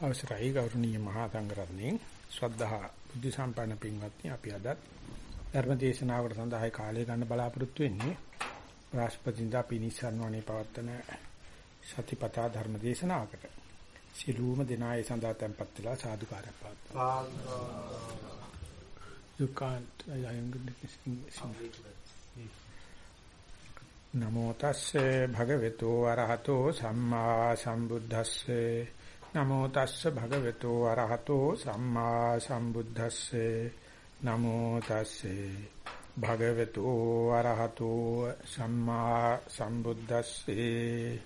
අවසරයි ගෞරවනීය මහා සංඝරත්නයේ ශ්‍රද්ධා බුද්ධ සම්පන්න පින්වත්නි අපි අද ධර්ම දේශනාවකට සඳහායි කාලය ගන්න බලාපොරොත්තු වෙන්නේ රාष्ट्रපතිඳා පිනිසන් වනේ පවත්වන සතිපතා ධර්ම දේශනාවකට. සිළුම දිනායේ සඳහා tempත් වෙලා සාදුකාරයක් පවත්වනවා නමෝ තස්සේ භගවතු වරහතෝ සම්මා සම්බුද්දස්සේ නමෝ තස්ස භගවතු අරහතෝ සම්මා සම්බුද්දස්සේ. නමෝ තස්සේ භගවතු අරහතෝ සම්මා සම්බුද්දස්සේ.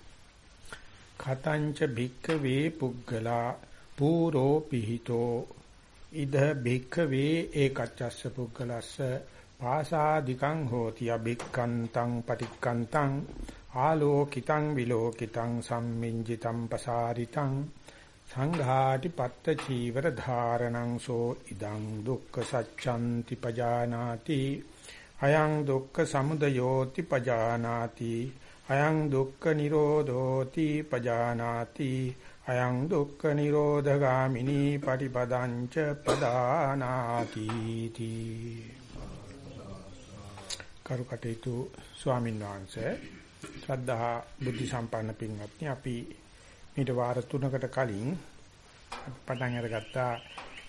කතංච භික්ඛවේ පුග්ගලා පූරෝ පිහිතෝ ඉද භික්ඛවේ ඒකච්චස්ස පුග්ගලස්ස පාසාදිකං හෝති අභික්කන්තං පටික්කන්තං ආලෝකිතං විලෝකිතං සම්මිංජිතං පසාරිතං සංඝාටි පත්ත චීවර ධාරණං සෝ ඉදං දුක්ඛ සච්ඡන්ති පජානාති। අයං දුක්ඛ සමුදයෝති පජානාති। අයං දුක්ඛ නිරෝධෝති පජානාති। අයං දුක්ඛ නිරෝධගාමිනී පටිපදංච පදානාති। තී කරුකටේතු ස්වාමීන් වහන්සේ ශ්‍රද්ධා බුද්ධ සම්පන්න පින්වත්නි අපි මීට වාර 3කට කලින් පටන් අරගත්තා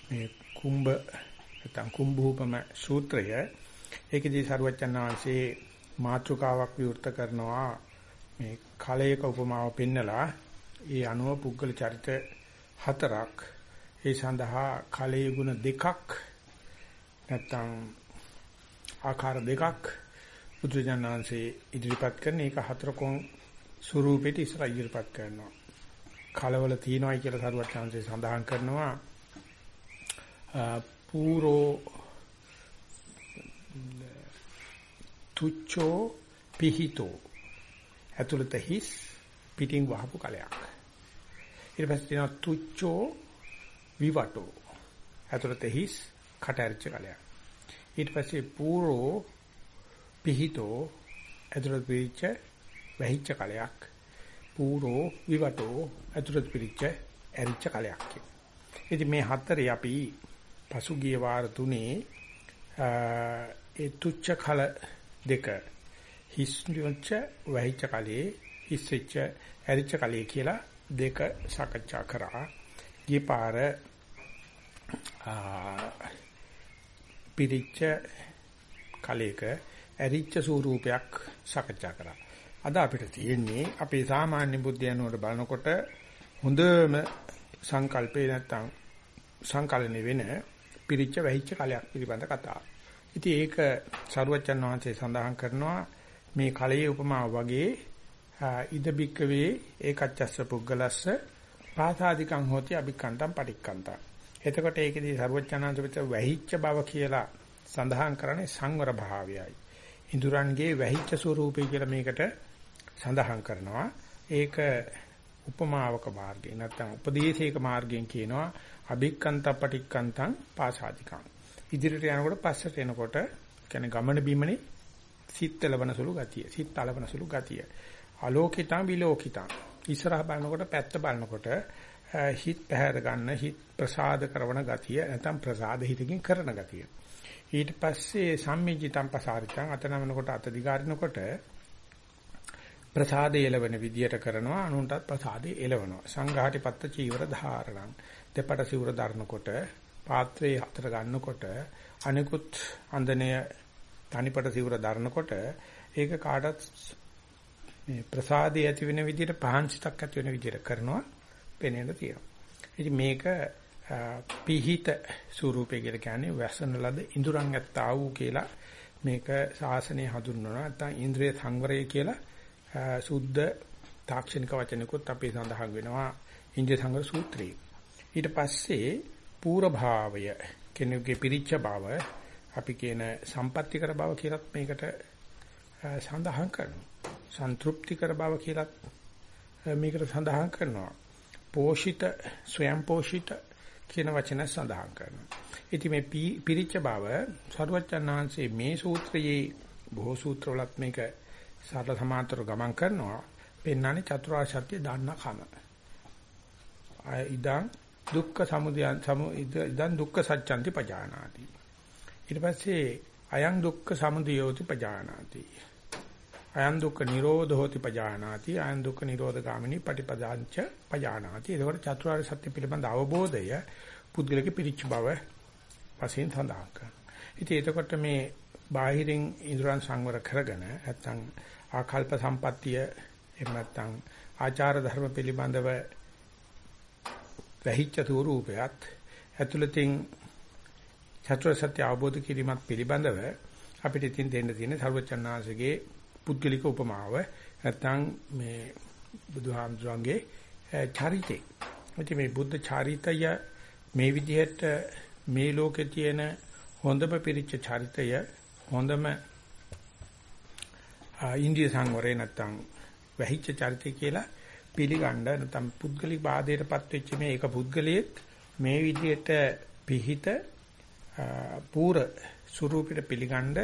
මේ කුම්භ නැත්නම් කුම්භූපම සූත්‍රය. ඒකදී සරුවච්චන් වහන්සේ මාතෘකාවක් විවෘත කරනවා මේ කලයක උපමාව පෙන්නලා ඒ අනුව පුද්ගල චරිත හතරක්. ඒ සඳහා කලයේ ගුණ දෙකක් නැත්නම් ආකාර දෙකක් බුදුජානනාංශේ ඉදිරිපත් කරන. එක හතරකොන් ස්වරූපෙට ඉස්සර ඉදිරිපත් කරනවා. කලවල තියෙනවායි කියලා සරුවත් chance සඳහන් කරනවා. පූරෝ තුච්චෝ පිහිතෝ. ඇතුළත හිස් පිටින් වහපු කලයක්. ඊට පස්සේ තියෙනවා තුච්චෝ විවටෝ. ඇතුළත හිස් කට ඇරිච්ච කලයක්. ඊට පස්සේ පූරෝ පිහිතෝ ඇතුළත පිරිච්ච වැහිච්ච කලයක්. පූරෝ විවටෝ අතුරත් පිරිච්ච ඇරිච්ච කලයක් කියන. ඉතින් මේ හතරේ අපි පසුගිය වාර තුනේ ඒ තුච්ච කල දෙක හිස්නිච්ච වහිච්ච කලේ හිස්සෙච්ච ඇරිච්ච කලේ කියලා දෙක සාකච්ඡා කරා. ගිය පාර පිරිච්ච කලයක ඇරිච්ච ස්වරූපයක් සාකච්ඡා කරා. අද අපිට තියෙන්නේ අපේ සාමාන්‍ය බුද්ධිය යනුවට බලනකොට හොඳම සංකල්පේ නැත්තම් සංකලනේ වෙන පිරිච්ච වැහිච්ච කලයක් පිළිබඳ කතාව. ඉතින් ඒක සරුවච්චන් වහන්සේ සඳහන් කරනවා මේ කලයේ උපමාව වගේ ඉද බික්කවේ ඒකච්චස්ස පුද්ගලස්ස පාසාදිකං හෝති අபிක්කන්තං පටික්කන්තං. එතකොට ඒකෙදී සරුවච්චන්වහන්සේ පිට වැහිච්ච බව කියලා සඳහන් කරන්නේ සංවර භාවයයි. ඉඳුරන්ගේ වැහිච්ච ස්වરૂපය කියලා මේකට සඳහන් කරනවා. ඒක උපමාවක මාර්ගයෙන් නැත්නම් උපදේශයක මාර්ගයෙන් කියනවා අභික්කන්ත පටික්කන්තං පාසාදිකං. ඉදිරියට යනකොට පස්සට එනකොට කියන්නේ ගමන බිමනේ සිත් ලබන සුළු ගතිය. සිත් ලබන සුළු ගතිය. අලෝකිතං විලෝකිතං. ඉස්සරහ බලනකොට පැත්ත බලනකොට හිත පැහැර ගන්න හිත ප්‍රසාද කරන ගතිය නැත්නම් ප්‍රසාද හිතකින් කරන ගතිය. ඊට පස්සේ සම්මිජිතං පසාරිතං අතනමනකොට අත දිගාරිනකොට ප්‍රසාදේ එලවෙන විදියට කරනවා අනුන්ටත් ප්‍රසාදේ එලවනවා සංඝාටි පත්ත චීවර ධාරණං. දෙපට සිවුර දරනකොට පාත්‍රයේ හතර ගන්නකොට අනිකුත් අන්දනය තනිපට සිවුර දරනකොට ඒක කාටත් මේ ප්‍රසාදේ ඇති වෙන විදියට පහන් සිතක් ඇති වෙන විදියට කරනවා පෙනෙන්න තියෙනවා. ඉතින් මේක පිහිත ස්වරූපය කියලා කියන්නේ වැසන ලද ඉඳුරන් ඇත්තා වූ කියලා මේක ශාසනය හඳුන්වනවා. නැත්නම් ඉන්ද්‍රිය සංවරය කියලා සුද්ධ තාක්ෂණික වචනකුත් අපේ සඳහන් වෙනවා ඉන්දිය සංගර සූත්‍රයේ. ඊට පස්සේ පූර්ව භාවය කෙනෙකුගේ පිරිච්ච බව අපි කියන සම්පත්‍තිකර බව කියලත් මේකට සඳහන් කරනවා. සන්තුප්තිකර බව කියලත් මේකට සඳහන් කරනවා. පෝෂිත ස්වයං පෝෂිත කියන වචන සඳහන් කරනවා. ඉතින් මේ පිරිච්ච බව සරුවච්චන්හන්සේ මේ සූත්‍රයේ බොහෝ සූත්‍රවලත් මේක සරල සමාන්තර ගමන් කරනවා පෙන්වන්නේ චතුරාර්ය සත්‍ය දන්න කම. අය ඉදං දුක්ඛ සමුදය සමු ඉදන් දුක්ඛ සත්‍යන්ති පජානාති. ඊට පස්සේ අයං දුක්ඛ සමුදයෝති පජානාති. අයං දුක්ඛ නිරෝධෝති පජානාති. අයං දුක්ඛ නිරෝධ ගාමිනී පටිපදාංච පජානාති. ඒකෝට චතුරාර්ය සත්‍ය පිළිබඳ අවබෝධය පුද්ගලගේ පිරිච්ච බව වශයෙන් සඳහන් කරනවා. ඉතින් එතකොට මේ බාහිරින් ඉදරන් සංවර කරගෙන නැත්නම් ආකල්ප සම්පත්තිය එහෙම නැත්නම් ආචාර ධර්ම පිළිබඳව වැහිච්ච ස්වරූපයත් ඇතුළතින් චතුර සත්‍ය අවබෝධ කිරීමත් පිළිබඳව අපිට ඉතින් දෙන්න තියෙන සර්වචන්නාංශගේ පුද්ගලික උපමාව නැත්නම් මේ බුදුහාමුදුරන්ගේ චරිතය. ඉතින් මේ බුද්ධ චරිතය මේ විදිහට මේ ලෝකේ තියෙන හොඳම පිරිච්ච චරිතය හොඳම ඉන්දිය සංවරේ නැත්තම් වැහිච්ච චරිතය කියලා පිළිගන්න නැත්නම් පුද්ගලික බාධයටපත් වෙච්ච මේ එක පුද්ගලයෙක් මේ විදිහට පිහිට පූර ස්වරූපෙට පිළිගන්න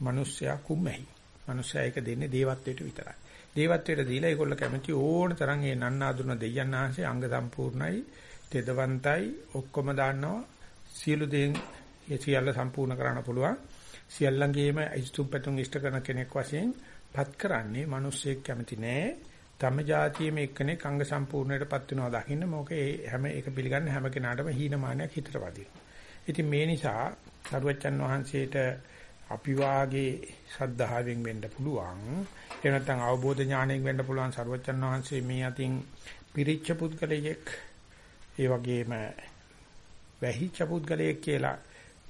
මිනිස්සයා කුම්මැහි. මිනිස්සයා ඒක දෙන්නේ දේවත්වයට විතරයි. දේවත්වයට දීලා ඒගොල්ල කැමති ඕන තරම් ඒ නන්නාඳුන දෙයයන් ආංශේ අංග සම්පූර්ණයි, තෙදවන්තයි, ඔක්කොම දාන්නවා. සියලු දේන් ඒ සියල්ල සම්පූර්ණ කරන්න පුළුවන්. සියල්ලංගේම ඉස්තුම් පැතුම් ඉෂ්ට කරන කෙනෙක් වශයෙන් පත් කරන්නේ මිනිස්සෙක් කැමති නෑ. තම જાතියෙම එක්කෙනෙක් අංග සම්පූර්ණයටපත් වෙනවා දකින්න මොකද හැම ඒක පිළිගන්න හැම කෙනාටම හීනමානයක් හිතට වදිනවා. ඉතින් මේ නිසා සරුවච්චන් වහන්සේට අපි වාගේ ශ්‍රද්ධාවෙන් වෙන්න පුළුවන්. එහෙම නැත්නම් අවබෝධ ඥාණයෙන් වෙන්න පුළුවන් සරුවච්චන් වහන්සේ මේ අතින් පිරිච්ච පුද්ගලයෙක් ඒ වගේම වැහිච්ච පුද්ගලයෙක් කියලා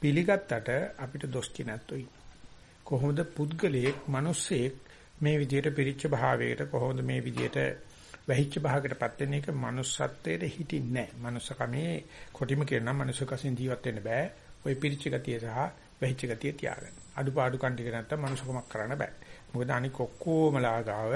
පිළිගත්තට අපිට දොස් කියනත්තුයි. කොහොමද පුද්ගලයෙක් මිනිස්සෙක් මේ විදිහට පිරිච්ච භාවයකට කොහොමද මේ විදිහට වැහිච්ච භාගයකටපත් වෙන එක manussත්වයට හිටින්නේ නැහැ. manussකමේ කොටිම කියනවා manussකසින් ජීවත් වෙන්න බෑ. ওই පිරිච්ච ගතිය සහ වැහිච්ච ගතිය තියාගන්න. අඩුපාඩු කන්ටික නැත්තම් manussකමක් කරන්න බෑ. මොකද අනික ඔක්කොමලා ගාව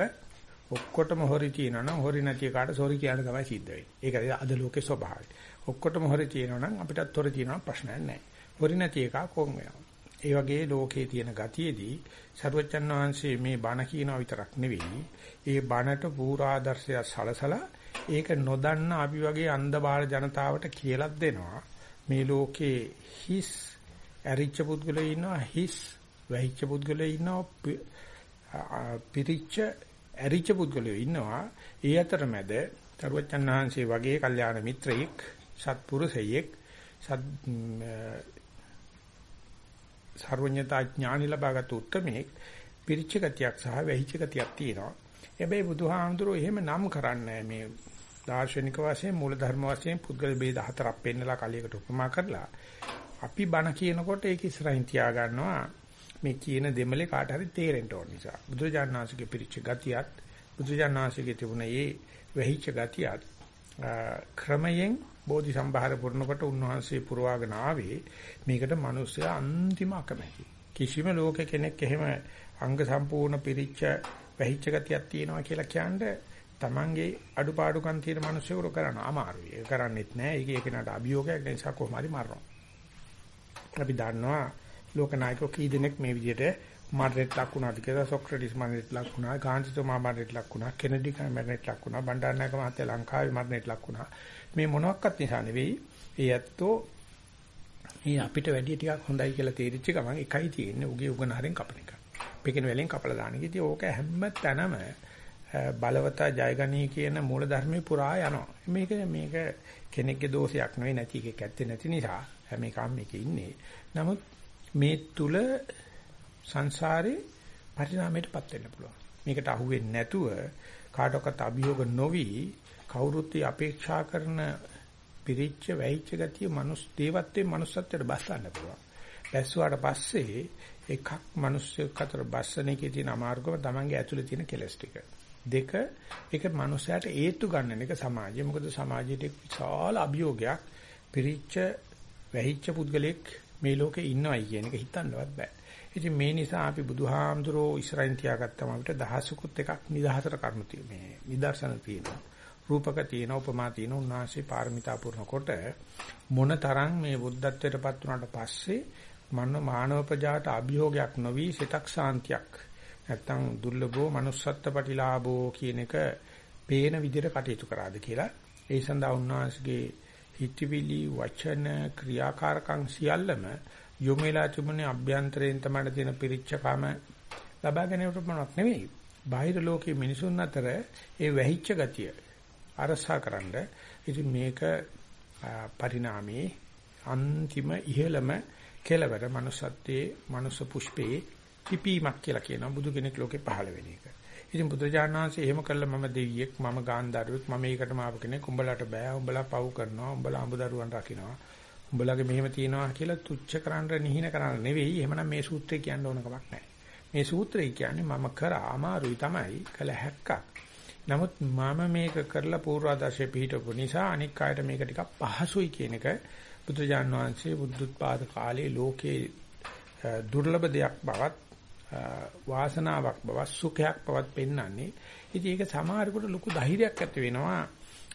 ඔක්කොටම හොරි කියනවනම් හොරි නැති කාට සොරි කියන තමයි සිද්ධ වෙන්නේ. ඒක අද ලෝකේ ස්වභාවය. ඔක්කොටම හොරි කියනවනම් අපිටත් හොරි කියනවා ප්‍රශ්නයක් නැහැ. හොරි නැති එක කොම් වෙනවා. ඒ වගේ ලෝකේ තියෙන ගතියේදී සරුවච්චන් වහන්සේ මේ බණ කියනවා විතරක් නෙවෙයි. ඒ බණට පූර්වාදර්ශය සලසලා ඒක නොදන්න අපි වගේ අන්ධබාල ජනතාවට කියලාත් දෙනවා. මේ ලෝකේ හිස් ඇරිච්ච පුද්ගලයෝ ඉන්නවා හිස් වැහිච්ච පුද්ගලයෝ ඉන්නවා පිරිච්ච ඇරිච්ච පුද්ගලයෝ ඉන්නවා. ඒ අතරමැද සරුවච්චන් වහන්සේ වගේ කල්යාණ මිත්‍රයෙක් සත්පුරුෂයෙක් සත් සර්වඥතා ඥානි ලබාගත් උත්මයෙක් පිරිච්ච ගතියක් සහ වැහිච්ච ගතියක් තියෙනවා. හැබැයි බුදුහාමුදුරුවෝ එහෙම නම් කරන්නේ මේ දාර්ශනික වශයෙන් මූල ධර්ම වශයෙන් පුද්ගල ભેද හතරක් පෙන්නලා කලියකට උපමා කරලා අපි බණ කියනකොට ඒක ඉස්සරහින් තියා ගන්නවා මේ කියන දෙමලේ කාට හරි තේරෙන්න ඕන නිසා. බුදුජානනාංශගේ පිරිච්ච ගතියත් බුදුජානනාංශගේ තිබුණ ඒ වැහිච්ච ගතියත් ක්‍රමයෙන් බෝධි සම්භාර පුරනකොට උන්වහන්සේ පුරවාගෙන ආවේ මේකට මිනිස්සු අන්තිම අකමැති. කිසිම ලෝක කෙනෙක් එහෙම අංග සම්පූර්ණ පිරිච්ච වැහිච්ච ගතියක් තියෙනවා කියලා කියන්නේ Tamange අඩුපාඩුකම් තියෙන මිනිස්සුන්ට කරන්න අමාරුයි. ඒක කරන්නේත් නැහැ. ඒක ඒකනට අභියෝගයක් නිසා කොහොම හරි මරනවා. අපි දන්නවා ලෝක නායකයෝ කී දෙනෙක් මේ විදිහට මරණයට ලක් වුණාද කියලා සොක්‍රටිස් මරණයට ලක් වුණා, ගාන්ධිතුමා මරණයට ලක් වුණා, කෙනෙඩි මරණයට ලක් වුණා, බණ්ඩාරනායක මහත්තයා ලංකාවේ මරණයට ලක් වුණා. මේ මොනවත් නිසා නෙවෙයි. ඒ ඇත්තෝ මේ අපිට වැඩි ටිකක් හොඳයි කියලා තේරිච්ච ගමන් එකයි තියෙන්නේ උගේ උගනහරෙන් කපන එක. පිටින් වැලෙන් කපලා දාන එක. ඉතින් ඕක හැම තැනම බලවතා ජයගනී කියන මූල ධර්මයේ පුරා යනවා. මේක මේක කෙනෙක්ගේ දෝෂයක් නෙවෙයි නැති එකක් ඇත්තේ නැති නිසා හැම එකම මේකේ ඉන්නේ. නමුත් මේ තුල සංසාරේ පරිණාමයටපත් වෙන්න පුළුවන්. මේකට අහු වෙන්නේ නැතුව කාටවත් අභියෝග නොවි කවුරුත් අපේක්ෂා කරන පිරිච්ච වැහිච්ච ගතිය මනුස් දේවත්වයේ manussත්වයට බස්සන්න පුළුවන්. බැස්සුවාට පස්සේ එකක් මිනිස්සෙක් අතර බස්සන එකේ තියෙන අමාරුකම තමන්ගේ ඇතුලේ තියෙන කෙලස් ටික. දෙක ඒක මනුස්සයාට ඒත්තු ගන්න එක සමාජය. මොකද සමාජයේ විශාල අභියෝගයක් පිරිච්ච වැහිච්ච පුද්ගලෙක් මේ ලෝකේ ඉන්නවයි කියන එක හිතන්නවත් බෑ. ඉතින් මේ නිසා අපි බුදුහාමුදුරෝ ඉස්සරහින් තියාගත්තම අපිට දහසකුත් එකක් නිදහසට කරුණු මේ නිදර්ශන තියෙනවා. රූපක තියෙන උපමා තියෙන උන්වහන්සේ පාරමිතා පුරනකොට මොන තරම් මේ බුද්ධත්වයටපත් වුණාට පස්සේ මන මානව ප්‍රජාට අභියෝගයක් නොවි සිතක් සාන්තියක් නැත්තම් දුර්ලභෝ manussත්ත්ව ප්‍රතිලාභෝ කියන එක පේන විදිහට කටයුතු කරාද කියලා ඒ සඳහා උන්වහන්සේගේ හිතවිලි වචන ක්‍රියාකාරකම් සියල්ලම යොමු වෙලා තිබුණේ අභ්‍යන්තරයෙන් තමයි තියෙන පිරිච්චකම ලබා ගැනීමට මොනක් නෙවෙයි. බාහිර ලෝකයේ මිනිසුන් අතර ඒ වැහිච්ච ගතිය අරසාකරනද ඉතින් මේක පරිණාමයේ අන්තිම ඉහළම කෙලවර manussත්වයේ manuss පුෂ්පේ කිපීමක් කියලා කියනවා බුදු කෙනෙක් ලෝකේ පහළ වෙන එක. ඉතින් බුදුජානක වහන්සේ එහෙම කළා මම දෙවියෙක් මම ගාන්ධාරුවෙක් මම ඒකටම ආපු කෙනෙක්. උඹලට බෑ උඹලා පව් කරනවා උඹලා අඹදරුවන් රකින්නවා උඹලගේ මෙහෙම තියනවා කියලා තුච්ච කරන්න නිහින කරන්න නෙවෙයි. එහෙමනම් මේ සූත්‍රය කියන්න ඕන කමක් නැහැ. මේ සූත්‍රය කියන්නේ මම කර අමාරුයි තමයි. කළ හැක්කක්. නමුත් මම මේක කරලා පූර්වාදර්ශයේ පිහිටපු නිසා අනික් අයට මේක ටිකක් පහසුයි කියන එක බුදුජාන් වහන්සේ බුද්ධත්පාද කාලේ ලෝකේ දුර්ලභ දෙයක් බවත් වාසනාවක් බවත් සුඛයක් බවත් පෙන්වන්නේ. ඉතින් ඒක සමහරකට ලොකු ධෛර්යයක් ඇති වෙනවා.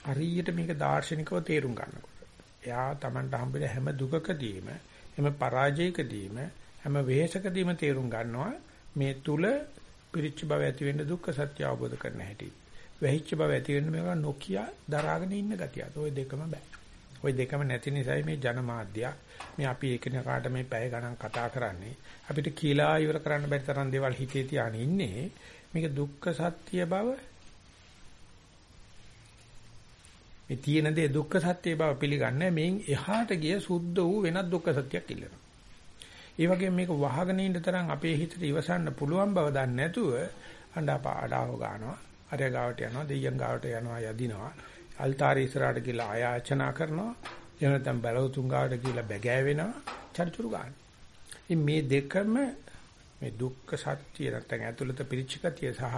හරියට මේක දාර්ශනිකව තේරුම් ගන්නකොට. එයා Tamanට හම්බෙන හැම දුකකදීම, හැම පරාජයකදීම, හැම වෙහෙසකදීම තේරුම් ගන්නවා මේ තුල පිරිච්ච බව ඇති වෙන්න දුක්ඛ සත්‍ය අවබෝධ කරන්න හැටි. වැහිච්ච බව ඇති වෙන්න මේවා නොකිය දරාගෙන ඉන්න ගතියද. ওই දෙකම බෑ. ওই දෙකම නැති නිසායි මේ ජනමාධ්‍ය මේ අපි එකිනෙකාට මේ පැය ගණන් කතා කරන්නේ. අපිට කියලා ඉවර කරන්න බැරි තරම් දේවල් හිතේ තියාගෙන ඉන්නේ. මේක දුක්ඛ සත්‍ය බව මේ තියෙන දේ දුක්ඛ සත්‍ය බව පිළිගන්නේ මේන් එහාට ගිය සුද්ධ වූ වෙනත් දුක්ඛ සත්‍යයක් ඉල්ලනවා. ඒ වගේම මේක වහගෙන ඉන්න තරම් අපේ හිතට ඉවසන්න පුළුවන් බව දන්නේ නැතුව අඬා පාඩාව ගන්නවා. අරය ගාවට යනවා, දෙයියන් ගාවට යනවා, යදිනවා. අල්තාරේ ඉස්සරහට ගිහලා ආයාචනා කරනවා. එහෙම නැත්නම් බලවතුන් ගාවට ගිහලා බැගෑ වෙනවා. චරිචුරු ගන්න. ඉතින් මේ දෙකම මේ දුක්ඛ සත්‍ය නැත්නම් ඇතුළත පිරිච්චකතිය සහ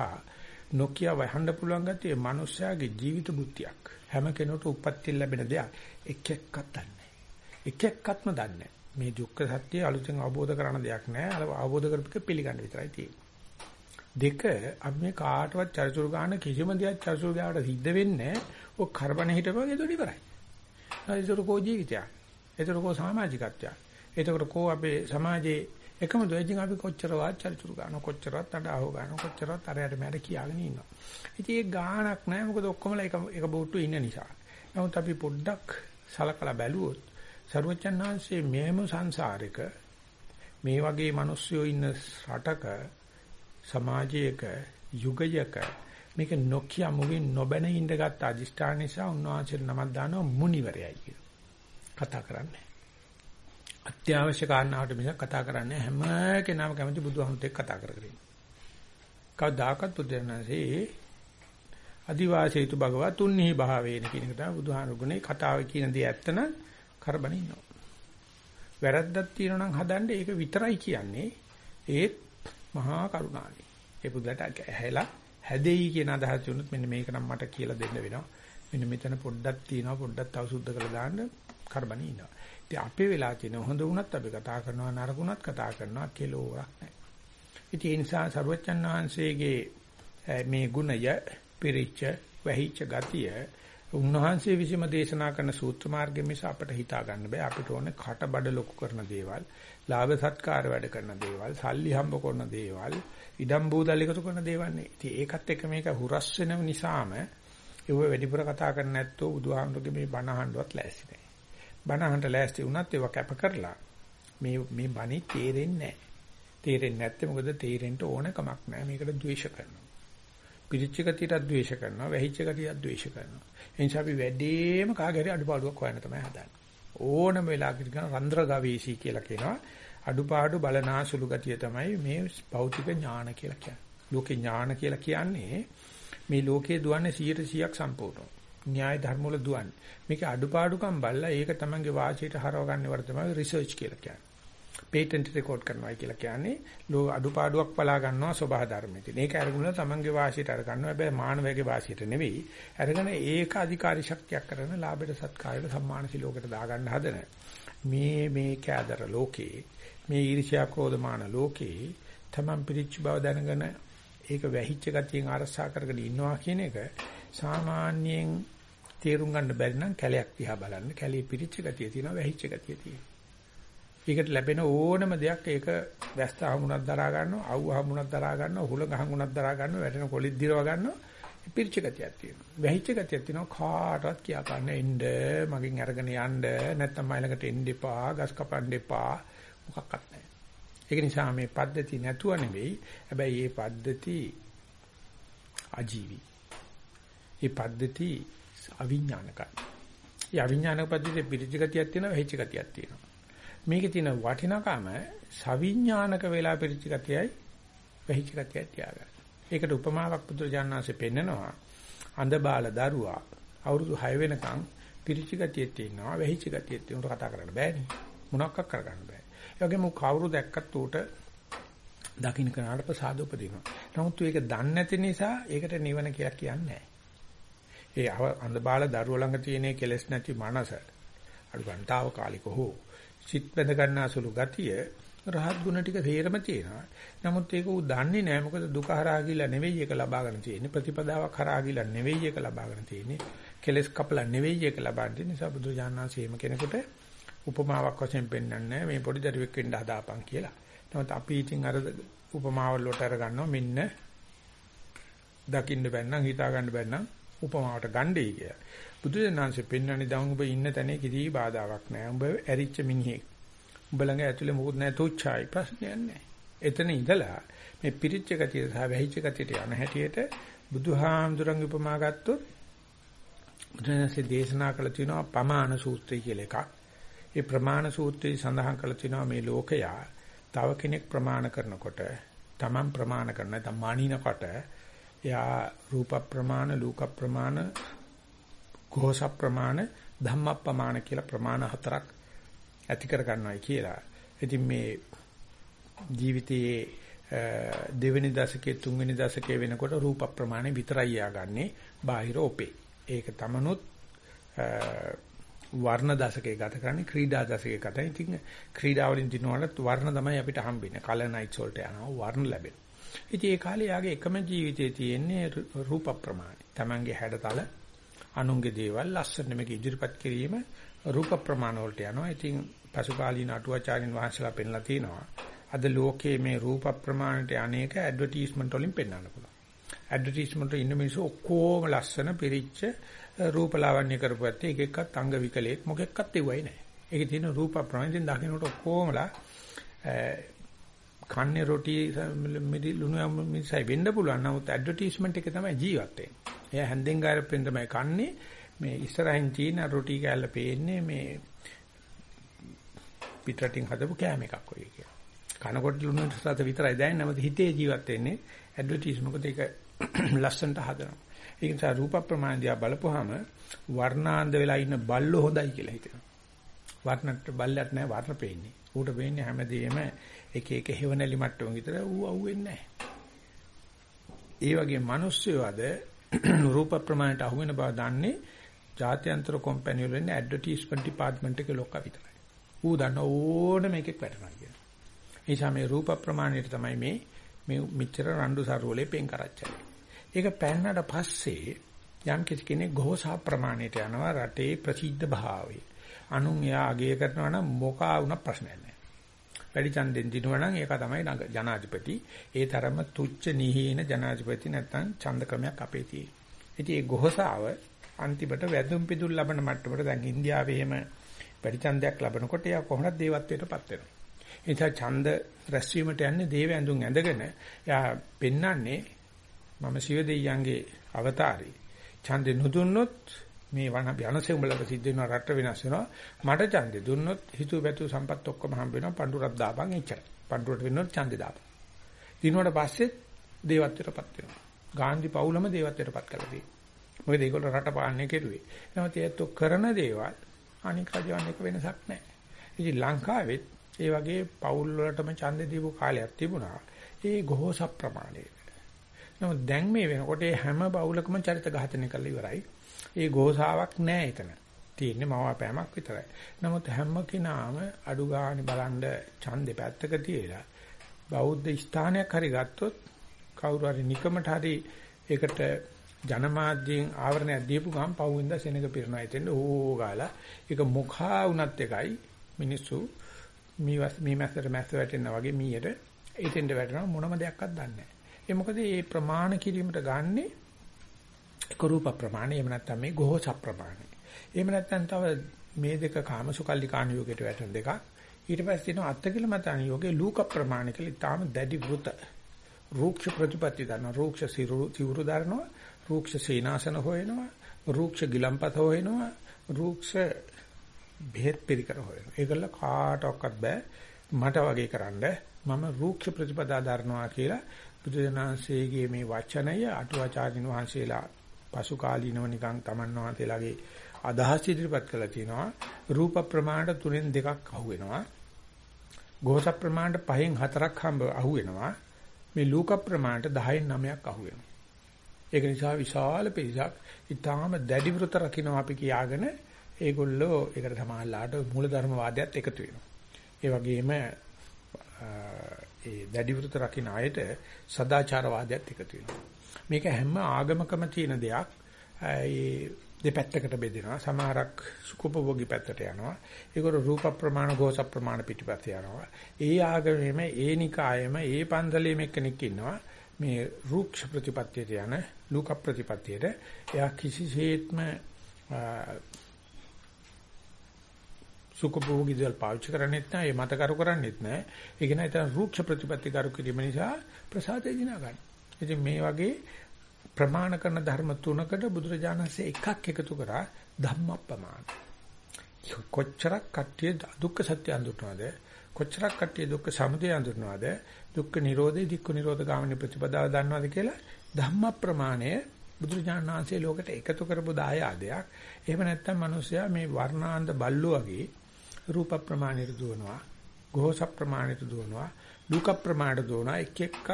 නොකිය වහන්න පුළුවන් ගතිය මනුස්සයාගේ ජීවිත බුද්ධියක්. හැම කෙනෙකුට උප්පත්ති ලැබෙන දෙයක්. එක එක්කත් දන්නේ එක එක්කත්ම දන්නේ මේ දුක්ඛ සත්‍ය අලුතෙන් අවබෝධ කරන දෙයක් නෑ. අවබෝධ කරපිට පිළිගන්න විතරයි තියෙන්නේ. දෙක අපි කාටවත් චරිචුරු ගන්න කිසිම දෙයක් චරිචුරු ගාවට සිද්ධ වෙන්නේ නැහැ. ඔය කරබන හිටපුවගේ දොඩි ඉවරයි. ඒතර කෝ ජීවිතය. ඒතර කෝ සමාජිකත්වය. ඒතර කෝ අපේ සමාජයේ එකම දෙයකින් අපි කොච්චරවත් චරිචුරු ගන්න කොච්චරවත් අඬ අහු ගන්න කොච්චරවත් අරයට මට කියාගෙන ඉන්නවා. ඉතින් ඒ ගාණක් නැහැ මොකද ඔක්කොමලා එක එක බෝට්ටු ඉන්න නිසා. නමුත් අපි පොඩ්ඩක් සලකලා බැලුවොත් සර්වචන් වහන්සේ මෙහෙම සංසාරෙක මේ වගේ මිනිස්සුયો ඉන්න රටක සමාජයක යුගයක මේක නොකිය මුවින් නොබැන ඉඳගත් අදිෂ්ඨාන නිසා උන්වහන්සේ නමක් දානවා මුනිවරයයි කියලා. කතා කරන්නේ. අත්‍යවශ්‍ය කාරණාවට මිසක් කතා කරන්නේ හැම කෙනාම කැමති බුදුහමත් එක්ක කතා කර කර ඉන්න. කවදාකවත් බුදුරණන්සේ අදිවාසීතු භගවා තුන්හි භාවේන කියන එක තමයි බුදුහාමුදුරනේ කතාවේ කියන දේ ඇත්තන කරබන ඉන්නවා. වැරද්දක් තියෙනවා නම් හදන්න ඒක විතරයි කියන්නේ. ඒත් මහා කරුණාවයි. ඒ පුදුලට ඇහැලා හැදෙයි කියන අදහස උනොත් මෙන්න මේක නම් මට කියලා දෙන්න වෙනවා. මෙන්න මෙතන පොඩ්ඩක් තියෙනවා පොඩ්ඩක් තව සුද්ධ කරලා දාන්න කරබනේ ඉන්නවා. ඉතින් අපේ වෙලා තියෙන හොඳ වුණත් අපි කතා කරනවා නරකුණත් කතා කරනවා කෙලෝරක් නැහැ. ඉතින් ඒ නිසා සරුවච්චන් වහන්සේගේ මේ ගුණය පිරිච්ච වැහිච්ච ගතිය උන්වහන්සේ විසීම දේශනා කරන සූත්‍ර මාර්ගෙ මිස අපිට හිතා ගන්න බෑ අපිට ඕනේ කට බඩ ලොකු කරන දේවල් ලාභ සත්කාර වැඩ කරන දේවල්, සල්ලි හම්බ කරන දේවල්, ඉඩම් බූදල් එකතු කරන දේවල් නේ. ඉතින් ඒකත් එක්ක මේක හුරස් වෙන නිසාම ඒව වැඩිපුර කතා කරන්නේ නැත්තෝ බුදුහාමුදුරගේ මේ බණ අහන්නවත් ලෑස්ති නැහැ. බණ අහන්න ලෑස්ති වුණත් ඒව කැප කරලා මේ මේ බණි තේරෙන්නේ නැහැ. තේරෙන්නේ නැත්තේ මොකද තේරෙන්න ඕන කමක් නැහැ. මේකට ද්වේෂ කරනවා. පිරිච්ච ගතියට ද්වේෂ කරනවා, වැහිච්ච ගතියට ද්වේෂ කරනවා. එනිසා අපි වැඩිම කාගේ හරි අඩුපාඩුවක් හොයන්න තමයි හදන්නේ. ඕනම වෙලාවකට කරන රන්ද්‍ර ගවේෂී කියලා කියනවා. අඩුපාඩු බලනා සුළු ගතිය තමයි මේ භෞතික ඥාන කියලා කියන්නේ. ලෝකේ ඥාන කියලා කියන්නේ මේ ලෝකේ දුවන්නේ 100%ක් සම්පූර්ණ. න්‍යාය ධර්ම වල දුවන්නේ. මේක අඩුපාඩුකම් බලලා ඒක තමන්ගේ වාසියට හරව ගන්න වර තමයි රිසර්ච් කියලා කියන්නේ. පේටන්ට් රෙකෝඩ් කරනවා කියලා කියන්නේ ලෝ අඩුපාඩුවක් බලා ගන්නවා සබහා ධර්මයේ. මේක අරගෙන තමන්ගේ වාසියට අර ගන්නවා. හැබැයි මානවයාගේ වාසියට නෙවෙයි. අරගෙන ඒක අධිකාරී ශක්තියක් කරන ලාභයට සත්කාරයට සම්මාන සිලෝකට දාගන්න හදන මේ මේ කෑදර ලෝකේ මේ ඊර්ෂ්‍යා ක්‍රෝධමාන ලෝකේ තමන් පිරිච්ච බව දැනගෙන ඒක වැහිච්ච ගතියෙන් අරසා කරගෙන ඉන්නවා කියන එක සාමාන්‍යයෙන් තේරුම් ගන්න බැරි නම් කැලයක් දිහා බලන්න කැලේ පිරිච්ච ගතිය තියෙනවා වැහිච්ච ගතිය තියෙනවා. ඒකට ලැබෙන ඕනම දෙයක් ඒක වැස්ස හමුණක් දරා ගන්නවා, අවු හමුණක් දරා ගන්නවා, හුල ගහමුණක් දරා ගන්නවා, වැටෙන කොලිත් දිරව ගන්නවා. පිරිච්ච ගතියක් තියෙනවා. වැහිච්ච ගතියක් තියෙනවා කාටවත් කියා ගන්න එන්න මගෙන් අරගෙන යන්න නැත්නම් මයිලකට එන්න එපා ගස් කපන්න එපා මොකක්වත් නැහැ. ඒක නිසා මේ පද්ධති නැතුව නෙවෙයි. හැබැයි මේ පද්ධති අජීවි. මේ පද්ධති අවිඥානිකයි. මේ අවිඥානික පද්ධතියේ පිරිච්ච ගතියක් තියෙනවා වැහිච්ච ගතියක් තියෙනවා. මේකේ තියෙන වටිනකම සවිඥානික වෙලා පිරිච්ච ගතියයි වැහිච්ච ගතියයි තියාගන්න. ඒකට උපමාවක් පුදුරජානනාංශේ පෙන්නනවා. අඳ බාල දරුවා අවුරුදු 6 වෙනකන් පිරිච්ච ගතියෙත් තියෙනවා වැහිච්ච ගතියෙත් තියෙනවා කතා කරන්න බෑනේ. මොනවක් කරගන්න බෑ. ඒ වගේම කවුරු දැක්කත් ඌට දකින්න කරාට ප්‍රසාද උපදිනවා. නමුත් ඒක දන්නේ නැති නිසා ඒකට නිවන කියලා කියන්නේ ඒ අඳ බාල දරුවා ළඟ තියෙන කෙලෙස් නැති මනස අඩු ගන්තාව කාලික හෝ සිත් බඳ ගන්නාසුළු ගතිය රහත් ගුණ ටික තේරම තියෙනවා. නමුත් ඒක ඌ දන්නේ නැහැ මොකද දුක හරහා ගිලා නෙවෙයි ඒක ලබාගෙන තියෙන්නේ. ප්‍රතිපදාවක් හරහා ගිලා නෙවෙයි ඒක ලබාගෙන තියෙන්නේ. කෙලස් කපලා නෙවෙයි ඒක ලබන්නේ. නිසා බුදු ජානනාසීම කෙනෙකුට උපමාවක් වශයෙන් පෙන්වන්නේ මේ පොඩි දරුවෙක් වෙන්න හදාපන් කියලා. නමුත් අපි ඉතින් අර උපමාවල් වලට අර ගන්නවා මෙන්න දකින්න බැන්නම් හිතා ගන්න බැන්නම් උපමාවට ගන්නයි කියලා. බුදු දනන්සේ පෙන්වන්නේ දැන් ඔබ ඉන්න තැනේ කිසි බාධාවක් නැහැ. ඔබ ඇරිච්ච මිනිහෙක්. උඹ ළඟ ඇතුලේ මොකුත් නැහැ තුච්චායි ප්‍රශ්නයක් නැහැ. එතන ඉඳලා මේ පිරිච්ච ගතිය සහ වැහිච්ච ගතියට යන හැටියට බුදුහාමුදුරන් උපමා ගත්තොත් බුදුරජාණන්සේ දේශනා කළ තියෙනවා පමාන සූත්‍රය කියලා එකක්. ඒ ප්‍රමාණ සූත්‍රයේ සඳහන් කළ තියෙනවා මේ ලෝකයා තව කෙනෙක් ප්‍රමාණ කරනකොට තමන් ප්‍රමාණ කරන නැත්නම් මානිනකොට එයා රූප ප්‍රමාණ, ලෝක ප්‍රමාණ, ഘോഷ ප්‍රමාණ, ධම්ම ප්‍රමාණ කියලා ප්‍රමාණ හතරක් ඇති කර ගන්නවයි කියලා. ඉතින් මේ ජීවිතයේ දෙවෙනි දශකයේ තුන්වෙනි දශකයේ වෙනකොට රූප ප්‍රමාණය විතරයි යාගන්නේ බාහිර ඔපේ. ඒක තමනුත් වර්ණ දශකයේ ගත කරන්නේ ක්‍රීඩා දශකයේ ගත. ඉතින් ක්‍රීඩා වලින් දිනවලත් වර්ණ තමයි අපිට හම්බෙන්නේ. කලර් නයිට්ස් වලට යනවා වර්ණ ලැබෙනවා. ඉතින් ඒ කාලේ යාගේ එකම ජීවිතයේ තියෙන්නේ රූප ප්‍රමාණය. Tamange හැඩතල අනුන්ගේ දේවල් ලස්සන මේක ඉදිරිපත් කිරීම රූප ප්‍රමාණ වලට යනවා. ඉතින් පසුකාලීන අටුවාචාරින් වහන්සේලා පෙන්ලා තිනවා. අද ලෝකයේ මේ රූප ප්‍රමාණයට අනේක ඇඩ්වර්ටයිස්මන්ට් වලින් පෙන්වන්න පුළුවන්. ඇඩ්වර්ටයිස්මන්ට් වල ඉන්න මිනිස්සු ඔක්කොම ලස්සන පිරිච්ච රූපලාවන්‍ය කරපුවත් එක එකක්වත් අංග විකලයක් මොකෙක්වත් එවයි නැහැ. ඒකේ තියෙන රූප ප්‍රමාණයෙන් දකින්නට ඔක්කොමලා කන්නේ රොටි මිදි ලුණු මිසයි වෙන්න පුළුවන්. නමුත් ඇඩ්වර්ටයිස්මන්ට් එක තමයි ජීවත් වෙන්නේ. එයා හැන්දෙන් ගාරපෙන් තමයි කන්නේ. මේ ඉස්සරහින් තියෙන රොටි කෑල්ල පේන්නේ මේ පිටරටින් හදපු කෑම එකක් වගේ කියලා. කනකොට ලුණු රස විතරයි දැනෙන්නේ. නමුත් හිතේ ජීවත් වෙන්නේ ඇඩ්වර්ටයිස් මොකද ඒක ලස්සනට හදනවා. ඒ නිසා රූප ප්‍රමාණ දිහා බලපුවාම වර්ණාන්ද වෙලා ඉන්න බල්ලෝ හොඳයි කියලා හිතෙනවා. වර්ණට බල්ලට නෑ වර්ණ පේන්නේ. ඌට පේන්නේ හැමදේම එක එක හේවණලි මට්ටම විතර ඌ අහුවෙන්නේ නෑ. ඒ වගේ මිනිස්සු අද රූප ප්‍රමාණයට අහු වෙන බව දන්නේ ජාත්‍යන්තර කම්පැනි වල ඉන්න ඇඩ්වර්ටයිස්මන්ට් ඩිපාර්ට්මන්ට් එකේ ලොක්ක විතරයි. ඌ දන්න ඕනම එකෙක් වැටෙනවා කියන. ඒ නිසා මේ රූප ප්‍රමාණයට තමයි මේ මේ මෙච්චර රණ්ඩු සරුවලේ පෙන් කරච්චලේ. ඒක පැන්නට පස්සේ යම් කිසි කෙනෙක් ഘോഷා ප්‍රමාණයට යනවා රටේ ප්‍රසිද්ධ භාවයේ. අනුන් එයා අගය කරනවා නම් මොකා වුණා ප්‍රශ්නයක් නැහැ. වැඩි ඡන්දෙන් දිනුවා නම් ඒක තමයි ජනාධිපති. ඒ තරම තුච්ච නිහීන ජනාධිපති නැත්තම් ඡන්ද ක්‍රමයක් අපේ තියෙන්නේ. ඉතින් ඒ ഘോഷාව අන්තිමට වැදුම් පිදුම් ලබන මට්ටමට දැන් ඉන්දියාවේ එහෙම වැඩි ඡන්දයක් ලබනකොට එයා කොහොමද දේවත්වයටපත් වෙනවා. ඒ නිසා ඡන්ද රැස්වීමට යන්නේ දේව ඇඳුම් ඇඳගෙන එයා පෙන්නන්නේ මම සිව දෙයියන්ගේ අවතාරي. ඡන්දෙ නුදුන්නොත් මේ වන යනසේ උඹලට සිද්ධ වෙනවා රට වෙනස් වෙනවා. මට ඡන්දෙ දුන්නොත් හිතුව පැතුව සම්පත් ඔක්කොම හම්බ වෙනවා පඳුරක් දාපන් එච්චරයි. පඳුරට වෙන්නොත් ඡන්දෙ දාපන්. දිනුවට පස්සේ දේවත්වයටපත් වෙනවා. ගාන්ධි පවුලම දේවත්වයටපත් කළා තියෙනවා. මොකද ඒගොල්ලෝ රට පාලනය කෙරුවේ. එහෙනම් ඒත් කරන දේවල් අනික් රජවන් එක වෙනසක් නැහැ. ඉතින් ලංකාවෙත් ඒ වගේ පවුල් වලටම ඡන්දෙ දීපු කාලයක් තිබුණා. ඒ ගොහෝස ප්‍රමාණය. නමුත් දැන් මේ වෙනකොට හැම පවුලකම චරිත ඝාතනය කරලා ඉවරයි. ඒ ගෝසාවක් නැහැ එතන. තියෙන්නේ මවාපෑමක් විතරයි. නමුත් හැම කෙනාම අඩු ගානේ බලන්න ඡන්දේ පැත්තක තියලා බෞද්ධ ස්ථානයක් හරි ගත්තොත් කවුරු හරි නිකමට හරි ඒකට ජනමාධ්‍යයෙන් ආවරණයක් දීපු ගමන් පහුවෙන්ද සෙනඟ පිරනවා එතෙන්ද ඕ ගාලා ඒක මුඛා වුණත් එකයි මිනිස්සු මීවස් මීමැස්සට මැස්ස වැටෙනා වගේ මීයට එතෙන්ද වැටෙනවා මොනම දෙයක්වත් දන්නේ නැහැ. ඒ මොකද මේ ප්‍රමාණ කිරීමට ගන්නේ එක රූප ප්‍රමාණය එහෙම නැත්නම් මේ ගෝහස ප්‍රමාණය. එහෙම නැත්නම් තව මේ දෙක කාමසුකල්ලිකාණ යෝගයට වැටෙන දෙකක්. ඊට පස්සේ තියෙනවා අත්තකිලමතාණ යෝගේ ලූක ප්‍රමාණය කියලා ඊටාම දැඩි වෘත. රූක්ෂ ප්‍රතිපත්ති දන්න රූක්ෂ සිවුරු දරනවා, රූක්ෂ සීනාසන හොයනවා, රූක්ෂ ගිලම්පත හොයනවා, රූක්ෂ බෙහෙත් පිළිකර හොයනවා. ඒකල කාටවත් බෑ මට වගේ කරන්න මම රූක්ෂ ප්‍රතිපදා දරනවා කියලා බුදුදනහන්සේගේ මේ වචනය අටුවාචාර්යින් වහන්සේලා පසු කාලීනව නිකන් තමන් වහන්සේලාගේ අදහස් ඉදිරිපත් කළා තියෙනවා රූප ප්‍රමාණයට තුනෙන් දෙකක් අහු වෙනවා ගෝස ප්‍රමාණයට පහෙන් හතරක් හම්බ අහු වෙනවා මේ ලූක ප්‍රමාණයට 10න් 9ක් අහු වෙනවා ඒක නිසා විශාල පිරිසක් ඊටාම දැඩි වෘත රකින්න අපි කියාගෙන ඒගොල්ලෝ ඒකට සමානලාට මූලධර්ම වාදයට එකතු වෙනවා. ඒ වගේම ඒ දැඩි වෘත රකින්න අයට සදාචාරවාදයක් එකතු වෙනවා. මේක හැම ආගමකම තියෙන දෙයක්. ඒ දෙපැත්තකට බෙදෙනවා. සමහරක් සුඛෝපභෝගී පැත්තට යනවා. ඒකට රූප ප්‍රමාණ, ගෝස ප්‍රමාණ පිටිපස්ස යනවා. ඒ ආගමෙම ඒ නිකායෙම ඒ පන්සලෙම එක්කෙනෙක් ඉන්නවා. මේ රූක්ෂ ප්‍රතිපත්තියට යන ලෝක ප්‍රතිපත්තියට එයා කිසිසේත්ම සුඛභෝගී දේවල් පාවිච්චි කරන්නේත් නැහැ, ඒ මත කරු කරන්නේත් නැහැ. ඒක නෑ රූක්ෂ ප්‍රතිපත්ති කරු කිරීම නිසා ප්‍රසාදේ දිනා ගන්න. ඉතින් මේ වගේ ප්‍රමාණ කරන ධර්ම තුනකට බුදුරජාණන්සේ එකක් එකතු කරා ධම්මප්පමාන. කොච්චරක් කට්ටිය දුක්ඛ සත්‍ය අඳුරනවද? කොච්චරක් කට්ටිය දුක්ඛ සමුදය අඳුරනවද? දුක්ඛ නිරෝධේ දික්ඛ නිරෝධ ගාමිනී ප්‍රතිපදාව දන්නවද කියලා ධම්ම ප්‍රමාණය බුදුරජාණන් වහන්සේ ලෝකෙට එකතු කරපු දායාදයක්. එහෙම නැත්නම් මිනිස්සයා මේ වර්ණාන්ද බල්ලෝ වගේ රූප ප්‍රමාණයට දුවනවා, ගෝස ප්‍රමාණයට දුවනවා, දුක ප්‍රමාණයට දුවනවා එක එකක්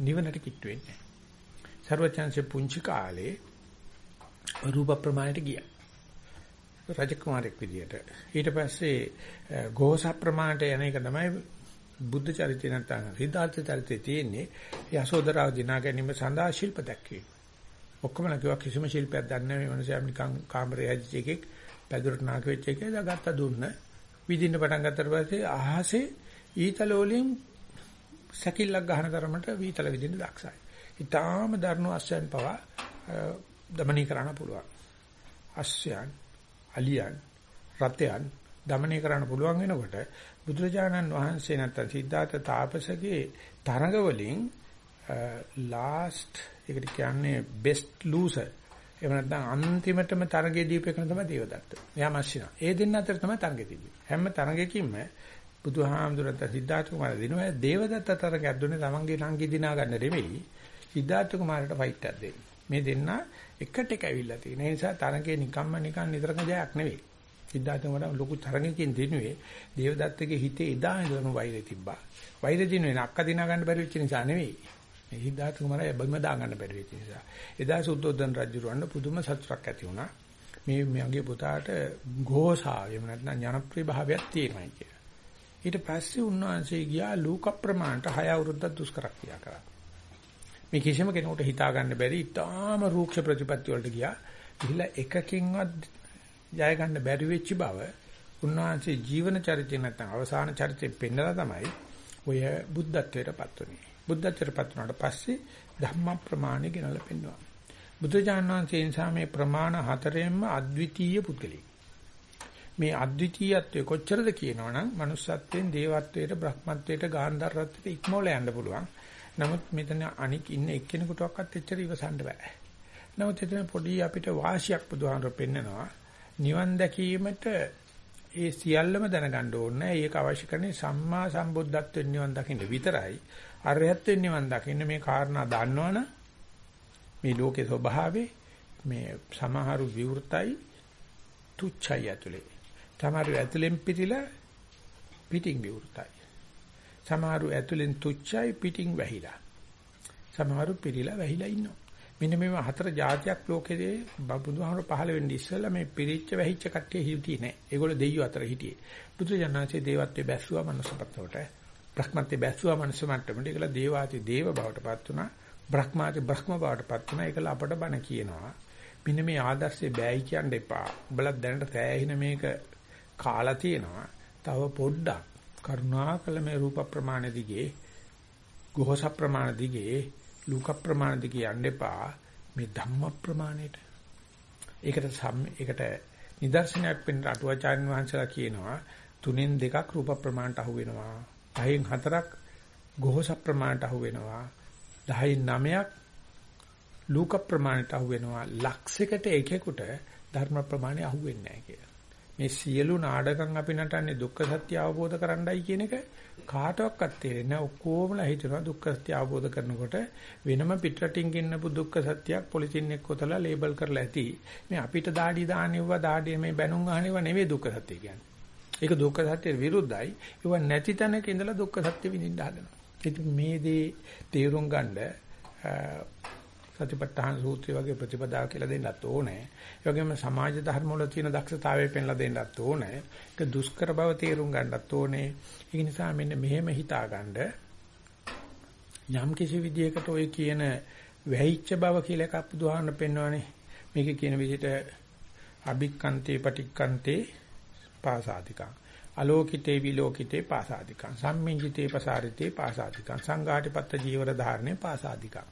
නිවනට කිට්ටු වෙන්නේ. සර්වචන්සේ පුංචි කාලේ රූප ප්‍රමාණයට ගියා. රජකුමාරෙක් විදියට. ඊට පස්සේ ගෝස ප්‍රමාණයට යන එක තමයි බුද්ධ චරිතය නැත්නම් සිද්ධාර්ථ චරිතය තියෙන්නේ. යසෝදරාව දිනා ගැනීම සඳහා ශිල්ප දැක්වීම. ඔක්කොම කිව්වා කිසිම ශිල්පයක් දන්නේ නැහැ මේ මනුස්සයා නිකන් කාමරේ හැදිච්ච එකෙක් පැදුරට නාක වෙච්ච එකේ දාගත්ත දුන්න. විදින්න පටන් ගත්තට පස්සේ අහසේ ඊතල වලින් සැකිල්ලක් ගන්න තරමට වීතල විදින්න දක්ෂයි. ඊටාම දරුණු අස්යන් පවා දමනය කරන්න පුළුවන්. අස්යන්, අලියන්, රතයන් දමනය කරන්න පුළුවන් වෙනකොට බුදුරජාණන් වහන්සේ නැත්තම් සිද්ධාර්ථ තාපසගේ තරඟ වලින් ලාස්ට් ඒකට කියන්නේ බෙස්ට් ලූසර් එහෙම නැත්නම් අන්තිමටම තරගේ දීපේකන තමයි දේවදත්ත. එයා මස්සිනා. ඒ දෙන්න අතර තමයි තරගේ තිබෙන්නේ. හැම තරගයකින්ම බුදුහාමුදුරන්ට සිද්ධාර්ථ කුමාර දිනුවා දේවදත්ත තරගයක් දුන්නේ තමන්ගේ නංගි දිනා ගන්න නෙවෙයි. සිද්ධාර්ථ කුමාරට ෆයිට් එකක් දෙන්න. මේ දෙන්න එකට එක ඇවිල්ලා තියෙන. ඒ නිසා තරගේ නිකම්ම නිකන් නිතරම ජයක් නෙවෙයි. සිද්ධාර්ථ කුමාර ලොකු තරගයකින් දිනුවේ දේවදත්තගේ හිතේ එදා ඉඳලම වෛරය තිබ්බා. වෛරය දිනුවේ නක්ක දිනා ගන්න බැරි වෙච්ච නිසා නෙවෙයි. මේ සිද්ධාර්ථ කුමාරයා බිම දා ගන්න බැරි වෙච්ච නිසා. එදා සුද්ධෝදන රජුරවන්න පුදුම සතුටක් ඇති වුණා. මේ මගේ පුතාට ഘോഷාව එහෙම නැත්නම් ජනප්‍රිය භාවයක් තියෙනවා කියලා. ඊට පස්සේ උන්වහන්සේ ගියා ලූක ප්‍රමාණයට 6 අවුරුද්දක් දුෂ්කර ක්‍රියා කරා. මේ කිසිම කෙනෙකුට හිතා ගන්න බැරි ඉතාම රූක්ෂ ප්‍රතිපත්ති වලට ගියා. ගිහිලා එකකින්වත් ජය ගන්න බැරි වෙච්ච බව උන්වහන්සේ ජීවන චරිතය නැත්නම් අවසාන චරිතය පෙන්නලා තමයි ඔය බුද්ධත්වයටපත් වුනේ. බුද්ධත්වයටපත් වුණාට පස්සේ ධම්ම ප්‍රමාණය ගෙනලා පෙන්වනවා. බුදුජානක වහන්සේ නිසා මේ ප්‍රමාණ හතරෙන්ම අද්විතීය පුද්ගලෙක්. මේ අද්විතීයත්වය කොච්චරද කියනවනම් manussත්වයෙන් දේවත්වයට බ්‍රහ්මත්වයට ගාන්ධාරත්වයට ඉක්මවල යන්න පුළුවන්. නමුත් මෙතන අනික් ඉන්න එක්කෙනෙකුටවත් එච්චර ඉවසන්න බෑ. නමුත් එතන පොඩි අපිට වාසියක් බුදුහාමර පෙන්නනවා. නිවන් දැකීමට ඒ සියල්ලම දැනගන්න ඕනේ. ඒක අවශ්‍ය කරන්නේ සම්මා සම්බුද්ධත්වෙන් නිවන් දකින්න විතරයි. අරහත්ත්වෙන් නිවන් දකින්න මේ කාරණා දන්නවනම් මේ ලෝකේ ස්වභාවය මේ සමහරු විවෘතයි තුච්චයි ඇතුලේ. සමහරු ඇතුලෙන් පිටිලා පිටින් විවෘතයි. සමහරු ඇතුලෙන් තුච්චයි පිටින් වැහිලා. සමහරු පිළිලා වැහිලා ඉන්නවා. මෙන්න මේ හතර જાතියක් ලෝකයේ බුදුහාමර පහළ වෙන්නේ ඉස්සෙල්ලා මේ පිරිච්ච වැහිච්ච කට්ටිය හිටියේ නෑ. ඒගොල්ලෝ දෙයියෝ අතර හිටියේ. බුදු ජානනාංශයේ දේවත්වයේ බැස්සුවා මනුස්සපත්තවට. බ්‍රහ්මත්වයේ බැස්සුවා මනුස්ස මට්ටමට. ඒකලා දේවාති දේව බවටපත් වුණා. බ්‍රහ්මාති බ්‍රහ්ම බවටපත් වුණා. ඒකල අපට බණ කියනවා. මෙන්න මේ ආදර්ශේ බෑයි කියන්න එපා. උඹලා දැනට තෑහින මේක කාලා තියෙනවා. තව පොඩ්ඩක් කරුණාකල මේ රූප ප්‍රමාණ දිගේ ගෝහස ප්‍රමාණ දිගේ ලුක ප්‍රමාණ දිගේ යන්න එපා. මේ ධම්ම ප්‍රමාණයට. ඒකට ඒකට නිදර්ශනයක් වෙන්න අටුවාචාර්ය වහන්සේලා කියනවා තුනෙන් දෙකක් රූප ප්‍රමාණයට අහු වෙනවා. පහෙන් හතරක් ගෝහස ප්‍රමාණයට අහු වෙනවා. 10න් 9ක් ලූක ප්‍රමාණයට අහු වෙනවා. ලක්ෂයකට එකෙකුට ධර්ම ප්‍රමාණය අහු වෙන්නේ නැහැ කියලා. මේ සියලු නාඩගම් අපි නටන්නේ දුක්ඛ සත්‍ය අවබෝධ කරන්නයි කියන එක කාටවත් තේරෙන්නේ නැහැ. ඔක්කොමලා හිතනවා දුක්ඛ සත්‍ය අවබෝධ කරනකොට වෙනම පිටරටින් ගෙන්නපු දුක්ඛ සත්‍යයක් පොලිතින් එක්ක කොතලා ලේබල් කරලා ඇති. මේ අපිට দাঁඩි දාන්නෙව්වා দাঁඩිය මේ බැනුම් අහනෙව්වා නෙවෙයි දුක්ඛ සත්‍ය කියන්නේ. ඒක දුක්ඛ සත්‍යෙට විරුද්ධයි. ඒව නැති තැනක ඉඳලා දුක්ඛ සත්‍ය විඳින්න හදනවා. ඉතින් මේ දේ තේරුම් ගන්න සතිපට්ඨාන සූත්‍රය වගේ ප්‍රතිපදාව කියලා දෙන්නත් ඕනේ. ඒ වගේම සමාජ ධර්ම වල තියෙන දක්ෂතාවය පෙන්ලා දෙන්නත් ඕනේ. ඒක දුෂ්කර බව තේරුම් ගන්නත් ඕනේ. ඒ නිසා මෙන්න මෙහෙම හිතාගන්න යම් කිසි විදියකට ඔය කියන වැහිච්ච බව කියලා එකක් බුදුහාමර පෙන්වන්නේ. මේක කියන විදිහට අභික්කන්තේ පටික්කන්තේ පාසාදිකං අලෝකිතේ විලෝකිතේ පාසාදිකං සම්මිංජිතේ පසාරිතේ පාසාදිකං සංඝාටිපත්ත ජීවර ධාරණේ පාසාදිකං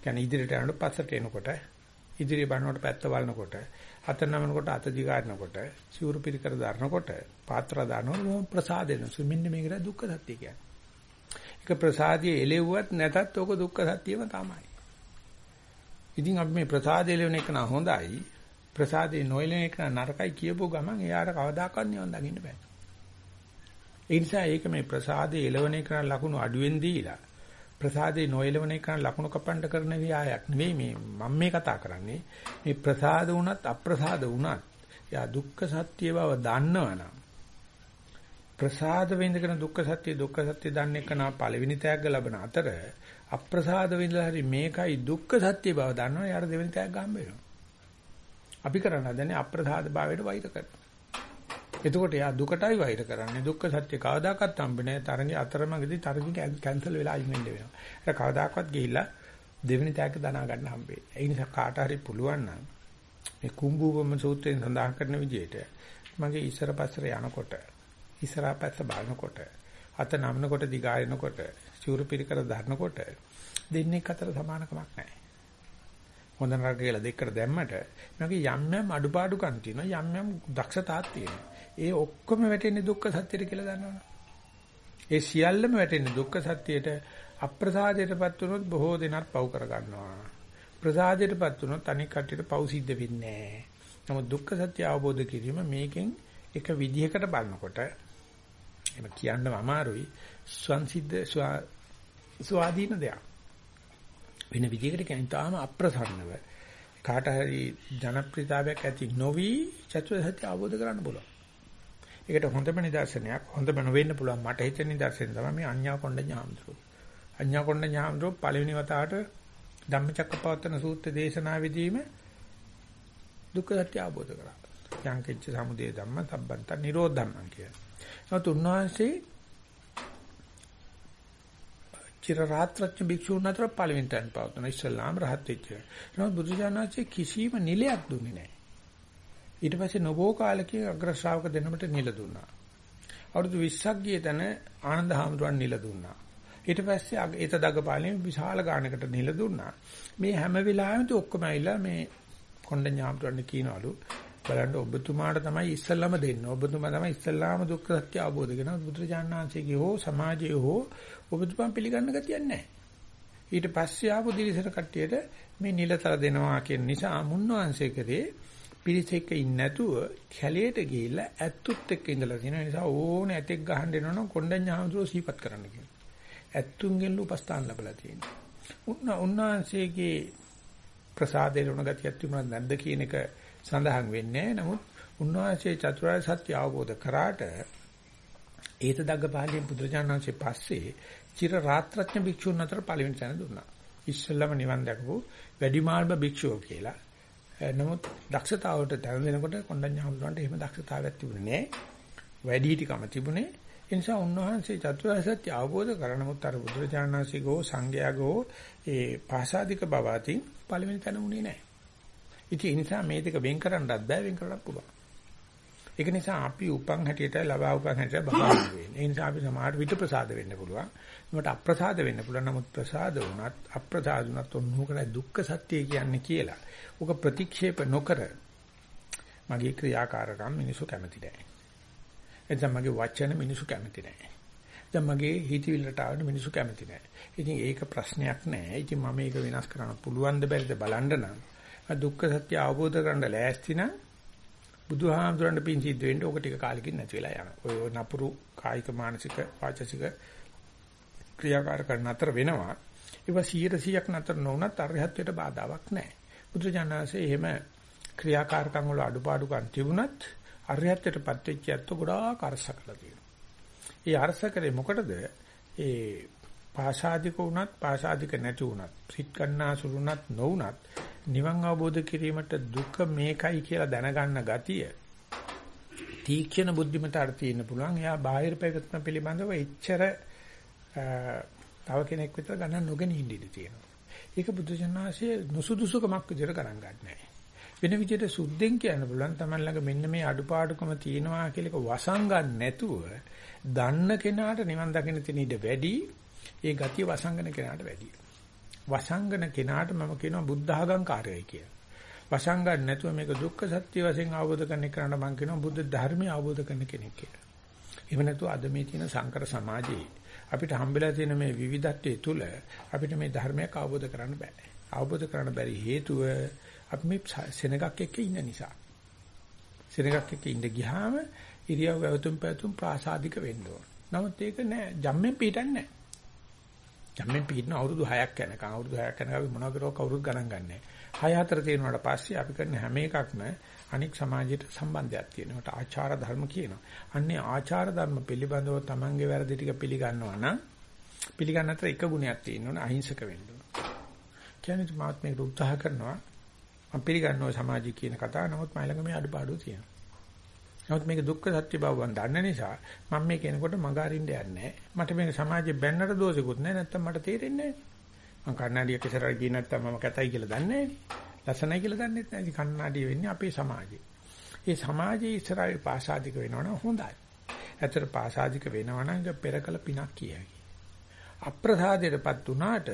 කියන්නේ ඉදිරියට යනකොට පස්සට එනකොට ඉදිරිය බලනකොට පැත්ත බලනකොට අත නමනකොට අත දිගාරනකොට සිවුරු පිරිකර දානකොට පාත්‍ර දානකොට ප්‍රසාදෙන මෙන්න මේකට දුක්ඛ සත්‍ය කියන්නේ. ඒක ප්‍රසාදියේ එලෙව්වත් නැතත් ඕක දුක්ඛ සත්‍යම තමයි. ඉතින් අපි මේ ප්‍රසාදයේ එලෙවන එක නා හොඳයි. ප්‍රසාදේ නොයලෙන එක නරකයි කියපුව ගමන් එයාට කවදාකවත් නිවන් දකින්න බෑ. ඒ නිසා ඒක මේ ප්‍රසාදේ එලවන එක ලකුණු අඩුවෙන් දීලා ප්‍රසාදේ නොයලවන එක ලකුණු කපන්න කරන විහායක් නෙවෙයි මේ මම මේ කතා කරන්නේ. මේ ප්‍රසාද වුණත් අප්‍රසාද වුණත් යා දුක්ඛ සත්‍ය බව දන්නවනම් ප්‍රසාද වෙඳගෙන දුක්ඛ සත්‍ය දුක්ඛ සත්‍ය දන්නේ කනා පළවෙනි තෑග්ග ලබන අතර අප්‍රසාද වෙඳලා හරි මේකයි දුක්ඛ සත්‍ය බව දන්නවා යාර දෙවෙනි තෑග්ග හම්බ වෙනවා. අපි කරන්න හදන්නේ අප්‍රසාද භාවයට වෛර කරනවා. එතකොට යා දුකටයි වෛර කරන්නේ. දුක්ඛ සත්‍ය කවදාකවත් හම්බෙන්නේ නැහැ. තරඟේ අතරමඟදී තරඟින් කැන්සල් වෙලා අයින් වෙන්න වෙනවා. ඒක කවදාකවත් ගිහිල්ලා දෙවෙනි තෑග්ග දනා ගන්න හම්බෙන්නේ. ඒ නිසා කාට හරි පුළුවන් නම් මේ කුම්භූපම සූත්‍රයෙන් සඳහන් කරන විදිහට මගේ ඉස්සර පස්සර යනකොට ඉස්සරහා පැත්ත බලනකොට අත නමනකොට දිගාරිනකොට චූරු පිරිකර දරනකොට දෙන්නේ අතර සමානකමක් නැහැ. හොඳ නරක කියලා දෙකට දැම්මට මගේ යම් යම් අඩුපාඩුකම් තියෙනවා යම් යම් දක්ෂතාවක් තියෙනවා. ඒ ඔක්කොම වැටෙන්නේ දුක්ඛ සත්‍යයට කියලා දන්නවනේ. ඒ සියල්ලම වැටෙන්නේ දුක්ඛ සත්‍යයට අප්‍රසාදයටපත් වුණොත් බොහෝ දෙනාත් පව් කර ගන්නවා. ප්‍රසාදයටපත් වුණොත් අනික් කට්ටියට පව් සිද්ධ වෙන්නේ නැහැ. නමුත් දුක්ඛ සත්‍ය අවබෝධ කිරීම මේකෙන් එක විදිහකට බලනකොට එහෙම කියන්නම අමාරුයි. සංසිද්ධ ස්වාධීන දෙයක්. වෙන විදිහකට කියන්නේ තාම අප්‍රසන්නව කාට හරි ජනප්‍රියතාවයක් ඇති නොවි චතුරාර්ය සත්‍ය අවබෝධ කරගන්න පුළුවන්. ඒකට හොඳම නිදර්ශනයක් හොඳම නොවෙන්න පුළුවන් මට හිතෙන නිදර්ශනය තමයි මේ අඤ්ඤා කොණ්ඩ ඥාමතුරු. අඤ්ඤා කොණ්ඩ ඥාමතුරු පළවෙනි වතාවට ධම්මචක්කපවත්තන සූත්‍ර දේශනාවේදීම දුක්ඛ සත්‍ය අවබෝධ කරා. යංකිච්ච සමුදය ධම්ම සම්බන්ත නිරෝධ ධම්මං කියන. නමුත් උන්වහන්සේ චිර රාත්‍රඥ භික්ෂුන් අතර පළවෙනි තැන පවත්වන ඉස්ලාම් රහත් වෙච්ච. නමුත් බුදුජානනාංශයේ කිසිම නිලයක් දුන්නේ නැහැ. ඊට පස්සේ නොබෝ කාලෙකින් අග්‍ර ශ්‍රාවක දෙනමට නිල දුන්නා. අවුරුදු 20ක් ගිය තැන ආනන්ද හාමුදුරන් නිල දුන්නා. ඊට පස්සේ ඒත දගපාලෙන් විශාල ගානකට නිල දුන්නා. මේ හැම වෙලාවෙම ඔක්කොම ඇවිල්ලා මේ කොණ්ඩ ඥාමතුන් කියනවලු බලන්න ඔබතුමාට තමයි ඉස්සල්ලාම දෙන්න. ඔබතුමා තමයි ඉස්සල්ලාම දුක්ඛ සත්‍ය අවබෝධ කරන බුදුරජාණන්සේගේ හෝ සමාජයේ හෝ ඔබතුමා පිළිගන්න ගතියක් නැහැ. ඊට පස්සේ ආපු දිලිසර කට්ටියට මේ නිලතර දෙනවා කියන නිසා මුන්නවංශේ කරේ පිරිස එක්ක ඉන්නේ නැතුව කැලේට ගිහිල්ලා ඇත්තුත් එක්ක ඉඳලා තියෙන නිසා ඕනේ ඇතෙක් ගහන්න එනවනම් කොණ්ඩඤ්ඤාමතුරු සීපත් කරන්න කියනවා. ඇත්තුන්ගෙන් උපස්ථාන ලැබලා තියෙනවා. උන්න උන්වහන්සේගේ ප්‍රසාදේ වුණ ගතියක් තිබුණාද නැද්ද කියන එක සඳහන් වෙන්නේ නමුත් උන්වහන්සේ චතුරාර්ය සත්‍ය අවබෝධ කරාට ඒත දග්ගපාලියෙන් පුදුරජානන්සේ පස්සේ චිර රාත්‍රඥ භික්ෂුන් අතර පළවෙනි තැන දුන්නා. ඉස්සෙල්ලම නිවන් දැකපු වැඩිමාල්ම භික්ෂුව කියලා. නමුත් දක්ෂතාවට තැන දෙනකොට කොණ්ඩඤ්ඤ හඳුනනට එහෙම දක්ෂතාවයක් තිබුණේ නැහැ. වැඩි හිටිකම තිබුණේ. ඒ නිසා උන්වහන්සේ චතුරාර්ය සත්‍ය අවබෝධ කරගෙන නමුත් අර බුදුරජාණන්සේගෝ සංඝයාගෝ ඒ පාසාදික බව අතින් පළවෙනි තැන උනේ නැහැ. ඉතින් ඒ නිසා මේ දෙක වෙන් කරන්නත් බෑ වෙන් කරන්න පුළුවන්. ඒක නිසා අපි උපන් හැටියට ලබා උපන් හැටියට බබා වෙන්නේ. ඒ නිසා අපි සමාහට විත ප්‍රසාද වෙන්න පුළුවන්. මට අප්‍රසාද වෙන්න පුළුවන්. නමුත් ප්‍රසාද වුණත් අප්‍රසාද වුණත් ඔන්නෝකයි දුක්ඛ සත්‍ය කියන්නේ කියලා. ඔක ප්‍රතික්ෂේප නොකර මගේ ක්‍රියාකාරකම් මිනිසු කැමති නැහැ. එතන මගේ වචන මිනිසු කැමති නැහැ. දැන් මගේ හිතවිල්ලට ආවට මිනිසු කැමති නැහැ. ඉතින් ඒක ප්‍රශ්නයක් නෑ. ඉතින් මම මේක වෙනස් කරන්න පුළුවන් ද බැරිද බලන්න නම් දුක්ඛ සත්‍ය අවබෝධ කරගන්න ලෑස්ති නම් බුදුහාමුදුරන්ට පින් සිද්ධ වෙන්න ඕක ටික කාලෙකින් නැති වෙලා යනවා. ඔය නපුරු කායික මානසික වාචසික ක්‍රියාකාර කරන අතර වෙනවා. ඒව 100%ක් නතර නොවුනත් අරහත්ත්වයට බාධාවක් නැහැ. බුදුජානනාංශයේ එහෙම ක්‍රියාකාරකම් වල අඩුපාඩුකම් තිබුණත් අරහත්ත්වයටපත් වෙච්ච ඇත්ත ගොඩාක් අරසකලා තියෙනවා. ඒ අරසකරේ මොකටද? ඒ පාශාදික වුණත් පාශාදික නැති වුණත් සිත් ගන්නා සුළුණත් නොවුණත් නිවන් අවබෝධ කිරීමට දුක මේකයි කියලා දැනගන්න ගතිය තීක්ෂණ බුද්ධිමතාට තියෙන්න පුළුවන්. එයා බාහිර පැවැත්ම පිළිබඳව එච්චර තව කෙනෙක් විතර ගණන් නොගෙන ඉඳී තියෙනවා. ඒක බුදුසසුනාසේ නුසුදුසුකමක් විදිහට ගණන් ගන්නෑ. වෙන විදිහට සුද්ධෙන් කියන්න පුළුවන් Taman ළඟ මෙන්න මේ අඩුපාඩුකම තියෙනවා කියලා ඒක වසංගන් නැතුව දන්න කෙනාට නිවන් දකින්න තියෙන ඉඩ වැඩි ඒ ගතිය වසංගන කෙනාට වැඩි. වසංගන කෙනාට මම කියනවා බුද්ධ ආගම්කාරයයි කියලා. වසංගන් නැතුව මේක දුක්ඛ සත්‍ය වශයෙන් අවබෝධ කරගන්න කෙනාට මම කියනවා බුද්ධ ධර්මය අවබෝධ කරන කෙනෙක් කියලා. එහෙම නැතුව අද මේ තියෙන සංකර සමාජයේ අපිට හම්බෙලා තියෙන මේ විවිධත්වයේ තුල අපිට මේ ධර්මයක් අවබෝධ කරන්න බෑ. අවබෝධ කරන්න බැරි හේතුව අපි මේ සෙනගක් එක්ක ඉන්න නිසා. සෙනගක් එක්ක ඉඳ ගියාම ඉරියව් වැවතුම් පැතුම් ප්‍රාසාදික වෙන්න ඕන. නමුත් ඒක නෑ ජම්මෙන් පිටින් නෑ. ජම්මෙන් පිටින් අවුරුදු 6ක් යනකම් අවුරුදු 6ක් යනකම් අපි මොනවා කරුවා කවුරුත් ගණන් ගන්නෑ. 6 4 තියෙනවාට පස්සේ අපි කරන හැම එකක්ම අනික් සමාජයට සම්බන්ධයක් තියෙනවට ආචාර ධර්ම කියනවා. අන්නේ ආචාර ධර්ම පිළිබඳව Tamange වැරදි ටික පිළිගන්නවා නම් පිළිගන්න අතර එක ගුණයක් තියෙනවනේ අහිංසක වෙන්න ඕන. කියන්නේ මාත් මේකට උත්සාහ කරනවා මම පිළිගන්නවා සමාජය කියන කතාව. නමුත් මයි ළඟ මේ අඩුපාඩු තියෙනවා. නමුත් මේක දුක්ඛ සත්‍ය බව මම දන්න නිසා මම මේ කෙනෙකුට මඟ අරින්න යන්නේ මට මේක සමාජයේ බැන්නට දෝෂිකුත් නැහැ නැත්තම් මට තේරෙන්නේ නැහැ. මම කන්නඩියක් ඉස්සරහට ගියේ නැත්තම් මම කැතයි කියලා දන්නේ නැහැ. ලස්සනයි කියලා දන්නෙත් නැහැ. ඉතින් කන්නඩිය වෙන්නේ අපේ සමාජයේ. ඒ සමාජයේ ඉස්සරහේ පාසාදික වෙනවනම් හොඳයි. ඇත්තට පාසාදික වෙනවනම් පෙරකල පිනක් කියයි. අප්‍රසාදයටපත් උනාට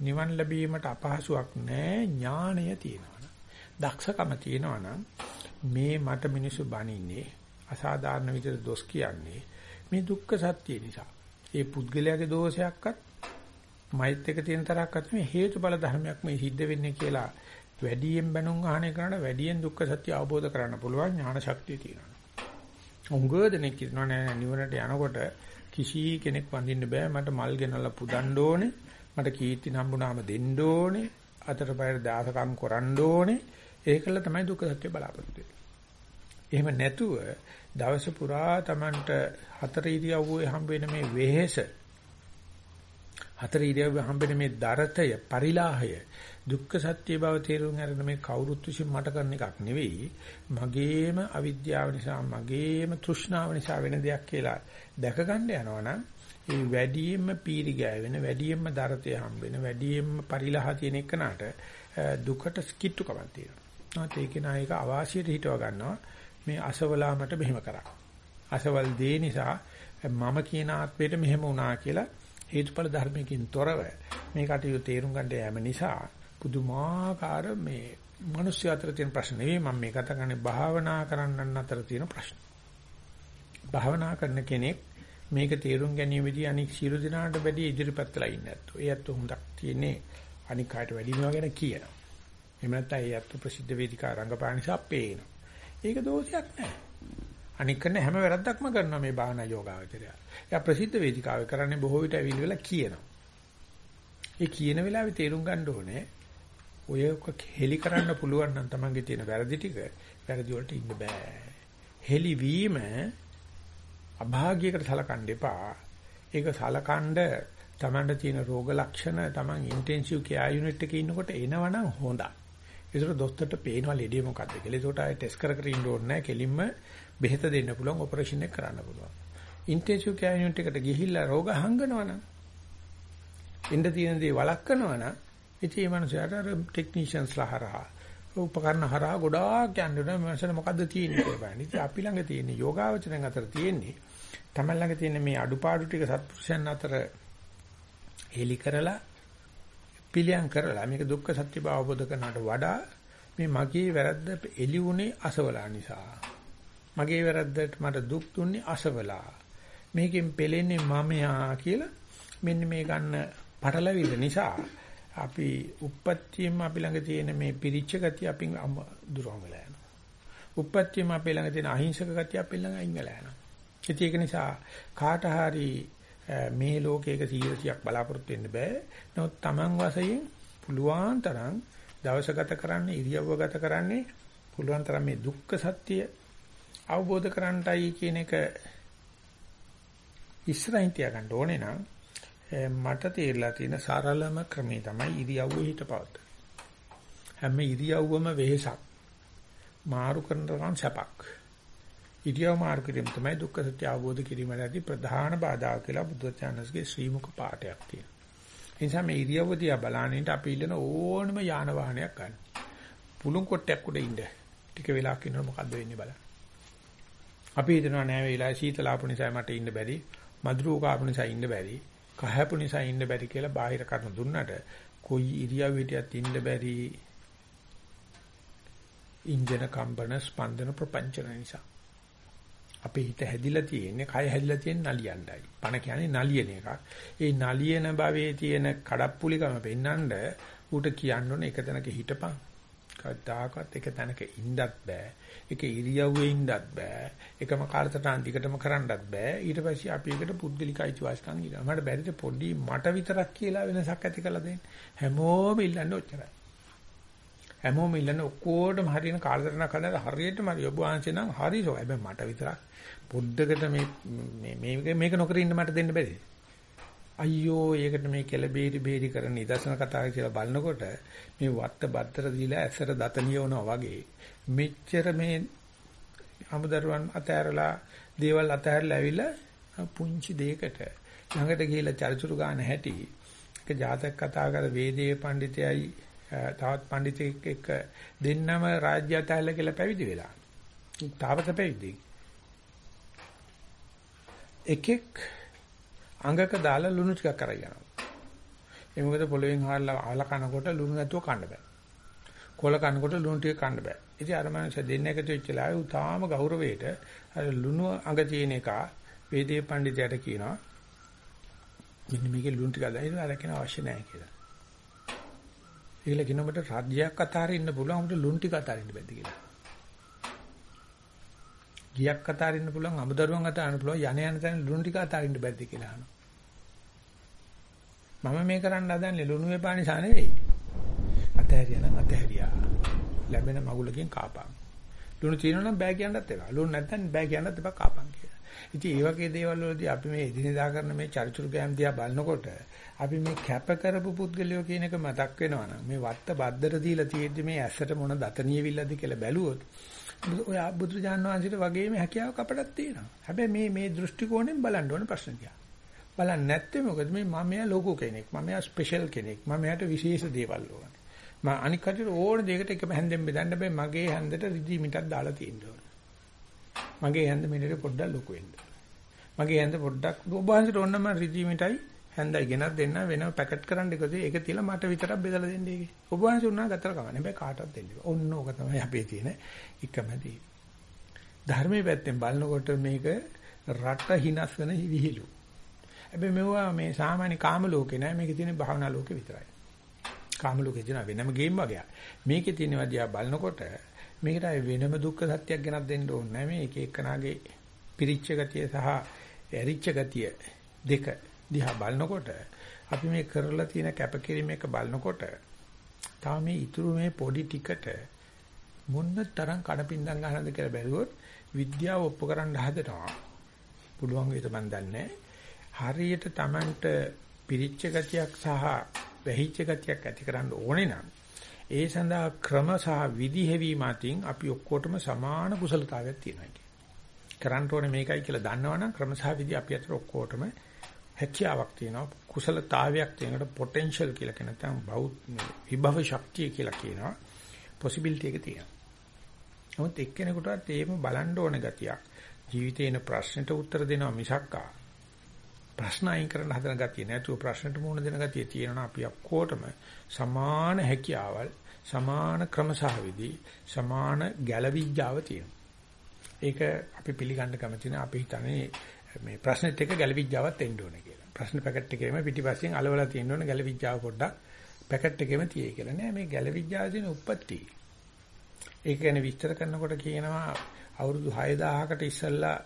නිවන් ලැබීමට අපහසුයක් නැහැ ඥාණය තියෙනවා. දක්ෂකම තියෙනවා නම් මේ මට මිනිස්සු බනින්නේ අසාධාරණ විදිහට දොස් කියන්නේ මේ දුක්ඛ සත්‍ය නිසා. ඒ පුද්ගලයාගේ දෝෂයක්වත් මෛත් එක තියෙන තරක්වත් මේ හේතුඵල ධර්මයක් මේ සිද්ධ වෙන්නේ කියලා වැඩියෙන් බැනුම් අහන්නේ කරන වැඩියෙන් දුක්ඛ සත්‍ය අවබෝධ කරගන්න පුළුවන් ඥාන ශක්තිය තියෙනවා. උංගෝදෙනෙක් කියනවා නෑ නිවනට යනකොට කිසි කෙනෙක් වඳින්න බෑ මට මල් ගෙනල්ලා පුදන්න ඕනේ මට කීර්ති නම්බුනාම දෙන්න ඕනේ අතට පයර දාසකම් කරන්න ඕනේ ඒකල තමයි දුක්ඛ සත්‍ය බලාපොරොත්තු එහෙම නැතුව දවස පුරා Tamanට හතර ඉරියව්වේ හම්බ වෙන මේ වෙහෙස හතර ඉරියව්වේ හම්බ වෙන මේ දරතය පරිලාහය දුක්ඛ සත්‍ය බව තේරුම් අරගෙන මේ කවුරුත් විසින් මට කරන එකක් නෙවෙයි. මගේම අවිද්‍යාව නිසා මගේම තෘෂ්ණාව නිසා වෙන දෙයක් කියලා දැක ගන්න යනවනම් ඒ වැඩියෙන්ම පීරි ගෑවෙන වැඩියෙන්ම දරතය හම්බ වෙන වැඩියෙන්ම පරිලාහ තියෙන එකනට දුකට කිට්ටුකමක් තියෙනවා. නැත් ඒකේ නායක අවාසියට හිටව ගන්නවා. මේ අසවලා මට මෙහෙම කරා. අසවල් දේ නිසා මම කියන ආත්මයට මෙහෙම වුණා කියලා හේතුඵල ධර්මයකින් තොරව මේ කටයුතු තේරුම් ගන්න යාම නිසා පුදුමාකාර මේ මිනිස්සු අතර තියෙන ප්‍රශ්න නෙවෙයි මම මේ කතා කරන්නේ භාවනා කරන්නන් අතර තියෙන ප්‍රශ්න. භාවනා කරන කෙනෙක් මේක තේරුම් ගැනීමේදී අනික් සියලු දෙනාට වැඩි ඉදිරිපත් වෙලා ඉන්නේ නැත්තෝ. ඒ අත් හොඳක් තියෙන්නේ අනික් කාට වැඩි මේවා ගැන කියනවා. එහෙම නැත්නම් ඒ අත් ප්‍රසිද්ධ වේදිකා රංගපාන නිසා පේනවා. ඒක දෝෂයක් නෑ. අනික කරන හැම වැරද්දක්ම කරනවා මේ භාවනා යෝගාවචරය. එයා ප්‍රසිද්ධ වේදිකාවේ කරන්නේ බොහෝ විට ඇවිල්ලා වෙලා කියනවා. ඒ කියන වෙලාවේ තේරුම් ගන්න ඕනේ ඔය හෙලි කරන්න පුළුවන් නම් තමන්ගේ තියෙන වැරදි ටික වැරදි වලට ඉන්න බෑ. හෙලි වීම අභාග්‍යයකට සලකන්න එපා. ඒක සලකනද තමන්ට තියෙන රෝග ලක්ෂණ තමන් ඉන්ටෙන්සිව් කෙයාර් යුනිට් එකේ ඉන්නකොට එනවනම් හොඳයි. ඒතර දොස්තරට පේනවා ලෙඩේ මොකද්ද කියලා. ඒකට ආයෙ ටෙස්ට් කර කර ඉන්න ඕනේ නැහැ. කෙලින්ම බෙහෙත දෙන්න පුළුවන්, ඔපරේෂන් එක කරන්න පුළුවන්. ඉන්ටෙන්සිව් කෙයාර් යුනිට් එකට ගිහිල්ලා රෝග හංගනවනම් ඉන්න තියෙන දේ වළක්වනවනම් ඉතින් මේ මනුස්සයාට අර ටෙක්නීෂියන්ස්ලා හරහා උපකරණ හරහා ගොඩාක් යන්නේ මනසට මොකද්ද තියෙන්නේ කියලා බලන්න. ඉතින් අපි ළඟ තියෙන යෝගාවචරයන් අතර තියෙන්නේ තමයි ළඟ තියෙන මේ අඩුපාඩු ටික සත්පුරුෂයන් අතර හෙලි කරලා පිළියම් කරලා මේක දුක්ඛ සත්‍ය බව අවබෝධ කරනවට වඩා මේ මගේ වැරද්ද එළිුණේ අසවලා නිසා. මගේ වැරද්දට මට දුක් දුන්නේ අසවලා. මේකෙන් පෙලෙන්නේ මමයා කියලා මෙන්න මේ ගන්න පටලවිල්ල නිසා අපි උප්පත්තියෙම අපි ළඟ තියෙන මේ පිරිච්ච ගතිය අපින් දුරම වෙලා යනවා. උප්පත්තියෙම අපි ළඟ තියෙන අහිංසක ගතිය අපි ළඟ අයින් වෙලා යනවා. ඒක නිසා කාට හරි මේ ලෝකයක 100ක් බලාපොරොත්තු වෙන්න බෑ. නමුත් Taman වශයෙන් පුළුවන් තරම් දවස ගත කරන්නේ ඉරියව්ව ගත කරන්නේ පුළුවන් තරම් මේ දුක්ඛ සත්‍ය අවබෝධ කරගන්නටයි කියන එක ඉස්සරහින් තියාගන්න ඕනේ නම් මට තේරලා තියෙන සරලම ක්‍රමේ තමයි ඉරියව්වේ හිටපවත. හැම ඉරියව්වම වෙහසක්. මාරු කරන සැපක්. ඉරියව් මාරු කිරීම තමයි දුක්ඛ සත්‍ය අවබෝධ කිරීමට ඇති ප්‍රධාන බාධා කියලා බුදුචානන්සේගේ ශ්‍රී මුඛ පාඨයක් තියෙනවා. ඒ නිසා මේ ඉරියව්ව දිහා බලනින්ට අපි ඉල්ලන ඕනම යාන වාහනයක් ගන්න. පුළුන් කොටයක් උඩ ඉන්න. ටික වෙලාවක් ඉන්නකොට මොකද්ද වෙන්නේ බලන්න. අපි හිතනවා නෑ වෙලාවේ සීතලාපු නිසා මට ඉන්න බැරි, මధుරෝ කාපු නිසා ඉන්න බැරි, කහපු නිසා ඉන්න බැරි කියලා බාහිර කරුණු දුන්නට කොයි ඉරියව් හිටියත් ඉන්න බැරි ඉන්ජන කම්පන ස්පන්දන ප්‍රපංචන නිසා අපේ හිත හැදිලා තියෙන්නේ කය හැදිලා තියෙන නලියණ්ඩයි. පණ කියන්නේ නලියන එකක්. ඒ නලියන භවයේ තියෙන කඩප්පුලිකම පෙන්නඳ ඌට කියන්න ඕනේ එක තැනක හිටපන්. කවදාකවත් එක තැනක ඉන්නත් බෑ. එක ඉරියව්වේ ඉන්නත් බෑ. එකම කාලසටහන් දිගටම කරන්නත් බෑ. ඊට පස්සේ අපි එකට පුද්ගලික අයිතිවාසිකම් ඉල්ලනවා. මට බැරිද පොඩි මට විතරක් කියලා වෙනසක් ඇති කරලා දෙන්න. හැමෝම ඉල්ලන්නේ ඔච්චරයි. හැමෝම ඉල්ලන්නේ ඔක්කොටම හරියන කාලසටහනක් හදලා හරියටම හරි ඔබ වහන්සේ නම් හරිසෝ. හැබැයි මට විතරක් පොඩ්ඩකට මේ මේ මේක නොකර ඉන්න මට දෙන්න බැරිද? අයියෝ ඒකට මේ කෙල බේරි බේරි කරන නිදර්ශන කතා කියලා බලනකොට මේ වත්ත බත්තර දීලා ඇසට දත නියවනවා වගේ මෙච්චර මේ අමුදරුවන් අතෑරලා දේවල් අතෑරලා ඇවිල්ලා පුංචි දෙයකට ළඟට ගිහිල්ලා චරිචුරු ගන්න හැටි ඒක ජාතක කතා කර වේදේ පඬිතයයි තවත් පඬිතෙක් එක්ක දෙන්නම රාජ්‍ය අතහැරලා කියලා පැවිදි වෙලා. තාපස පැවිදි. එකෙක් අඟක දාලා ලුණු ටිකක් අරන් යනවා. ඒ මොකද පොළවෙන් හාරලා අහලා කනකොට ලුණු නැතුව කන්න බෑ. කොල කනකොට ලුණු ටික කන්න බෑ. ඉතින් අර මනුස්සය දෙන්න එකතු වෙච්ච ලාවේ උතාම ගෞරවයට අර ලුණු අඟ තියෙන එක වේදේ පඬිතයාට කියනවා. මෙන්න මේකේ ලුණු ටික දාලා අර කියන අවශ්‍ය නැහැ කියලා. ඒකල කිනොමට රාජ්‍යයක් අතාරින්න පුළුවන් උඹට ලුණු ටික අතාරින්න බැද්ද කියලා. ගියක් අතාරින්න පුළුවන් අමුදරුවන් අතාරින්න පුළුවන් යන යන තැන ලුණු ටික අතාරින්න බැද්ද කියලා අහනවා. මම මේ කරන්න හදන්නේ ලුණු වේපා නිසා නෙවෙයි. අතහැරියා නම් අතහැරියා. ලැබෙන මගුලකින් කාපන්. ලුණු තියෙනවා නම් බෑ කියන්නත් එපා. ලුණු නැත්නම් බෑ කියන්නත් එපා කාපන් කියලා. ඉතින් මේ වගේ දේවල් වලදී අපි මේ එදිනෙදා කරන මේ චරිචුරු ගෑම් දිහා බලනකොට අපි මේ කැප කරපු පුද්ගලයෝ කියන එක මතක් වෙනවා නම් මේ වත්ත බද්දට දීලා තියෙද්දි මේ ඇසට මොන දතනියවිල්ලද කියලා බැලුවොත් ඔය බුදුරජාණන් වහන්සේට වගේම හැකියාවක් අපටත් තියෙනවා. හැබැයි මේ මේ දෘෂ්ටි කෝණයෙන් බලන්න ඕන ප්‍රශ්න දිහා. බලන්නේ නැත්නම් මොකද මේ මම යා ලෝකෝ කෙනෙක්. මම යා ස්පෙෂල් කෙනෙක්. මම යාට විශේෂ දේවල් ඕන. මම අනික් කටියට ඕන දෙයකට එකම හැන්දෙන් බෙදන්න බෑ. මගේ හැන්දට රිදි මිටක් දාලා තියෙන්න ඕන. මගේ හැන්ද මෙන්නට පොඩ්ඩක් ලොකු වෙන්න. මගේ හැන්ද පොඩ්ඩක් ඔබ වහන්සේට ඕනම රිදි මිටයි හැන්දයි ගෙනත් දෙන්න වෙනම පැකට් කරන්න එකද ඒක තියලා මට විතරක් බෙදලා දෙන්න ඒකේ. ඔබ වහන්සේ උනා ගතර කමන්නේ. හැබැයි කාටවත් දෙන්න බෑ. ඔන්න ඕක තමයි අපේ තියෙන එකමදී. ධර්මයේ පැත්තෙන් බලනකොට මේක රට හිනස් වෙන විහිළු. හැබැයි මෙවුවා මේ සාමාන්‍ය කාම ලෝකේ නෑ මේකේ තියෙන භාවනා ලෝකේ විතරයි. කාම ලෝකේ තියෙන වෙනම ගේම් වගේක්. මේකේ තියෙන වදියා බලනකොට මේකට වෙනම දුක්ඛ සත්‍යයක් ගෙනත් දෙන්න ඕනේ නෑ මේ එක එකනාගේ පිරිච්ච ගතිය සහ ඇරිච්ච ගතිය දෙක දිහා බලනකොට අපි මේ කරලා තියෙන කැපකිරීම එක බලනකොට තාම මේ ඉතුරු මේ පොඩි ටිකට මොන්න තරම් කඩපින්දම් ගන්නද කියලා බැලුවොත් විද්‍යාව ඔප්පු කරන්න හදනවා. පුළුවන් වේද මන් දන්නේ. හරියට Tamanට පිරිච්ච ගතියක් සහ වැහිච්ච ගතියක් ඇති කරන්න ඕනේ නම් ඒ සඳහා ක්‍රම සහ විදි හැවීම අතින් අපි ඔක්කොටම සමාන කුසලතාවයක් තියෙනවා. කරන්න ඕනේ මේකයි කියලා දන්නවනම් ක්‍රම සහ විදි අපි අතර ඔක්කොටම හැකියාවක් තියෙනවා කුසලතාවයක් තියෙනකට පොටෙන්ෂල් කියලා කියන නැත්නම් බෞද්ධ විභව ශක්තිය කියලා කියනවා possibility එක තියෙනවා. නමුත් එක්කෙනෙකුටවත් ඒම බලන්න ඕන ගතියක් ජීවිතේන ප්‍රශ්නෙට උත්තර දෙනවා මිසක්කා ප්‍රශ්න අයින් කරන්න හදන ගතිය නැතුව ප්‍රශ්නට මුහුණ දෙන ගතිය තියෙනවා අපි ඔක්කොටම සමාන හැකියාවල් සමාන ක්‍රමසහවිදි සමාන ගැළවිජ්ජාව තියෙනවා. ඒක අපි පිළිගන්න කැමති නැහැ අපි හිතන්නේ මේ ප්‍රශ්නෙත් එක්ක ගැළවිජ්ජාවත් එන්න ඕනේ කියලා. ප්‍රශ්න පැකට් එකේම පිටිපස්සෙන් අලවලා තියෙන්න ඕනේ ගැළවිජ්ජාව පොඩ්ඩක් පැකට් එකේම තියෙයි කියලා. නෑ මේ ගැළවිජ්ජාව දින උප්පත්ති. ඒක ගැන විස්තර කරනකොට කියනවා අවුරුදු 6000කට ඉස්සෙල්ලා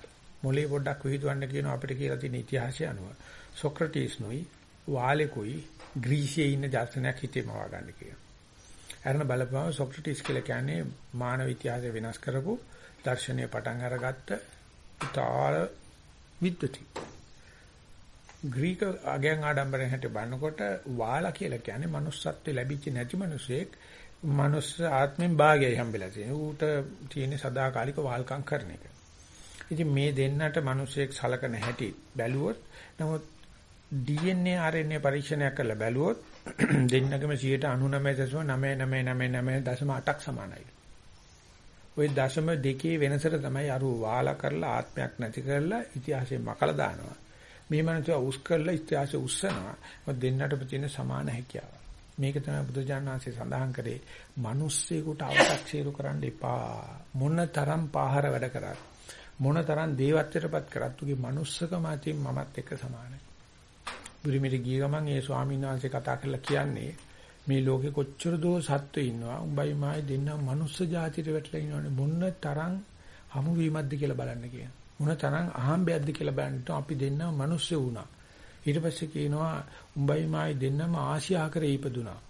මොලේ පොඩ්ඩක් විහිදුවන්න කියනවා අපිට කියලා තියෙන ඉතිහාසය අනුව. සොක්‍රටිස් නොයි වාලෙකුයි ග්‍රීසියේ ඉන්න දර්ශනයක් හිතේම වගන්න කියනවා. අරන බලපුවම සොක්‍රටිස් කියලා කියන්නේ මානව ඉතිහාසය වෙනස් කරපු දර්ශනීය පටන් අරගත්ත උතාල විද්වති. ග්‍රීක අගයන් ආඩම්බරෙන් හැට බලනකොට වාලා කියලා කියන්නේ manussත්වෙ ලැබිච්ච නැති මිනිසෙක් මනුස්ස ආත්මෙන් භාගයයි හම්බෙලා තියෙන. ඌට තියෙන සදාකාලික වාල්කම් කරන එක. ඉතින් මේ දෙන්නට මිනිසෙක් සලකන හැටි බැලුවොත් නමුත් DNA RNA පරීක්ෂණයක් කරලා බැලුවොත් දෙන්නගම 99.99999.8ක් සමානයි. ওই දශම දෙකේ වෙනසට තමයි අර වාලා කරලා ආත්මයක් නැති කරලා ඉතිහාසයෙන් මකලා දානවා. මේ මනස උස් කරලා ඉතිහාසය උස්සනවා. මොකද දෙන්නට තියෙන සමාන හැකියාව. මේක තමයි බුදුජානනාංශය සඳහන් කරේ. මිනිස්සෙකුට අව탁සීරු කරන්න එපා. මොන තරම් පාහර වැඩ කරත් මොන තරම් දේවත්වයටපත් කරත් උගේ manussකම අතින් මමත් එක්ක සමානයි. බුරිමිරි ගිය ගමන් ඒ ස්වාමීන් වහන්සේ කතා කරලා කියන්නේ මේ ලෝකෙ කොච්චර දෝ සත්ත්ව ඉන්නවා උඹයි මායි දෙන්න මනුස්ස జాතියට වැටලා ඉන්නවනේ මොන තරම් හමු වීමක්ද කියලා බලන්න කියන මොන තරම් අහම්බයක්ද කියලා බලන්න අපි දෙන්නම මිනිස්සු වුණා ඊට පස්සේ කියනවා උඹයි මායි දෙන්නම ආසියාකරේ ඉපදුනා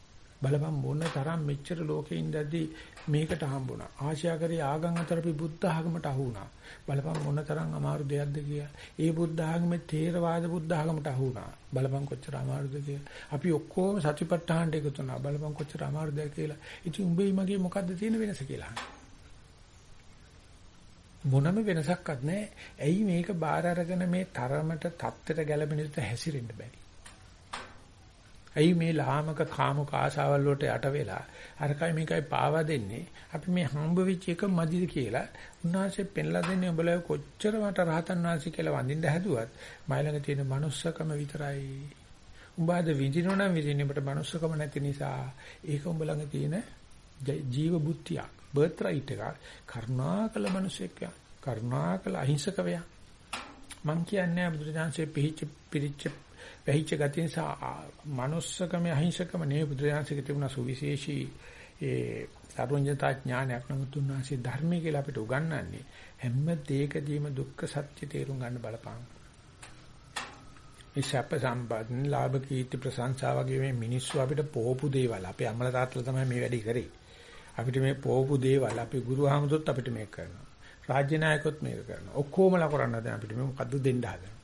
බලපන් මොන තරම් මෙච්චර ලෝකේ ඉඳද්දී මේකට හම්බුණා. ආශ්‍යාකරී ආගම් අතර අපි බුද්ධ ආගමට අහු වුණා. බලපන් මොන තරම් අමාරු දෙයක්ද කියලා. ඒ බුද්ධ ආගමේ තේරවාද බුද්ධ ආගමට අහු වුණා. බලපන් කොච්චර අමාරුද කියලා. අපි ඔක්කොම සතිපට්ඨානට එකතු වුණා. බලපන් කොච්චර අමාරුද කියලා. ඉතින් උඹේ මගේ මොකද්ද තියෙන වෙනස කියලා. මොනම වෙනසක්වත් නැහැ. ඇයි මේක බාර අරගෙන මේ තරමට தත්තට ගැළපෙන විදිහට හැසිරෙන්න බැරි? ඇයි මේ ලාමක කාමක ආශාවල් වලට යට වෙලා අරකයි මේකයි පාවා දෙන්නේ අපි මේ හම්බ වෙච්ච එක මදිද කියලා උන්වහන්සේ පෙන්ලා දෙන්නේ උඹලා කොච්චර මට රහතන් වහන්සේ කියලා වඳින්න හැදුවත් මයිලඟ තියෙන manussකම විතරයි උඹාද විඳිනව නම් විඳින්නේ ඔබට manussකම නැති නිසා ඒක උඹ ළඟ තියෙන ජීව බුද්ධියක් බර්ත් රයිට් එක කරුණාකල මිනිසෙක් කරුණාකල අහිංසක වයා මං කියන්නේ බුදුරජාන්සේ පිහිච්ච පිරිච්ච වැහිච්ච ගතිය නිසා manussකම අහිංසකම නෙවෙයි බුදුරජාණන්සේ තිබුණ සුවිශේෂී ඒ සර්වඥතා ඥානයක්. නමුත් උන්වහන්සේ ධර්මයේ කියලා අපිට උගන්වන්නේ හැම දෙයකදීම දුක්ඛ සත්‍ය තේරුම් ගන්න බලපං. මේ සැප සම්පන්න ලාභ කීර්ති ප්‍රශංසා වගේ මේ මිනිස්සු අපිට පොහොපු දේවල්. අපේ අම්මලා තාත්තලා තමයි මේ වැඩි කරේ. අපිට මේ පොහොපු දේවල් අපේ ගුරුහාමුදුරුත් අපිට මේක කරනවා. රාජ්‍ය නායකොත් මේක කරනවා. ඔක්කොම ලා කරන්න දැන් අපිට මේ මොකද්ද දෙන්න හදන්නේ.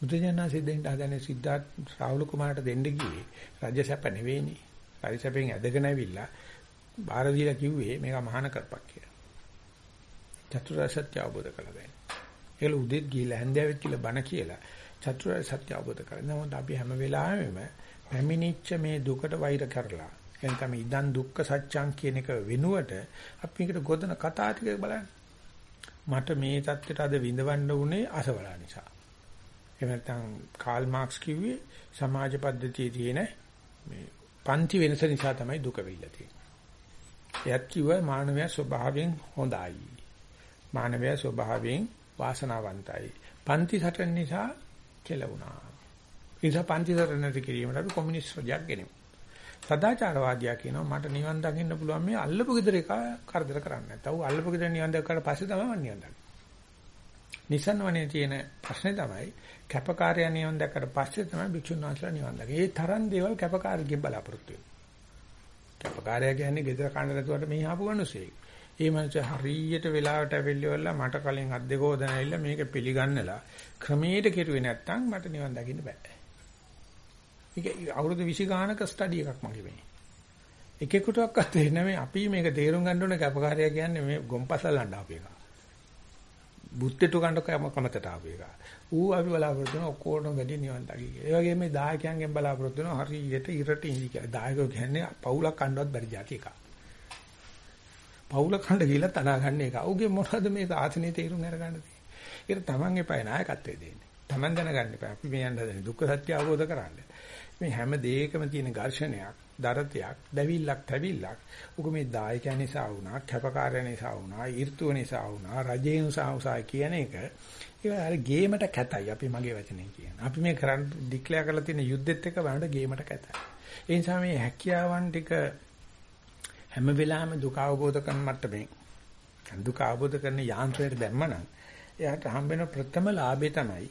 බුදුජානනාංශයෙන් දෙන්න හදන්නේ සිද්ධාර්ථ ශ්‍රාවල කුමාරට දෙන්න ගියේ රාජ්‍ය සැප නෙවෙයිනේ. රාජ්‍ය සැපෙන් ඇදගෙන ඇවිල්ලා බාර දීලා කිව්වේ මේක මහාන කරපක් කියලා. චතුරාර්ය සත්‍ය අවබෝධ කරගන්න. ඒල උදේත් ගිහිල්ලා හැන්දෑවෙත් කියලා බණ කියලා චතුරාර්ය සත්‍ය අවබෝධ කරගන්න. නමුත් අපි හැම වෙලාවෙම පැමිණිච්ච මේ දුකට වෛර කරලා එතන ඉදන් දුක්ඛ සත්‍යං කියන එක වෙනුවට අපි මේකට ගොඩන කතා ටික බලන්න. මට මේ தත්ත්වයට අද විඳවන්න උනේ අසවලා නිසා. එහෙම නැත්නම් කාල් මාක්ස් කිව්වේ සමාජ පද්ධතියේ තියෙන මේ පන්ති වෙනස නිසා තමයි දුක වෙilla තියෙන්නේ. එයත් කිව්වා මානවය ස්වභාවයෙන් හොඳයි. මානවය ස්වභාවයෙන් වාසනාවන්තයි. පන්ති සටන නිසා කෙලවුණා. ඒ නිසා පන්ති සටන නැති කිරීමට අපි කොමියුනිස්ට් රජයක් ගෙනෙමු. සදාචාරවාදියා කියනවා මට නිවන් දකින්න පුළුවන් මේ අල්ලපු ගෙදර එක කරදර කරන්නේ නැත්නම් ඌ අල්ලපු ගෙදර නිවන් දැක්කට පස්සේ තමයි මම නිවන් දකින්නේ. නිසන් වනේ තියෙන ප්‍රශ්නේ තමයි කැපකාරයා නිවන් දැක්කට පස්සේ තමයි භික්ෂුන් වහන්සේලා නිවන් දැකේ. ඒ තරම් දේවල් කැපකාරගෙන් බලාපොරොත්තු වෙනවා. කැපකාරයා කියන්නේ ගෙදර කන්න නැතුවට මෙහි ආපු මිනිස්සෙක්. ඒ මිනිස්සු හරියට වෙලාවට ඇවිල්ලිවලා මට කලින් අත් දෙක හොදන ඇවිල්ලා මේක පිළිගන්නලා ක්‍රමයට කෙරුවේ නැත්තම් මට නිවන් දකින්න බෑ. මේක අවුරුදු 20 ගානක ස්ටඩි එකක් මගේ මේ. එකෙකුටවත් තේරෙන්නේ නැහැ අපි මේක තේරුම් ගන්න ඕනේ කැපකාරයා කියන්නේ මේ ගොම්පසල්ලන්න ආපු එක. බුත්තේට ගන්න කමතට ආපු එක. ඌ අපි බලාපොරොත්තු වෙන ඔක්කොටම වැඩි නිවන් දකි කියලා. ඒ වගේම මේ දායකයන්ගෙන් බලාපොරොත්තු වෙන හරියට ඉරට ඉඳි කියලා. දායකයෝ කියන්නේ පවුලක් කන්නවත් බැරි જાති එකක්. පවුල කණ්ඩ ගිහලා තනා ගන්න එක. ඔහුගේ මොනවද මේ ආසනේ තේරුම් අරගන්න තියෙන්නේ. ඒක තමන් එපා නායකත්වයේ දෙන්නේ. තමන් දැනගන්න එපා. අපි මේ යන්න හදන්නේ දුක්ඛ සත්‍ය අවබෝධ කරගන්න. මේ හැම දෙයකම තියෙන ඝර්ෂණයක්, දරතයක්, දැවිල්ලක්, තැවිල්ලක්. උක මේ දායකයන් නිසා වුණා, කැපකාරයන් නිසා වුණා, ඍතුව නිසා වුණා, රජේ නිසා උසාය කියන එක ඒක අර ගේමට කැතයි. අපි මගේ වචනෙන් කියන. අපි මේ කරන් ඩික්ලෙයාර් කරලා තියෙන යුද්ධෙත් එක්ක බලනකොට ගේමට කැතයි. ඒ නිසා මේ හැකියාවන් ටික හැම වෙලාවෙම දුක අවබෝධ කරන මට්ටමේ දුක අවබෝධ කරන යාන්ත්‍රයට දැම්මනම් එයාට හම්බෙන ප්‍රථම ලාභේ තමයි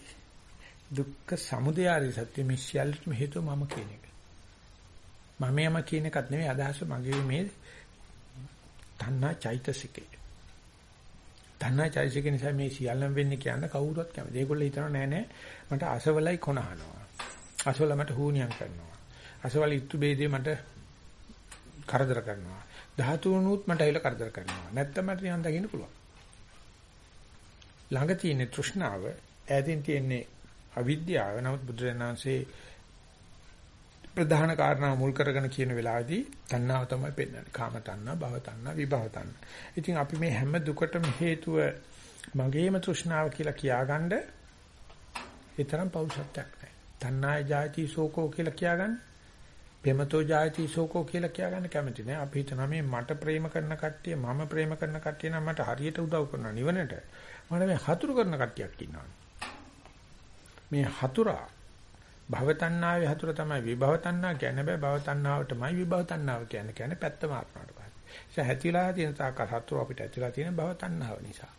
දුක්ඛ සමුදය ආරි සත්‍ය මේ සියල්ලටම හේතුව මම කියන එක. මම යම කියන එකත් නෙවෙයි අදහස මගේ මේ තණ්හා චෛතසිකේ. තණ්හා චෛතසික නිසා මේ සියල්ලම වෙන්නේ කියන කවුරුවත් කැමති. ඒගොල්ලෝ හිතනවා නෑ නෑ මට අසවලයි කොනහනවා. අසවල මට හුනියම් කරනවා. අසවල ඉතු බේදේ මට කරදර කරනවා. ධාතුනුත් මට ඇවිල්ලා කරදර කරනවා. නැත්තම් මට නිවන් දකින්න පුළුවන්. ළඟ තියෙන තෘෂ්ණාව ඈතින් තියෙන්නේ අවිද්‍යාව. නමුත් බුදුරජාණන්සේ ප්‍රධාන කාරණා මුල් කරගෙන කියන වෙලාවේදී තණ්හාව තමයි පෙන්වන්නේ. කාම තණ්හා, භව තණ්හා, විභව තණ්හා. ඉතින් අපි මේ හැම දුකටම හේතුව මගේම තෘෂ්ණාව කියලා කියාගන්න ඒ තරම් පෞරුෂත්වයක් නැහැ. තණ්හාය ජාති සෝකෝ කියලා කියාගන්න පෙමතෝ ජායති සෝකෝ කියලා කියාගන්න කැමති නෑ. අපි හිතනවා මේ මට ප්‍රේම කරන කට්ටිය මම ප්‍රේම කරන කට්ටිය නම් මට හරියට උදව් කරනවා නිවනට. මට මේ හතුරු කරන කට්ටියක් ඉන්නවා. මේ හතුරා භවතණ්ණාවේ හතුර තමයි විභවතණ්ණා කියන්නේ බෑ භවතණ්ණාවටමයි විභවතණ්ණාව කියන්නේ කියන්නේ පැත්ත මාත්‍රාට පස්සේ. ඒ හැතිලා තියෙන තාක හතුර අපිට ඇතිලා තියෙන භවතණ්ණාව නිසා.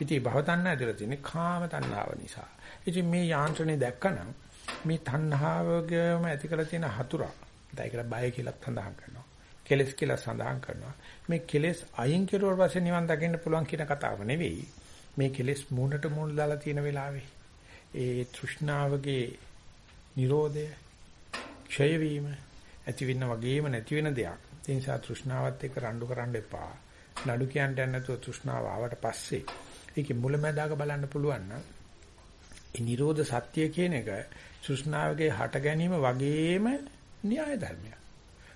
ඉතින් භවතණ්ණා ඇතිලා තියෙන්නේ කාම තණ්හාව නිසා. ඉතින් මේ යාන්ත්‍රණය දැක්කනම් මේ තණ්හාවගේම ඇති කරලා තියෙන හතුරා ඒකට බය කියලා සඳහන් කරනවා. කෙලස් කියලා සඳහන් කරනවා. මේ කෙලස් අයින් කෙරුවට පස්සේ නිවන් දකින්න පුළුවන් කියන කතාව නෙවෙයි. මේ කෙලස් මූණට මූණ දාලා තියෙන වෙලාවේ ඒ තෘෂ්ණාවගේ Nirodha ක්ෂය වීම ඇති වෙන වගේම නැති වෙන දෙයක්. ඒ නිසා තෘෂ්ණාවත් එක්ක රණ්ඩු කරන්න එපා. නඩු කියන්න යන්න නැතුව තෘෂ්ණාව ආවට පස්සේ ඒකේ මුලැමැදාක බලන්න පුළුවන් නම් ඒ Nirodha සත්‍ය කියන එක තෘෂ්ණාවගේ හට ගැනීම වගේම න්‍යාය ධර්මයක්.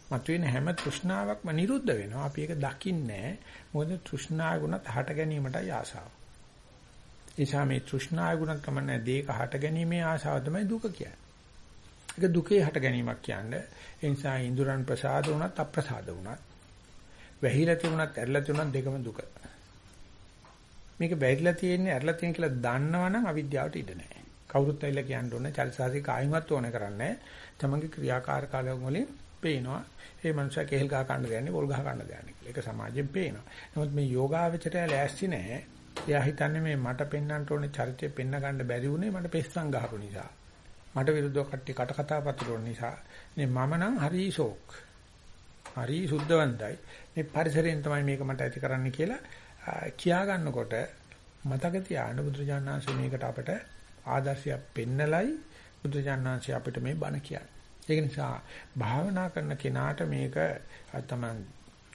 මතුවෙන හැම තෘෂ්ණාවක්ම නිරුද්ධ වෙනවා. අපි ඒක දකින්නේ මොකද තෘෂ්ණා ගුණත් හට ගැනීමටයි ආසාව. එසා මේ තෘෂ්ණා ගුණත් කමන්නේ දේක හට ගැනීමේ ආසාව තමයි දුක කියන්නේ. ඒක දුකේ හට ගැනීමක් කියන්නේ. ඒ නිසා ඉන්ද්‍රයන් ප්‍රසාද වුණත් අප්‍රසාද වුණත් වැහිලා තිබුණත් ඇරලා තිබුණත් දෙකම දුක. මේක බැරිලා තියෙන්නේ ඇරලා තියෙන කියලා දන්නවනම් අවිද්‍යාවට ඉඩ නැහැ. කවුරුත් ඇවිල්ලා කියන්න ඕනේ චරිතසාසී කායිමත් ඕනේ කරන්නේ තමන්ගේ ක්‍රියාකාරකම් වලින් පේනවා ඒ මනුස්සයා කෙහෙල් ගහ ගන්න දෙන්නේ පොල් ගහ ගන්න දෙන්නේ කියලා. ඒක සමාජයෙන් පේනවා. නමුත් මේ යෝගාවචරය ලෑස්ති නැහැ. එයා හිතන්නේ මේ මට පෙන්වන්න ඕනේ චරිතය පෙන්න ගන්න බැරි වුණේ මට පෙස්සම් ගහපු නිසා. මට විරුද්ධව කට්ටිය කට කතා පතුරවන නිසා. නේ මම නම් හරි ෂෝක්. හරි සුද්ධවන්තයි. මේ පරිසරයෙන් තමයි මේක මට ඇති කරන්න කියලා කියා ගන්නකොට මතක තියාගන්න බුදුරජාණන් මේකට අපට ආදර්ශයක් පෙන්නලයි බුදුජානනාංශය අපිට මේ බණ කියන්නේ. ඒක නිසා භාවනා කරන කෙනාට මේක තමයි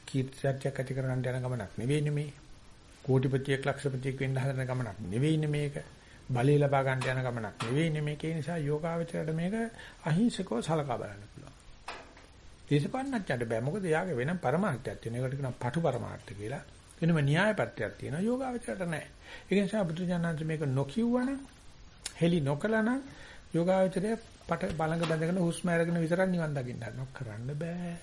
කීර්තියක් ඇති කරගන්න යන ගමනක් නෙවෙයිනේ මේ. කෝටිපතියෙක් ලක්ෂපතියෙක් වෙන්න හදන ගමනක් නෙවෙයිනේ මේක. බලය ලබා ගන්න යන ගමනක් නෙවෙයිනේ මේක. ඒ නිසා යෝගාවචරයට මේක අහිංසකව සලකා බලන්න පුළුවන්. දේශපාලනඥයන්ට බෑ. මොකද එයාගේ වෙන પરමාර්ථයක් තියෙන. ඒකට කියනවා පටු પરමාර්ථ කියලා. වෙනම න්‍යායපත්‍යක් තියෙනවා. යෝගාවචරයට නෑ. ඒ නිසා බුදුජානනාංශ මේක නොකියුවනම්, හෙලි නොකලනම් යෝගාවචරය පට බලඟ බඳගෙන හුස්ම අරගෙන විතරක් නිවන් දකින්න කරන්න බෑ.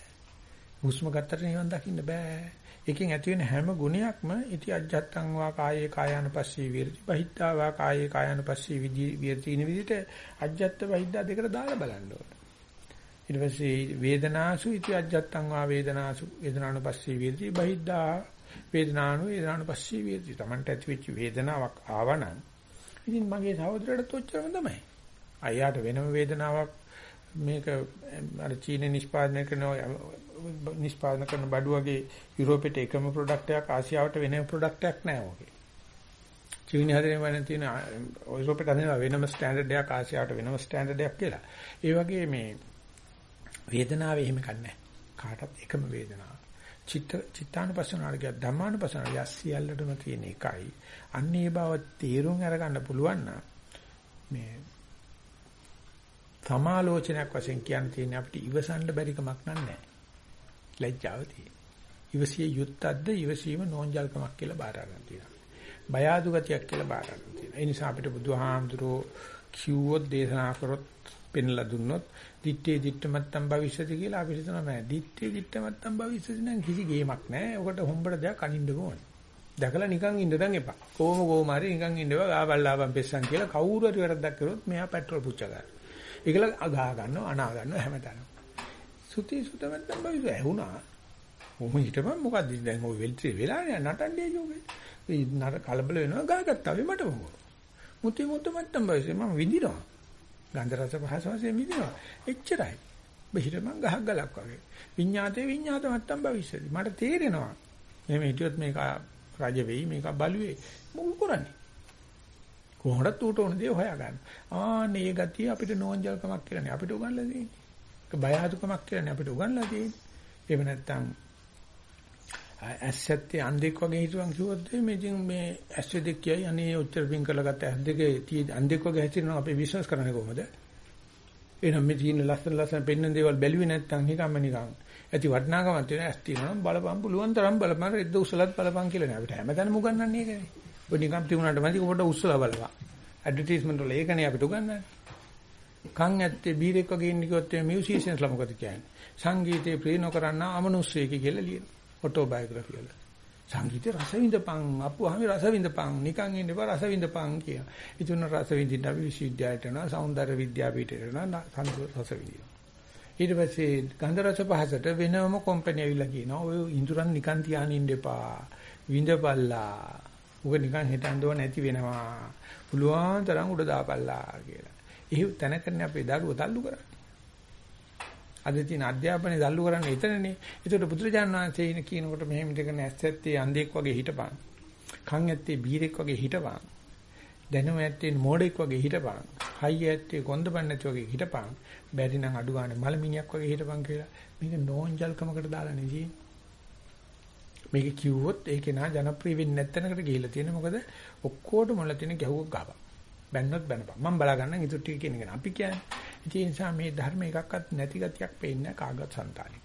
හුස්ම ගත්තට නිවන් දකින්න බෑ. එකෙන් ඇති වෙන හැම ගුණයක්ම ඉති අජ්ජත්තං වා කායේ කායानुපස්සී විරති බහිද්ධා වා කායේ කායानुපස්සී විරති ඉන විදිහට අජ්ජත්ත බහිද්ධා දෙකට දාලා බලන්න ඕන. ඊට පස්සේ වේදනාසු ඉති අජ්ජත්තං වා වේදනාසු වේදනානුපස්සී විරති බහිද්ධා වේදනානු වේදනානුපස්සී විරති. Tamanට ඇති වෙච්ච වේදනාවක් ආවනම් ඉතින් මගේ සහෝදරයටත් ඔච්චරම තමයි. අයියාට වෙනම වේදනාවක් මේක අර චීනේ නිෂ්පාදනය කරන නිෂ්පාදනය කරන බඩු වගේ යුරෝපෙට එකම ප්‍රොඩක්ට් එකක් ආසියාවට වෙනම ප්‍රොඩක්ට් එකක් නැහැ ඔකේ. චීනේ හදන වෙන තියෙන යුරෝපෙට හදන වෙනම ස්ටෑන්ඩඩ් එකක් ආසියාවට වෙනම ස්ටෑන්ඩඩ් එකක් කියලා. ඒ වගේ මේ වේදනාවේ එහෙම කන්නේ කාටත් එකම වේදනාව. චිත්ත චිත්තානුපස්සනාවට ගිය ධම්මානුපස්සනාව යස්සියල්ලටම තියෙන එකයි. අන්නේ බව තේරුම් අරගන්න පුළුවන් නම් මේ සමාලෝචනයක් වශයෙන් කියන්න තියෙන්නේ අපිට ඉවසන්න බැරි කමක් නැහැ. ලැජ්ජාව තියෙන. ඉවසිය යුත්තක්ද ඉවසීම නෝන්ජල්කමක් කියලා බාර ගන්න තියෙනවා. බය අඩු ගතියක් කියලා බාර ගන්න තියෙනවා. ඒ නිසා අපිට බුදුහාමුදුරෝ කිව්වොත් දේශනා කරොත් පෙන්ලා දුන්නොත් දිත්තේ දිත්තමත්තම් භවිෂති කියලා අපිට හිතනවා නෑ. දිත්තේ දිත්තමත්තම් භවිෂති නම් කිසි ගේමක් නෑ. ඔකට හොම්බට දෙයක් අනින්න ඕනේ. දැකලා නිකන් ඉන්න දන් එපා. කොහොම කොහොම හරි නිකන් ඉන්නවා ආවල්ලාවන් පෙස්සන් කියලා කවුරු හරි වැරද්දක් කරොත් මෙයා පෙට්‍රල් පුච්ච ගන්නවා. ඒකල අගා ගන්නවා අනා ගන්නවා හැමතැනම. සුති සුතමත්තම් භවිෂ ඇහුණා. කොහොම හිටපන් මොකද්ද දැන් ඔය වෙල්ටි වෙලානේ නටන්නේ යෝගේ. ඒ නර කලබල වෙනවා ගාගත්තා වෙ මට මොකෝ. මුති මුතු මත්තම් භවිෂ මම විඳිනවා. ගන්ධ රස පහස වශයෙන් විඳිනවා. එච්චරයි. බහිර මං ගහක් ගලක් වගේ. විඤ්ඤාතේ විඤ්ඤාත මත්තම් භවිෂති. මට තේරෙනවා. එහෙම හිටියොත් මේක රජ වෙයි මේක බලුවේ. මොකද කරන්නේ? කොහොමද ඌට ඕන දේ හොයා ගන්න. ආන්නේ ඒ ගතිය අපිට නෝන්ජල්කමක් කියලානේ අපිට උගන්ලා දෙන්නේ. ඒක බය අඩුකමක් කියලානේ අපිට උගන්ලා දෙන්නේ. එහෙම නැත්නම් ඇස්සත්තේ අන්දෙක් වගේ හිතුවන් කිව්වොත් මේ ඉතින් මේ ඇස් දෙක කියයි අනේ උත්තර පින් කරලා ගත්ත ඇස් දෙකේ තියෙන අන්දෙක් වගේ හැසිරෙනවා අපි විශ්වාස කරන්නේ කොහොමද? එහෙනම් මේ තියෙන ලස්සන ලස්සන පෙන්වන දේවල් බැලුවේ නැත්නම් නිකම්ම නිකම්. ඇති වටිනාකමක් තියෙන ඇස් තියෙනවා නම් බලපන් පුළුවන් තරම් බලපන් රෙද්ද උසලත් බලපන් කියලා නේ අපිට හැමතැනම උගන්වන්නේ ඒකනේ. ඔබ නිකම් තිබුණාට මදි ඔබට උස්සලා බලපන්. ඇඩ්වර්ටයිස්මන්ට් වල ඒකනේ අපිට උගන්වන්නේ. කන් ඇත්තේ බීරෙක් වගේ ඉන්න කිව්වොත් මේ මියුසිෂියන්ස්ලා මොකද කියන්නේ? සංගීතේ ප්‍රිය නොකරන අමනුෂ්‍යයෙක් කියලා ලියනවා. ඔටෝබයෝග්‍රැෆි වල. සංගීතේ රස විඳපන් අපුවාම රස විඳපන් නිකන් ඉන්න එපා රස විඳපන් කිය. ඉතින් රස විඳින්න අපි විශ්වවිද්‍යාලයට යනවා සෞන්දර්ය විද්‍යාපීඨයට යනවා රස විඳිනවා. ඊට පස්සේ ගන්ධ රස පහසට වෙනම කම්පැනි ඇවිල්ලා කියනවා ඔය ඉඳුරන් නිකන් තියාගෙන ඉන්න එපා. විඳපල්ලා. උග නිකන් හිටන්දෝ නැති වෙනවා. පුළුවන් තරම් උඩ දාපල්ලා කියලා. එහෙ තැනකනේ අපේ දරුවෝ තල්ලු කරන්නේ. අද තියෙන අධ්‍යාපනයේ දල්ලු කරන්නේ එතනනේ. ඒකට බුදුරජාණන් වහන්සේ ඉන කියනකොට මෙහෙම දෙකන ඇස්සැත්තේ අන්ධෙක් වගේ හිටපන්. කන් ඇත්තේ බීරෙක් වගේ හිටපන්. දැනුම ඇත්තේ මෝඩෙක් වගේ හිටපන්. හයිය ඇත්තේ කොන්දපන් නැති වගේ හිටපන්. බැරි නම් අඩු ගන්න මලමිණියක් වගේ හිටපන් කියලා. මේක නෝන්ජල්කමකට දාලා නෙදී. මේක කිව්වොත් ඒකේ නා ජනප්‍රිය වෙන්නේ නැත්නම්කට ගිහිල්ලා තියෙන මොකද ඔක්කොටම මොළ තියෙන ගැහුවක් ගහපන්. බැන්නොත් බැනපන්. මම බලා ගන්නම් ඉතුරු ටික කියන එක. අපි කියන්නේ ඒ නිසා මේ ධර්ම එකක්වත් නැති ගතියක් පේන්නේ කාගවත් సంతානික.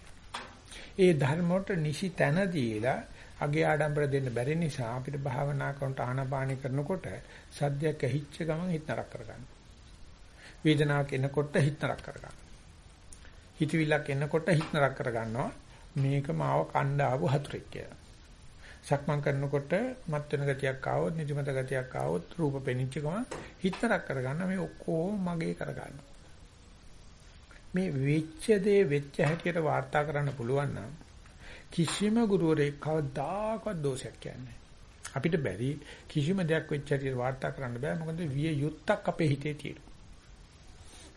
ඒ ධර්ම වලට නිසි තැන දීලා අගේ ආඩම්බර දෙන්න බැරි නිසා අපිට භාවනා කරනට ආනාපානි කරනකොට සද්දයක් ඇහිච්ච ගමන් හිත නරක කරගන්න. වේදනාවක් එනකොට හිත නරක කරගන්න. හිතවිල්ලක් එනකොට හිත නරක කරගන්නවා. මේක මාව කණ්ඩ ආපු හතුරෙක් කියලා. සක්මන් කරනකොට මත් වෙන ගතියක් ආවොත් නිදිමත ගතියක් ආවොත් රූප පෙනිච්ච ගමන් හිත නරක කරගන්න මේ ඔක්කොම මගේ කරගන්නවා. මේ වෙච්ච දේ වෙච්ච හැටියට වාර්තා කරන්න පුළුවන් නම් කිසිම ගුරුවරයෙක් කවදාකවත් දෝෂයක් කියන්නේ අපිට බැරි කිසිම දෙයක් වෙච්ච හැටියට වාර්තා කරන්න බෑ මොකද විය යුත්තක් අපේ හිතේ තියෙනවා.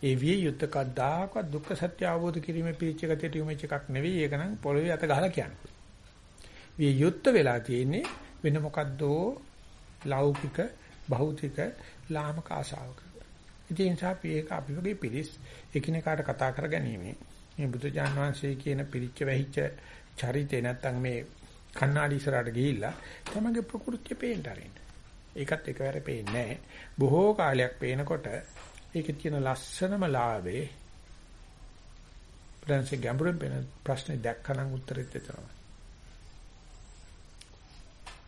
ඒ විය යුත්ත කවදාකවත් දුක්ඛ සත්‍ය අවබෝධ කිරීමේ පිළිච්ච ගතියට යොමුච්ච එකක් නෙවෙයි ඒක නම් පොළවේ අත ගහලා කියන්නේ. විය යුත්ත වෙලා තියෙන්නේ වෙන මොකද්දෝ ලෞකික භෞතික ලාමක ආශාවක. ඉතින් ඒ නිසා අපි ඒක අපි වගේ පිළිස් එකිනෙකාට කතා කරගැනීමේ මේ බුදුජාන් වහන්සේ කියන පිරිච්ච වැහිච්ච චරිතේ නැත්තම් මේ කණ්ණාඩි ඉස්සරහට ගිහිල්ලා තමගේ ප්‍රകൃතිය පේන්න ආරින්න. ඒකත් එකවර පේන්නේ බොහෝ කාලයක් පේනකොට ඒකේ තියෙන ලස්සනම ලාභේ ප්‍රංශ ගැඹුරින් පේන ප්‍රශ්නේ දැක්කනම් උත්තරෙත් එතනයි.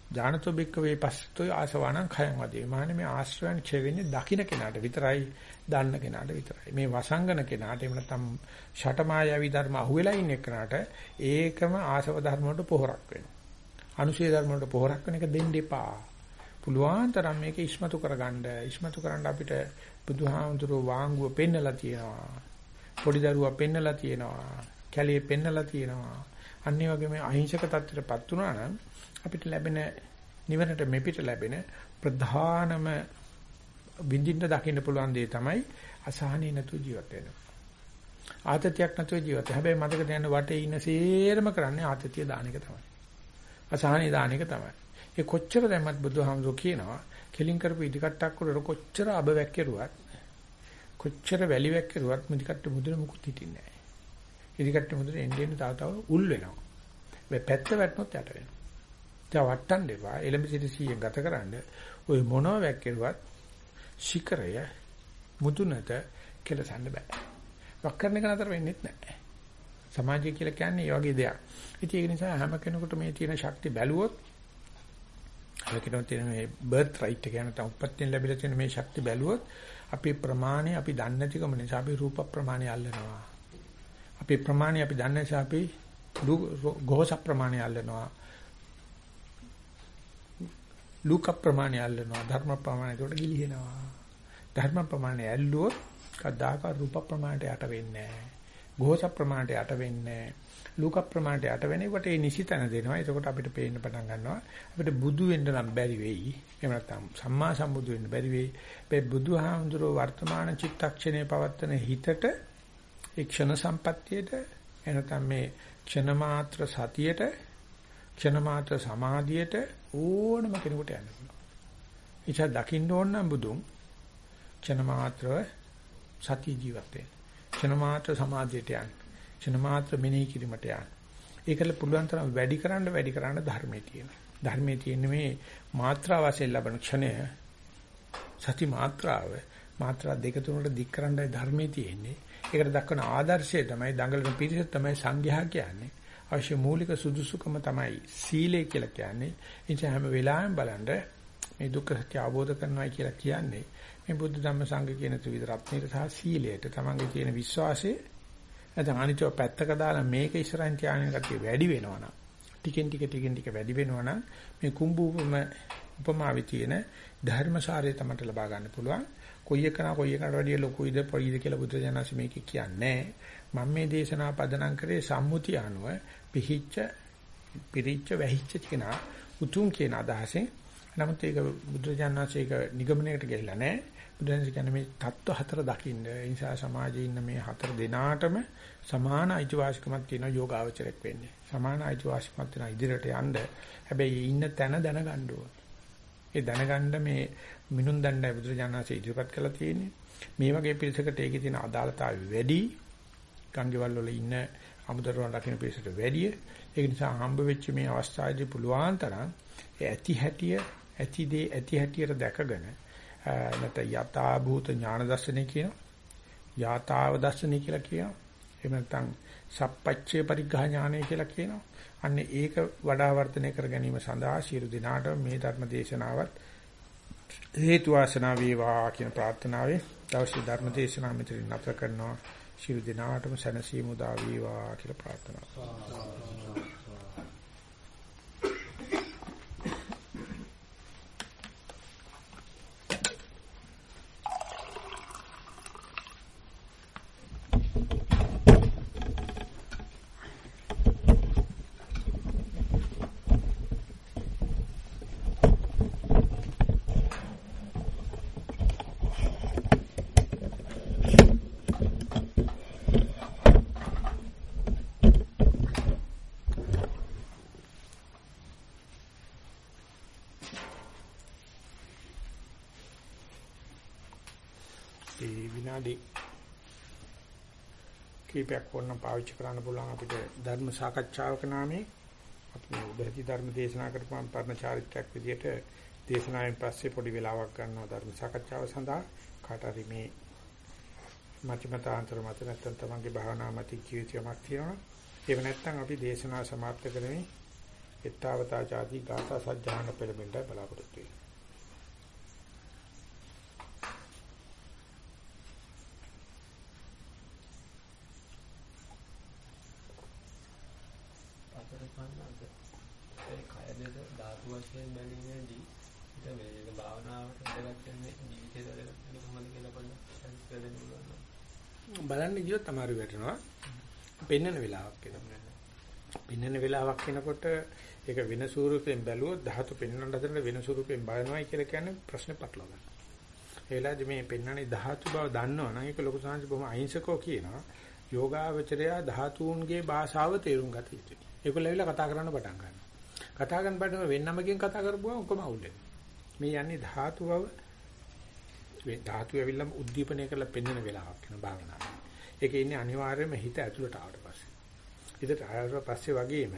ඥානතෝ බික්කවේ පස්සතෝ ආසවණං khයං වදේ. මානේ මේ ආශ්‍රයන් ඡේ වෙන්නේ දකින්න කෙනාට විතරයි, දන්න කෙනාට විතරයි. මේ වසංගන කෙනාට එහෙම නැත්නම් ෂටමායවි ධර්ම අහුවෙලා ඉන්න කෙනාට ඒකම ආසව ධර්ම වලට පොහොරක් වෙනවා. අනුශේ ධර්ම වලට පොහොරක් වෙන එක දෙන්න එපා. පුළුවන් තරම් මේක ඉස්මතු කරගන්න. ඉස්මතු කරන්න අපිට බුදුහාමුදුරුවෝ වාංගුව පෙන්නලා තියෙනවා. පොඩි දරුවා පෙන්නලා තියෙනවා. කැලියේ පෙන්නලා තියෙනවා. අනිත් වගේ මේ අහිංසක තත්ත්වයටපත් වුණා නම් අපිට ලැබෙන නිවනට මෙපිට ලැබෙන ප්‍රධානම විඳින්න දකින්න පුළුවන් දේ තමයි අසහනෙ නැතුව ජීවත් වෙන. ආතතියක් නැතුව ජීවත්. හැබැයි මතක තියාගන්න වටේ ඉන්න සේරම කරන්නේ ආතතිය දාන එක තමයි. අසහනෙ දාන එක තමයි. ඒ කොච්චර දැම්මත් බුදුහාමුදුරු කියනවා කෙලින් කරපු ඉදිකට්ටක් උඩ කොච්චර අබ වැක්කිරුවත් කොච්චර වැලි වැක්කිරුවත් මුදිකට්ට මුදුන මුකුත් හිටින්නේ නැහැ. ඉදිකට්ට මුදුන එන්නේ එන්නේ තාව තාව උල් වෙනවා. මේ පැත්ත වැටුනොත් යට වෙනවා. දැන් වටන්න එපා. එලඹ සිට 100 ගතකරනද ওই මොනව වැක්කිරුවත් ශිකරය මුතුනට කෙලසන්න බෑ. වක් කරන එක නතර වෙන්නේ නැහැ. සමාජය කියලා කියන්නේ ඒ වගේ දෙයක්. ඉතින් ඒක නිසා හැම කෙනෙකුට මේ තියෙන ශක්තිය බැලුවොත් හැම කෙනෙකුට තියෙන මේ බර්ත් රයිට් එක යන තම උපත්යෙන් ලැබිලා තියෙන මේ ශක්තිය බැලුවොත් අපේ ප්‍රමාණය අපි දන්නේ නැතිකම නිසා අපි රූප ප්‍රමාණය අල්ලනවා. අපේ ප්‍රමාණය අපි දන්නේ නිසා අපි ගෝස ප්‍රමාණය අල්ලනවා. ලුක ප්‍රමාණය අල්ලනවා. ධර්ම ප්‍රමාණය ඒකට ගිලිහෙනවා. ධර්ම ප්‍රමාණය ඇල්ලුවොත් කදාක රූප ප්‍රමාණයට යට වෙන්නේ නැහැ. ගෝස ප්‍රමාණයට යට වෙන්නේ නැහැ. ලෝක ප්‍රමාණයට යට වෙනකොට ඒ නිසිතන දෙනවා. එතකොට අපිට පේන්න පටන් ගන්නවා. අපිට බුදු වෙන්න නම් බැරි වෙයි. එහෙම නැත්නම් සම්මා සම්බුදු වෙන්න බැරි වෙයි. මේ බුදුහාමුදුරුවෝ වර්තමාන චිත්තක්ෂණයේ පවත්තන හිතට ඒ ක්ෂණ සම්පත්තියට එනතම් මේ ක්ෂණ මාත්‍ර සතියට ක්ෂණ මාත්‍ර සමාධියට ඕනම කෙනෙකුට යන්න පුළුවන්. ඉච්ඡා දකින්න ඕන නම් බුදුන් ක්ෂණ මාත්‍රව සතිය ජීවත් වෙන්න. ක්ෂණ මාත්‍ර සමාධියට යන්න. ක්ෂණ මාත්‍ර මෙනෙහි කිරීමට යන්න. ඒකල පුළුවන් තරම් වැඩි කරන්න වැඩි කරන්න ධර්මයේ තියෙන. ධර්මයේ තියෙන මේ මාත්‍රා වශයෙන් ලබන ක්ෂණය සති මාත්‍රාව මාත්‍රා දෙක තුනකට දික් කරන්නයි ධර්මයේ තියෙන්නේ. ඒකට දක්වන ආදර්ශය තමයි දඟලන පිරිස තමයි සංඝයා කියන්නේ. අවශ්‍ය මූලික සුදුසුකම තමයි සීලය කියලා කියන්නේ. ඒ නිසා හැම වෙලාවෙම බලන්න මේ දුක්ඛ සත්‍ය අවබෝධ කරනවා කියලා කියන්නේ මේ බුද්ධ ධම්ම සංඝ කියන ත්‍රිවිධ රත්නයේ සහ සීලයට තමන්ගේ තියෙන විශ්වාසය නැත්නම් අනිත්ව පැත්තක දාලා මේක ඉස්සරහින් තියාගෙන කතිය වැඩි වෙනවා නම් ටිකෙන් ටික ටිකෙන් ටික වැඩි වෙනවා නම් මේ කුඹුපම උපමාවේ තියෙන ධර්මසාරය තමයි ලබා ගන්න පුළුවන්. කොයි එකනා කොයි එකට වැඩිය ලොකුයිද පොඩිද කියලා බුදුරජාණන්සේ මේක කියන්නේ. මම මේ දේශනාව පදනම් කරේ සම්මුතිය අනුව පිහිච්ච පිරිච්ච වැහිච්ච කෙනා උතුම් කියන අදහසෙන් නමුත් ඒක බුදුරජාණන්සේ ඒක නිගමනයකට ගෙල්ලා නැහැ. බුදුන්සේ කියන්නේ මේ தত্ত্ব හතර දකින්න. ඒ නිසා සමාජයේ ඉන්න මේ හතර දෙනාටම සමාන අයිතිවාසිකමක් තියෙන යෝගාවචරයක් වෙන්නේ. සමාන අයිතිවාසිකමක් තියෙන ඉදිරියට යන්න. හැබැයි ඉන්න තැන දැනගන්න ඒ දැනගන්න මේ මිනුම් දණ්ඩයි බුදුරජාණන්සේ ඉදිරිපත් කළා තියෙන්නේ. මේ වගේ පිරිසකට ඒකේ තියෙන අදාළතාවය වැඩි. ගංගෙවල් වල ඉන්න අමුදරුවන් රකින්න පිරිසට වැඩිය. ඒක නිසා හම්බ වෙච්ච මේ අවස්ථාවේදී පුළුවන් තරම් ඇති හැටිය ඇති දේ ඇති හැටියට දැකගෙන නැත්නම් යථා භූත ඥාන දර්ශනය කියනවා. යථාව දර්ශනය කියලා කියනවා. එහෙම නැත්නම් සප්පච්චේ පරිග්‍රහ ඥානය කියලා කියනවා. අන්න ඒක වඩා වර්ධනය කර ගැනීම සඳහා සියලු දිනාට මේ ධර්ම දේශනාවත් හේතු වාසනා වේවා කියන ප්‍රාර්ථනාවෙන් දවසේ ධර්ම දේශනාව මෙතන නැවත කරනවා. සියලු දිනාටම සැනසීම උදා වේවා කියලා ප්‍රාර්ථනා කරනවා විනාඩි කීපයක් ඕනනම් පාවිච්චි කරන්න පුළුවන් අපිට ධර්ම සාකච්ඡාවක නාමයේ. අපි උදැති ධර්ම දේශනා කරපුවාම පරණ චාරිත්‍රාක් විදියට දේශනාවෙන් පස්සේ පොඩි වෙලාවක් ගන්නවා ධර්ම සාකච්ඡාව සඳහා. කාට හරි මේ මතිමතාන්තර මත නැත්තම් තමන්ගේ භාවනා මත ජීවිතයක් තියෙනවා එහෙම නැත්තම් අපි දේශනාව સમાප්ත කරමින් ettavata chati gata sajjahana පෙළඹෙන්න බලාපොරොත්තු වෙනවා බලන්න බලන්න ගියොත් තමයි වැටෙනවා. පෙන්නන වෙලාවක් එනවා. පෙන්නන වෙලාවක් එනකොට ඒක වෙන ස්වරූපයෙන් බැලුවොත් ධාතු පෙන්වන්න හදන වෙන ස්වරූපයෙන් බලනවායි කියලා කියන්නේ ප්‍රශ්නේ පටලවා ගන්න. ඒ වෙලාවේදී මේ පෙන්වන්නේ ධාතු බව දන්නවනම් ඒක ලොකු සංහස බොහොම අහිංසකෝ කියනවා. යෝගාවචරය ධාතුන්ගේ භාෂාව තේරුම් ගත යුතුයි. ඒගොල්ලෝ ඇවිල්ලා කතා කරන්න පටන් ගන්නවා. කතා කරන බඩම වෙන්නමකින් කතා කරපුවා ඔක්කොම අවුල් මේ යන්නේ ධාතු බව මේ ධාතු ඇවිල්ලා උද්දීපනය කරලා පෙන්වන වෙලාවක් වෙන භාවනාව. ඒකේ ඉන්නේ අනිවාර්යයෙන්ම හිත ඇතුළට ආවට පස්සේ. හිතට ආවට පස්සේ වගේම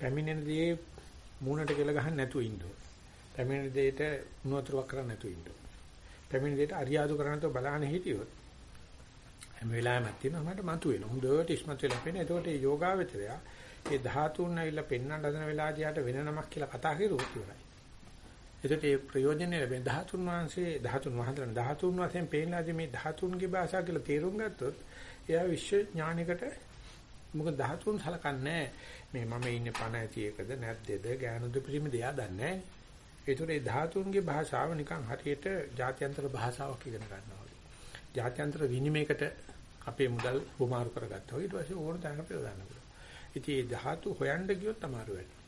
පැමිණෙන දේ මූණට කියලා ගහන්න නැතුව ඉන්න ඕන. පැමිණෙන දෙයට මුණවතුරක් කරන්න නැතුව ඉන්න ඕන. පැමිණෙන දෙයට අරියාදු කරන්න නැතුව බලන්න හිටියොත් හැම වෙලාවෙම තියෙනවා මට මතුවෙන. හොඳට ඉස්මතු වෙලා පේන. එතකොට මේ යෝගාවචරය ඒ ධාතුන් ඇවිල්ලා පෙන්වන්න හදන වෙලාවදී යට වෙන නමක් කියලා කතා කරුවොත් ඉවරයි. එතකොට ඒ ප්‍රයෝජනෙ ලැබෙන ධාතුන් වහන්සේ ධාතුන් වහන්සේලා ධාතුන් වශයෙන් පේනලාදී මේ ධාතුන්ගේ භාෂාව කියලා තේරුම් ගත්තොත් එයා විශ්ව ඥානයකට මොකද ධාතුන් සලකන්නේ මේ මම ඉන්නේ පණ ඇති එකද නැද්දද ගෑනුද පිළිමද එයා දන්නේ නැහැ. ඒතකොට ඒ ධාතුන්ගේ භාෂාව නිකන් හරියට ජාත්‍යන්තර භාෂාවක් ඉගෙන ගන්නවා වගේ. ජාත්‍යන්තර විනිමයකට අපේ මුදල් වමාරු කරගත්තා. ඊට පස්සේ ඕන තැනකට දාන්න පුළුවන්. ඉතින් මේ ධාතු හොයන්න ගියොත් අමාරු වෙනවා.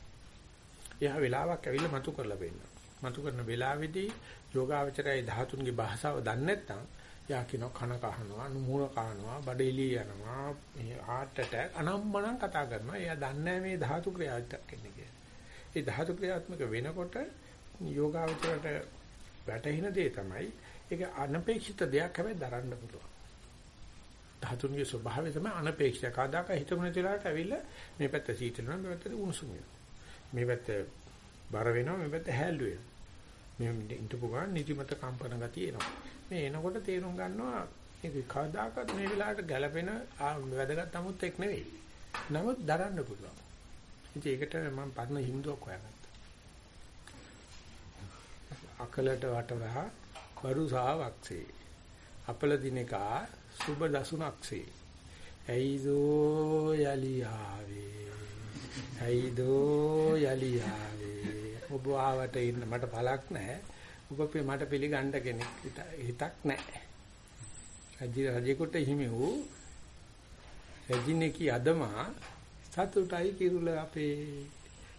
එයා වෙලාවක් ඇවිල්ලා මතු කරලා පෙන්නනවා. මතු කරන වෙලාවේදී යෝගාවචරයේ ධාතුන්ගේ භාෂාව දන්නේ නැත්නම් යා කියන කන කහනවා, නුමුණ කහනවා, බඩ එළිය යනවා, මේ heart attack අනම්මනම් කතා කරනවා. එයා දන්නේ මේ ධාතු ක්‍රියාවක් කියන්නේ කියලා. ඒ ධාතු ක්‍රියාත්මක වෙනකොට යෝගාවචරයට වැටහෙන දේ තමයි ඒක අනපේක්ෂිත දෙයක් හැබැයි දරන්න පුළුවන්. ධාතුන්ගේ ස්වභාවය තමයි අනපේක්ෂිත. කදාක හිතමුන තිලාට ඇවිල්ලා මේ පැත්ත සීතල වෙනවා, මේ පැත්ත උණුසුම වෙනවා. මේ පැත්ත බර වෙනවා, මේ පැත්ත හැල්ලු වෙනවා. මේ ඉන්ටපු ගන්න නිදිමත කම්පන ගතිය එනවා. මේ එනකොට තේරුම් ගන්නවා මේක කවදාකවත් මේ වෙලාවට ගැළපෙන වැදගත් 아무ත් එක් නෙවෙයි. නමුත් දරන්න පුළුවන්. ඉතින් ඒකට මම පරණ හින්දුවක් හොයාගත්තා. අකලට වටවහ බරු සාවක්සේ. අපල දිනකා සුබ දසුණක්සේ. ඇයිදෝ යලි ආවේ. ඇයිදෝ යලි ආවේ. ඔබ ආවට ඉන්න මට පළක් නැහැ. ඔබ මට පිළිගන්න කෙනෙක් හිතක් නැහැ. රජි රජෙකුට හිමි වූ රජිනේකී අදමා සතුටයි කිරුල අපේ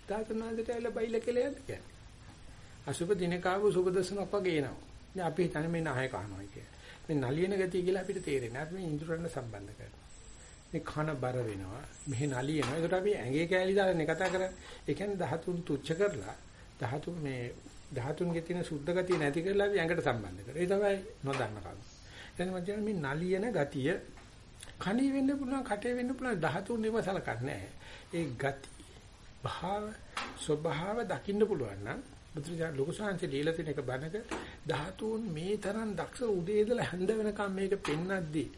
තාතනාදට ඇවිල්ලා බයිල කියලා යන්න කියන්නේ. අසුබ දිනකාව සුබ දසනක් වගේ එනවා. දැන් අපි හිතන්නේ මේ නහය කනවා කියලා. මේ නලියන ගතිය කියලා අපිට තේරෙන්නේ නැහැ. අපි මේ ඉන්ද්‍රයන්ට සම්බන්ධ කරනවා. මේ කන බර වෙනවා. මෙහි නලියනවා. ඒකට අපි ඇඟේ කෑලි දාලා කතා කරන්නේ. ඒ කියන්නේ ධාතුන් තුච්ච කරලා ධාතු මේ ධාතුන්ගේ තියෙන සුද්ධ ගතිය නැති කරලා අපි ඇඟට සම්බන්ධ කරා. ඒ තමයි නොදන්න කම. දැන් මම මේ නලියන ගතිය කණී වෙන්න පුළුවන්, කටේ වෙන්න පුළුවන් ධාතුන් නිවසල කරන්නේ ඒ ගති භාව ස්වභාව දකින්න පුළුවන් නම් බුදුරජාණන් ලොකු සංහසේ දීලා තියෙන එක බණක ධාතුන් මේ තරම් දක්ෂ උදේ ඉඳලා හැන්ද වෙනකම් මේක පෙන්නද්දී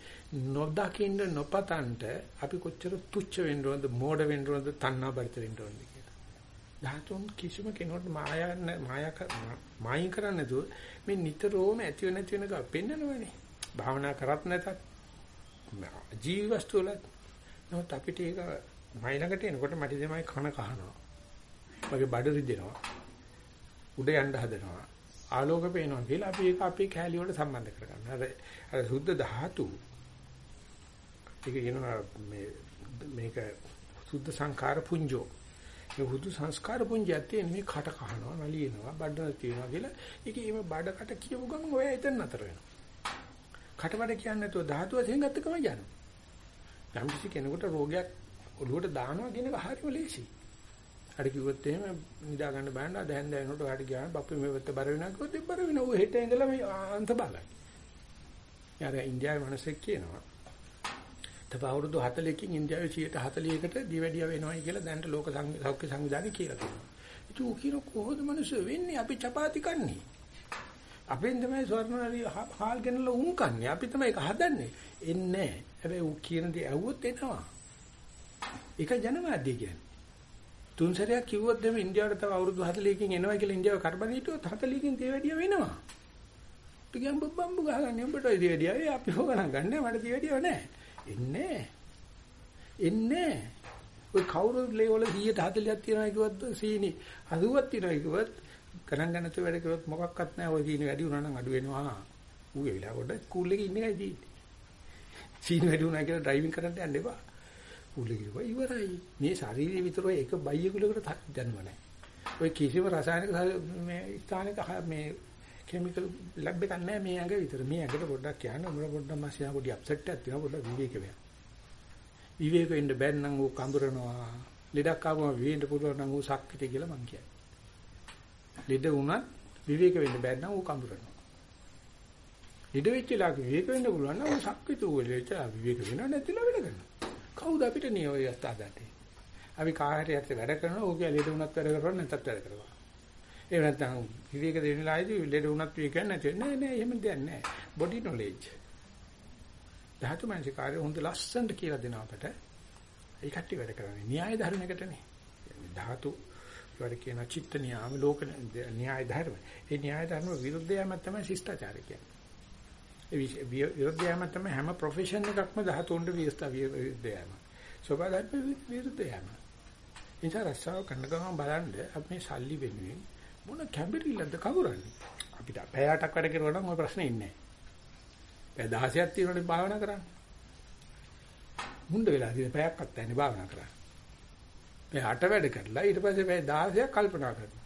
නොදකින්න නොපතන්ට අපි කොච්චර තුච්ච වෙන්න ඕනද මෝඩ වෙන්න ඕනද තණ්හා බරිත වෙන්න ඕනද කියලා. ධාතුන් කිසිම කෙනෙකුට මායා මායා මායින් කරන්නේ නැතුව මේ නිතරම ඇති වෙන නැති වෙන ගා පෙන්නනවනේ. භාවනා කරත් නැතත් ජීවි වස්තු වල නමුත් අපිට ඒක මයිලකට එනකොට මට දෙමයි කන කහනවා. වගේ බඩ රිදෙනවා. උඩ යන්න හදනවා. ආලෝක පේනවා කියලා අපි ඒක අපේ කැලිය වලට සම්බන්ධ කරගන්නවා. අර අර සුද්ධ ධාතු ඒක කියනවා මේ මේක සුද්ධ සංඛාර පුඤ්ජෝ. මේ හුදු සංස්කාර පුඤ්ජයත් තියෙන මේ කට කහනවා, නලියනවා, බඩන තියෙනවා කියලා. ඒක ඊම බඩකට කියපු ගමන් ඔය එතන නතර වෙනවා. කටවඩ කියන්නේ නැතුව ධාතු වශයෙන් ගත්ත කම යනවා. යම් කිසි කෙනෙකුට රෝගයක් ඔළුවට දානවා කියන එක හරියම ලේසියි. හරි කිව්වොත් එහෙම නිදා ගන්න බෑන දැන් දැනනකොට ඔයාලට ගියාම බප්පේ මේ වෙත්ත බර වෙනවා කිව්වොත් ඒ බර වෙනවා. ඔය හෙට ඉඳලා මේ අන්ත බලයි. යාර ඉන්දියාවේ මිනිස්සෙක් කියනවා. තව අවුරුදු 40කින් ඉන්දියාවේ 140කට දිවැඩිය වෙනවයි කියලා දැනට ලෝක සෞඛ්‍ය සංවිධානය කියලා තියෙනවා. ඒක උකිර කොහොමද මිනිස්සු වෙන්නේ? අපි චපාති කන්නේ. අපෙන් තමයි ස්වර්ණාලි හාල් ගෙනලා උන් කන්නේ. අපි තමයි ඒක හදන්නේ. එන්නේ නැහැ. හැබැයි උ කියන දේ ඇහුවොත් එනවා. ඒක ජනමාධ්‍ය කියන්නේ. තුන් සැරයක් කිව්වොත් එimhe ඉන්දියාවට තව අවුරුදු 40කින් එනවා කියලා ඉන්දියාව කරබන් හිටියොත් 40කින් තේ වැඩිය වෙනවා. ටිකම් බම්බු ගහගන්නේ උඹට ඔය තේ වැඩිය. ඒ අපි හොගණන් ගන්න මට තේ වැඩිය නැහැ. එන්නේ එන්නේ ඔය කවුරු ලේවල 140ක් තියනවා කිව්වත් සීනි 80ක් තියනවා කිව්වත් ගණන් ගන්න තු වැඩ කිව්වොත් මොකක්වත් නැහැ. ඔය සීනි වැඩි වුණා නම් අඩු වෙනවා. ඌ ඒ වෙලාව පොඩ්ඩක් ස්කූල් එකේ ඉන්න එකයි තියෙන්නේ. සීනි වැඩි වුණා කියලා ඩ්‍රයිවිං කරන්න යන්න එපා. කුල කිව්වා ඉවරයි. මේ ශාරීරික විතරයි එක බයියකුලකට දැනුම නැහැ. ඔය කිසිම රසායනික මේ ස්ථානික මේ කිමිකල් ලැබ් එකක් නැහැ මේ ඇඟ විතර. මේ ඇඟට පොඩ්ඩක් කියන්න උඹලා පොඩ්ඩක් මාසියා පොඩි අප්සෙට් එකක් තියෙනවා පොඩ්ඩක් විවේක වෙන්න. විවේක වෙන්න බැන්න නම් ඌ කඹරනවා. ලෙඩක් ආවම විවෙන්න පුළුවන් නම් ඌ සක්විතේ කියලා මං කියන්නේ. ලෙඩ වුණත් විවේක වෙන්න බැන්න නම් ඌ කඹරනවා. ලෙඩ වෙච්ච ලාක විවේක වෙන්න පුළුවන් නම් ඌ සක්විතෝ වෙලෙච්ච විවේක වෙන්න නැතිලා වැඩ කරනවා. කවුද අපිට නියෝගය හදාගත්තේ? අපි කාර්යයට වැඩ කරනවා ඕක ලෙඩ වුණත් වැඩ කරනවා නැත්නම් වැඩ කරනවා. ඒ නැත්නම් විවේක දෙන්නලායිදී ලෙඩ වුණත් විවේක නැති නෑ නෑ එහෙම දෙයක් නෑ. Body knowledge. ධාතු මනසිකාරය හොඳ ලස්සනට කියලා දෙනවා අපට. ඒ කට්ටිය වැඩ කරන්නේ න්‍යාය ධර්මයකටනේ. ධාතු ඒවට කියන චිත්ත නියාම ලෝක න්‍යාය ධර්ම. ඒ න්‍යාය ධර්ම විරුද්ධයම තමයි ශිෂ්ටාචාරය කියන්නේ. ඒ විරුද්ධයම තමයි හැම ප්‍රොෆෙෂන් එකක්ම ධාතුන්ට විරුද්ධයම. සෝබාධර්ම විරුද්ධයම. ඉතින් රස්සාව කරන ගමන් බලන්න අපි මේ සල්ලි වෙනුවෙන් මොන කැඹිරිල්ලද කවුරන්නේ? අපිට පැයටක් වැඩ කරුවා නම් ওই ප්‍රශ්නේ ඉන්නේ නැහැ. පැය 16ක් තියෙනවනේ භාවනා කරන්න. මුණ්ඩ වෙලා ඉතින් පැයක්වත් නැහැ භාවනා කරන්න. මේ අට වැඩ කරලා ඊට පස්සේ පැය 16ක් කල්පනා කරනවා.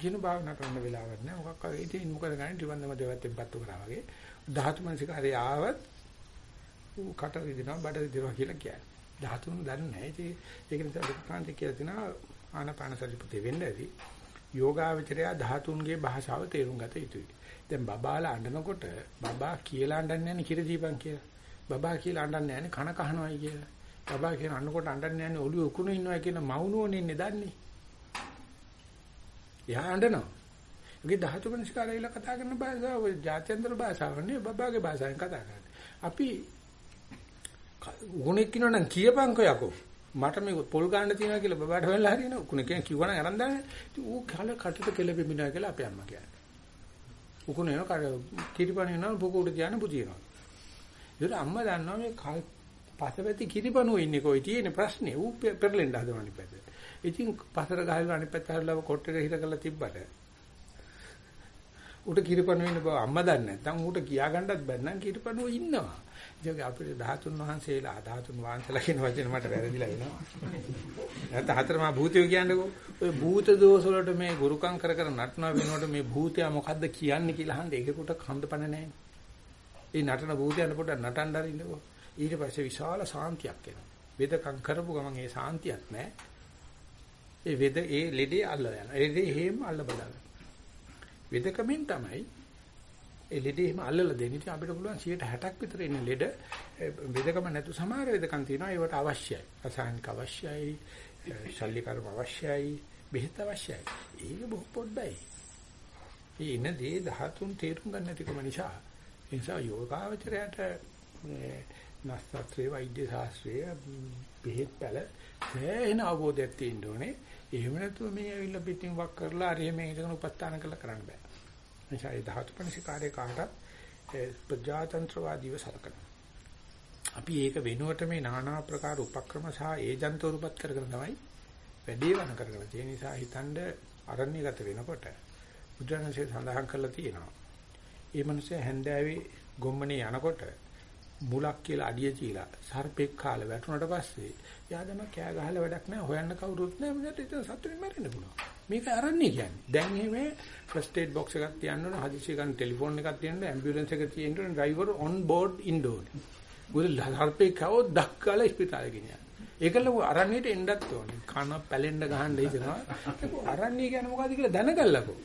කිනු භාවනා කරන්න වෙලාවක් නැහැ. මොකක් වගේ ඉතින් මොකද ගන්නේ ත්‍රිවන්දම දෙවත්තෙන් පත්තු කරා වගේ. ධාතු මනසිකාරය ආවත් ඌ කට විදිනවා බඩ විදිනවා කියලා කියන්නේ. ධාතුන් දන්නේ නැහැ. ඉතින් ඒක නිසා දුක්ඛාන්ත කියලා තිනා ආනාපාන සතිපති වෙන්න ඇති. යෝගාවචරය ධාතුන්ගේ භාෂාව තේරුම් ගත යුතුයි. දැන් බබාලා අඬනකොට බබා කියලා අඬන්නේ නැහැ කිරි දීපන් කියලා. බබා කියලා අඬන්නේ නැහැ කන කහනවායි කියලා. බබා කියන අන්නකොට අඬන්නේ නැහැ ඔළුව උකුණු ඉන්නවා කියන මවුනුවනේ ඉන්නේ දන්නේ. එයා අඬනවා. ඒකේ ධාතු මනස්කාරයල කතා කරන භාෂාව ඔය ජාත්‍යන්තර භාෂාව නේ බබාගේ භාෂාවෙන් කතා කරන්නේ. අපි උගුණෙක් කිනවනම් කියපන්කෝ යකෝ. මට මේ පොල් ගන්න තියෙනවා කියලා බබාට වෙලා හරියන උකුණ කියන කිව්වනම් අරන් දාන්නේ. ඌ කල කටට කෙල බෙමිනා කියලා අපේ අම්මා කියන්නේ. උකුණ එන කඩ කිරිපණ එනවා පුකුඩ තියන පුතියනවා. ඒක අම්මා දන්නවා මේ පසපැති කිරිපණුව ඉන්නේ කොයි තියෙන ප්‍රශ්නේ ඌ පෙරලෙන්න හදන අනිත් පැත්තට. ඉතින් පසර ගහලා අනිත් පැත්ත හරලා කොට්ටේට හිර කරලා තිබ්බට උට කිරිපණුව ඉන්න බව අම්මා දන්නේ නැත්නම් ඌට කියා ගන්නත් බැන්නම් කිරිපණුව ඉන්නවා. ඒක අපේ ධාතුන් වහන්සේලා ධාතුන් වහන්සේලා කියන වචනේ මට වැරදිලා වෙනවා. නැත්නම් හතරමා භූතයෝ කියන්නකෝ. ඔය භූත දෝෂ වලට මේ ගුරුකම් කර කර නටන වෙනකොට මේ භූතයා මොකද්ද කියන්නේ කියලා අහන්න ඒකට කන්දපණ නැහැ. ඒ නටන භූතයන් පොඩ්ඩක් නටන්න අරින්නකෝ. ඊට පස්සේ විශාල සාන්තියක් එනවා. වෙදකම් කරපු ගමන් ඒ සාන්තියක් නැහැ. ඒ වෙද ඒ ලෙඩේ අල්ල යනවා. ඒ ලෙඩේ හේම අල්ල බදාගන්න. වෙදකමෙන් තමයි ඒ ලෙඩේ එහෙම අල්ලලා දෙන්නේ. ඉතින් අපිට පුළුවන් 60ක් විතර ඉන්න ලෙඩ වෙදකම නැතු සමහර වෙදකම් තියෙනවා. ඒවට අවශ්‍යයි. රසායනික අවශ්‍යයි. ශල්‍ය කර්ම අවශ්‍යයි. බෙහෙත් අවශ්‍යයි. ඒක බොහෝ පොඩ්ඩයි. ඒ ඉන්න දේ 13 තේරුම් ගන්න නැතිකම නිසා. ඒ නිසා යෝගාවචරයට නස්සත්‍රේ වෛද්‍ය ශාස්ත්‍රයේ බෙහෙත් පැල සෑහෙන අවබෝධයක් තියෙන්න ඕනේ. එහෙම නැතුව මේ ඇවිල්ලා පිටින් වක් කරලා අර එහෙම ඉඳගෙන උපස්ථාන කරලා කරන්න බෑ. නිසා ඒ ධාතුපනිසිකාරයේ කාටත් ප්‍රජාතන්ත්‍රවාදීව සලකනවා. අපි ඒක වෙනුවට මේ নানা ආකාර උපක්‍රම සහ ඒජන්තවරුපත් කරගෙන තමයි වැඩේ වන කරගෙන තියෙන නිසා හිතනද අරණ්‍යගත වෙනකොට බුදුරජාණන්සේ සඳහන් කරලා තියෙනවා. ඒ මිනිස්සේ හැන්දෑවේ ගොම්මනේ යනකොට මුලක් කියලා අඩිය චීලා සර්පෙක් කාලා වැටුණට පස්සේ යාදම කෑ ගහලා වැඩක් නැහැ හොයන්න කවුරුත් නැහැ. මොකද ඒක සතුටින් මැරෙන්න පුළුවන්. මේක අරන්නේ කියන්නේ. දැන් එහෙම ෆස්ට් ඒඩ් බොක්ස් එකක් තියන්න ඕන හදිසිය ගන්න ටෙලිෆෝන් එකක් තියන්න ඇම්බියුලන්ස් එක තියෙන්න ඕන ඩ්‍රයිවර් ඔන් බෝඩ් ඉන්න ඕනේ. මොකද සර්පෙක් කවෝ දක්කලා ස්පිතාලේ ගෙනියන්න. ඒකල අරන්නේට එන්නත් ඕනේ. කන පැලෙන්න ගහන්න හිතනවා ඒක අරන්නේ කියන්නේ මොකද්ද කියලා දැනගල්ලකෝ.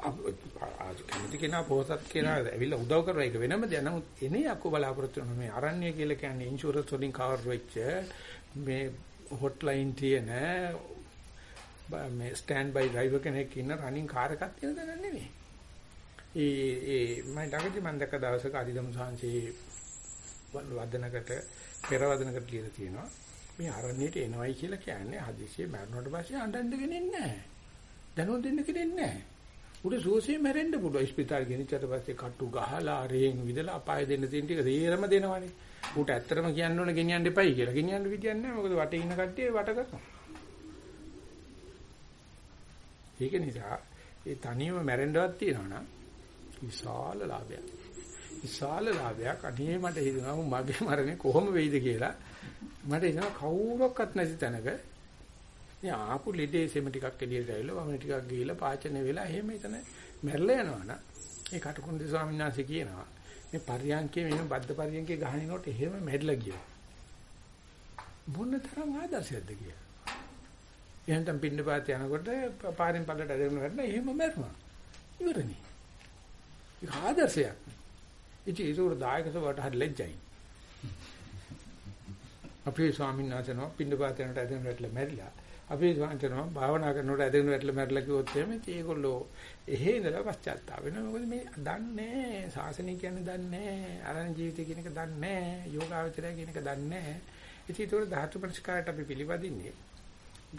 කැමති කෙනා පොහසත් කෙනා ඇවිල්ලා උදව් කරන එක වෙනම දෙයක්. නමුත් එනේ අක්කෝ බලාපොරොත්තු වෙන මේ අරණ්‍ය කියලා කියන්නේ ඉන්ෂුරන්ස් වලින් කවර් වෙච්ච මේ හොට්ලයින් තියෙන මේ ස්ටෑන්ඩ් බයි ඩ්‍රයිවර් කෙනෙක් ඉන්න රනින් කාර් එකක් තියෙන දේ නෙමෙයි. ඒ ඒ මම ළඟදී මම දැක්ක දවසක අරිදම් සාංශේ වදනකට පෙරවදනකට කියලා තියෙනවා. මේ අරණ්‍යයට එනවයි කියලා කියන්නේ හදිසියෙ මරණයට පස්සේ අඬන්න දෙන්නේ නැහැ. දැනුම් දෙන්න කෙනෙක් නැහැ. උඩ සෝසේ මැරෙන්න පුළුවන්. ස්පිතාල ගෙනිච්චට පස්සේ කට්ටු ගහලා රේන් විදලා අපාය දෙන්න තියෙන ටික තේරම දෙනවනේ. ඌට ඇත්තටම කියන්න ඕන ගෙනියන්න එපයි කියලා. ගෙනියන්න විදියක් නැහැ. මොකද වටේ ඉන්න කට්ටිය වට කරනවා. ඒක නිසා ඒ තනියම මැරෙන්නවත් තියනවනම් විශාල ලාභයක්. විශාල ලාභයක්. අනේ මට හිතෙනවා මගේ මරණය කොහොම වෙයිද කියලා. මට එනවා කවුරක්වත් නැති තැනක මේ ආපු ලෙඩේ සෙම ටිකක් එළියට ඇවිල්ලා වම ටිකක් ගිහිල්ලා පාචනය වෙලා එහෙම එතන මැරලා යනවනම් ඒ කටුකුරුන්දේ ස්වාමීන් වහන්සේ කියනවා මේ පරියන්කේ මෙහෙම බද්ද පරියන්කේ ගහනකොට එහෙම මැරිලා ගියා. මොන තරම් ආදර්ශයක්ද කියලා. එහෙනම් පින්න පාත යනකොට පාරෙන් පල්ලට ඇදගෙන වැටෙනවා එහෙම මැරුණා. ඉවරනේ. ඒක ආදර්ශයක්. ඉතින් ඒක උඩ දායකස වට හරි ලැජ්ජයි. අපේ ස්වාමීන් වහන්සේ නෝ පින්න පාත යනකොට ඇදගෙන වැටලා මැරිලා අපි හිතනවා භාවනා කරනකොට ඇදගෙන වැටලා මැරලා කිව්වොත් එහෙම ඒගොල්ලෝ එහෙ ඉඳලා පශ්චාත්තාප වෙනවා. මොකද මේ දන්නේ සාසනය කියන්නේ දන්නේ අරණ ජීවිතය කියන එක දන්නේ යෝගාවචරය කියන එක දන්නේ ඉතින් ඒක ධාතු ප්‍රතිස්කාරයට අපි පිළිපදින්නේ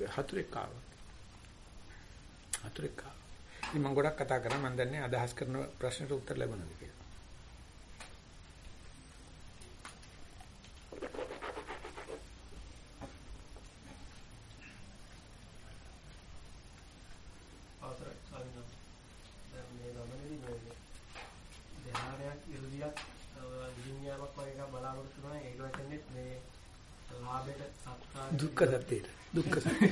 හතුරෙක් ආවා. හතුරෙක් ආවා. ඉතින් මම ගොඩක් කතා කරා මම දන්නේ අදහස් කරන ප්‍රශ්නට උත්තර ලැබුණාද කියලා. අවසරයි ස්වාමීන් වහන්සේ. දැන් මේ ගමනේදී මේ ධ්‍යානයක් ඉරුදියක් විඤ්ඤාණයක් වගේ එකක් බලාපොරොත්තු වෙනවා. ඒක වැටෙන්නේ මේ ලාභයට සත්කාර දුක්ඛ සත්‍යයට. දුක්ඛ සත්‍ය.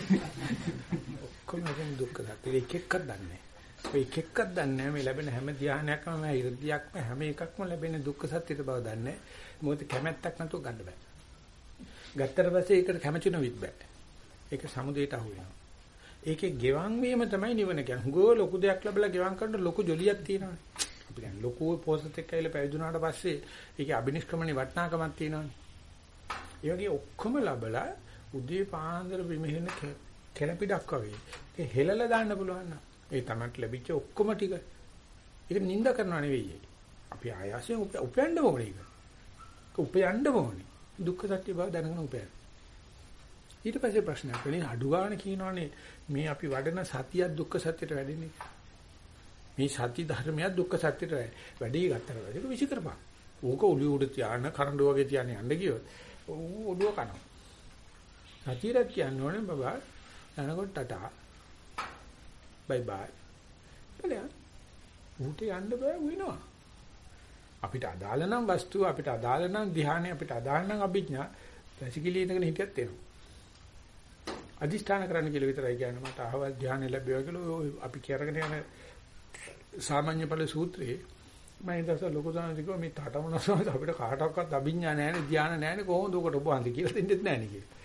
ඔක්කොම දැන් දුක්ඛ සත්‍ය. එක එකක් දන්නේ. ඔය එක එකක් දන්නේ මේ ලැබෙන හැම ධ්‍යානයක්ම මේ ඉරුදියක්ම හැම එකක්ම ලැබෙන දුක්ඛ සත්‍යයට බව දන්නේ. මොකද කැමැත්තක් නැතුව ගන්න බෑ. ගත්තට පස්සේ ඒකට කැමැති නොවිත් බෑ. ඒක සමුදේට අහු වෙනවා. ඒකේ ගෙවන් වීම තමයි නිවන කියන්නේ. හුඟෝ ලොකු දෙයක් ලැබලා ගෙවන් කරන ලොකු ජොලියක් තියෙනවානේ. අපි කියන්නේ ලොකු පොසත් එක්ක ඇවිල්ලා පැවිදුනාට පස්සේ ඒකේ අබිනිෂ්ක්‍රමණේ වටිනාකමක් තියෙනවානේ. ඒ වගේ ඔක්කොම ලැබලා උදේ පාන්දර බිමෙහෙන කෙලපිඩක් වගේ. ඒක හෙලලා දාන්න පුළුවන් නම් ඒ තමයි ලැබිච්ච ඔක්කොම ටික. ඒක නිඳ කරනවා නෙවෙයි. අපි ආයාසයෙන් උපයන්න ඕනේ ඒක. උපයන්න ඕනේ. දුක්ඛ සත්‍ය බව දැනගෙන උපයන්න. ඊට පස්සේ ප්‍රශ්නයක් වෙන්නේ අඩු ගන්න කියනවානේ මේ අපි වඩන සතිය දුක්ඛ සත්‍යයට වැඩෙන්නේ. මේ සති ධර්මයක් දුක්ඛ සත්‍යයට වැඩි ගත්තට පස්සේ ඒක විසි කරපන්. ඕක ඔලිය උඩ තියාන කරඬු වගේ තියාන යන්න ගියොත් ඌ ඔළුව කනවා. සතියට කියන්න ඕනේ බබා යනකොට ටටා. බයි බයි. බලන්න. ඌට යන්න බෑ වෙනවා. අපිට අදාළ නම් වස්තුව අපිට අදාළ නම් ධ්‍යානෙ අපිට අදාළ නම් අභිඥා පැසිකිලි ඉඳගෙන හිටියත් එනවා. අදිෂ්ඨාන කරන්න කියලා විතරයි කියන්නේ මට අහවල් ධ්‍යානෙ ලැබෙවා කියලා අපි කරගෙන යන සාමාන්‍ය ඵල සූත්‍රයේ මම ඉදස ලොකු සානසිකව මේ තාඨමනසම අපිට කාටවත් අභිඥා නැහැනේ ධ්‍යාන නැහැනේ කොහොමද උකට ඔබ වන්දි කියලා දෙන්නෙත් නැහැනේ කියලා.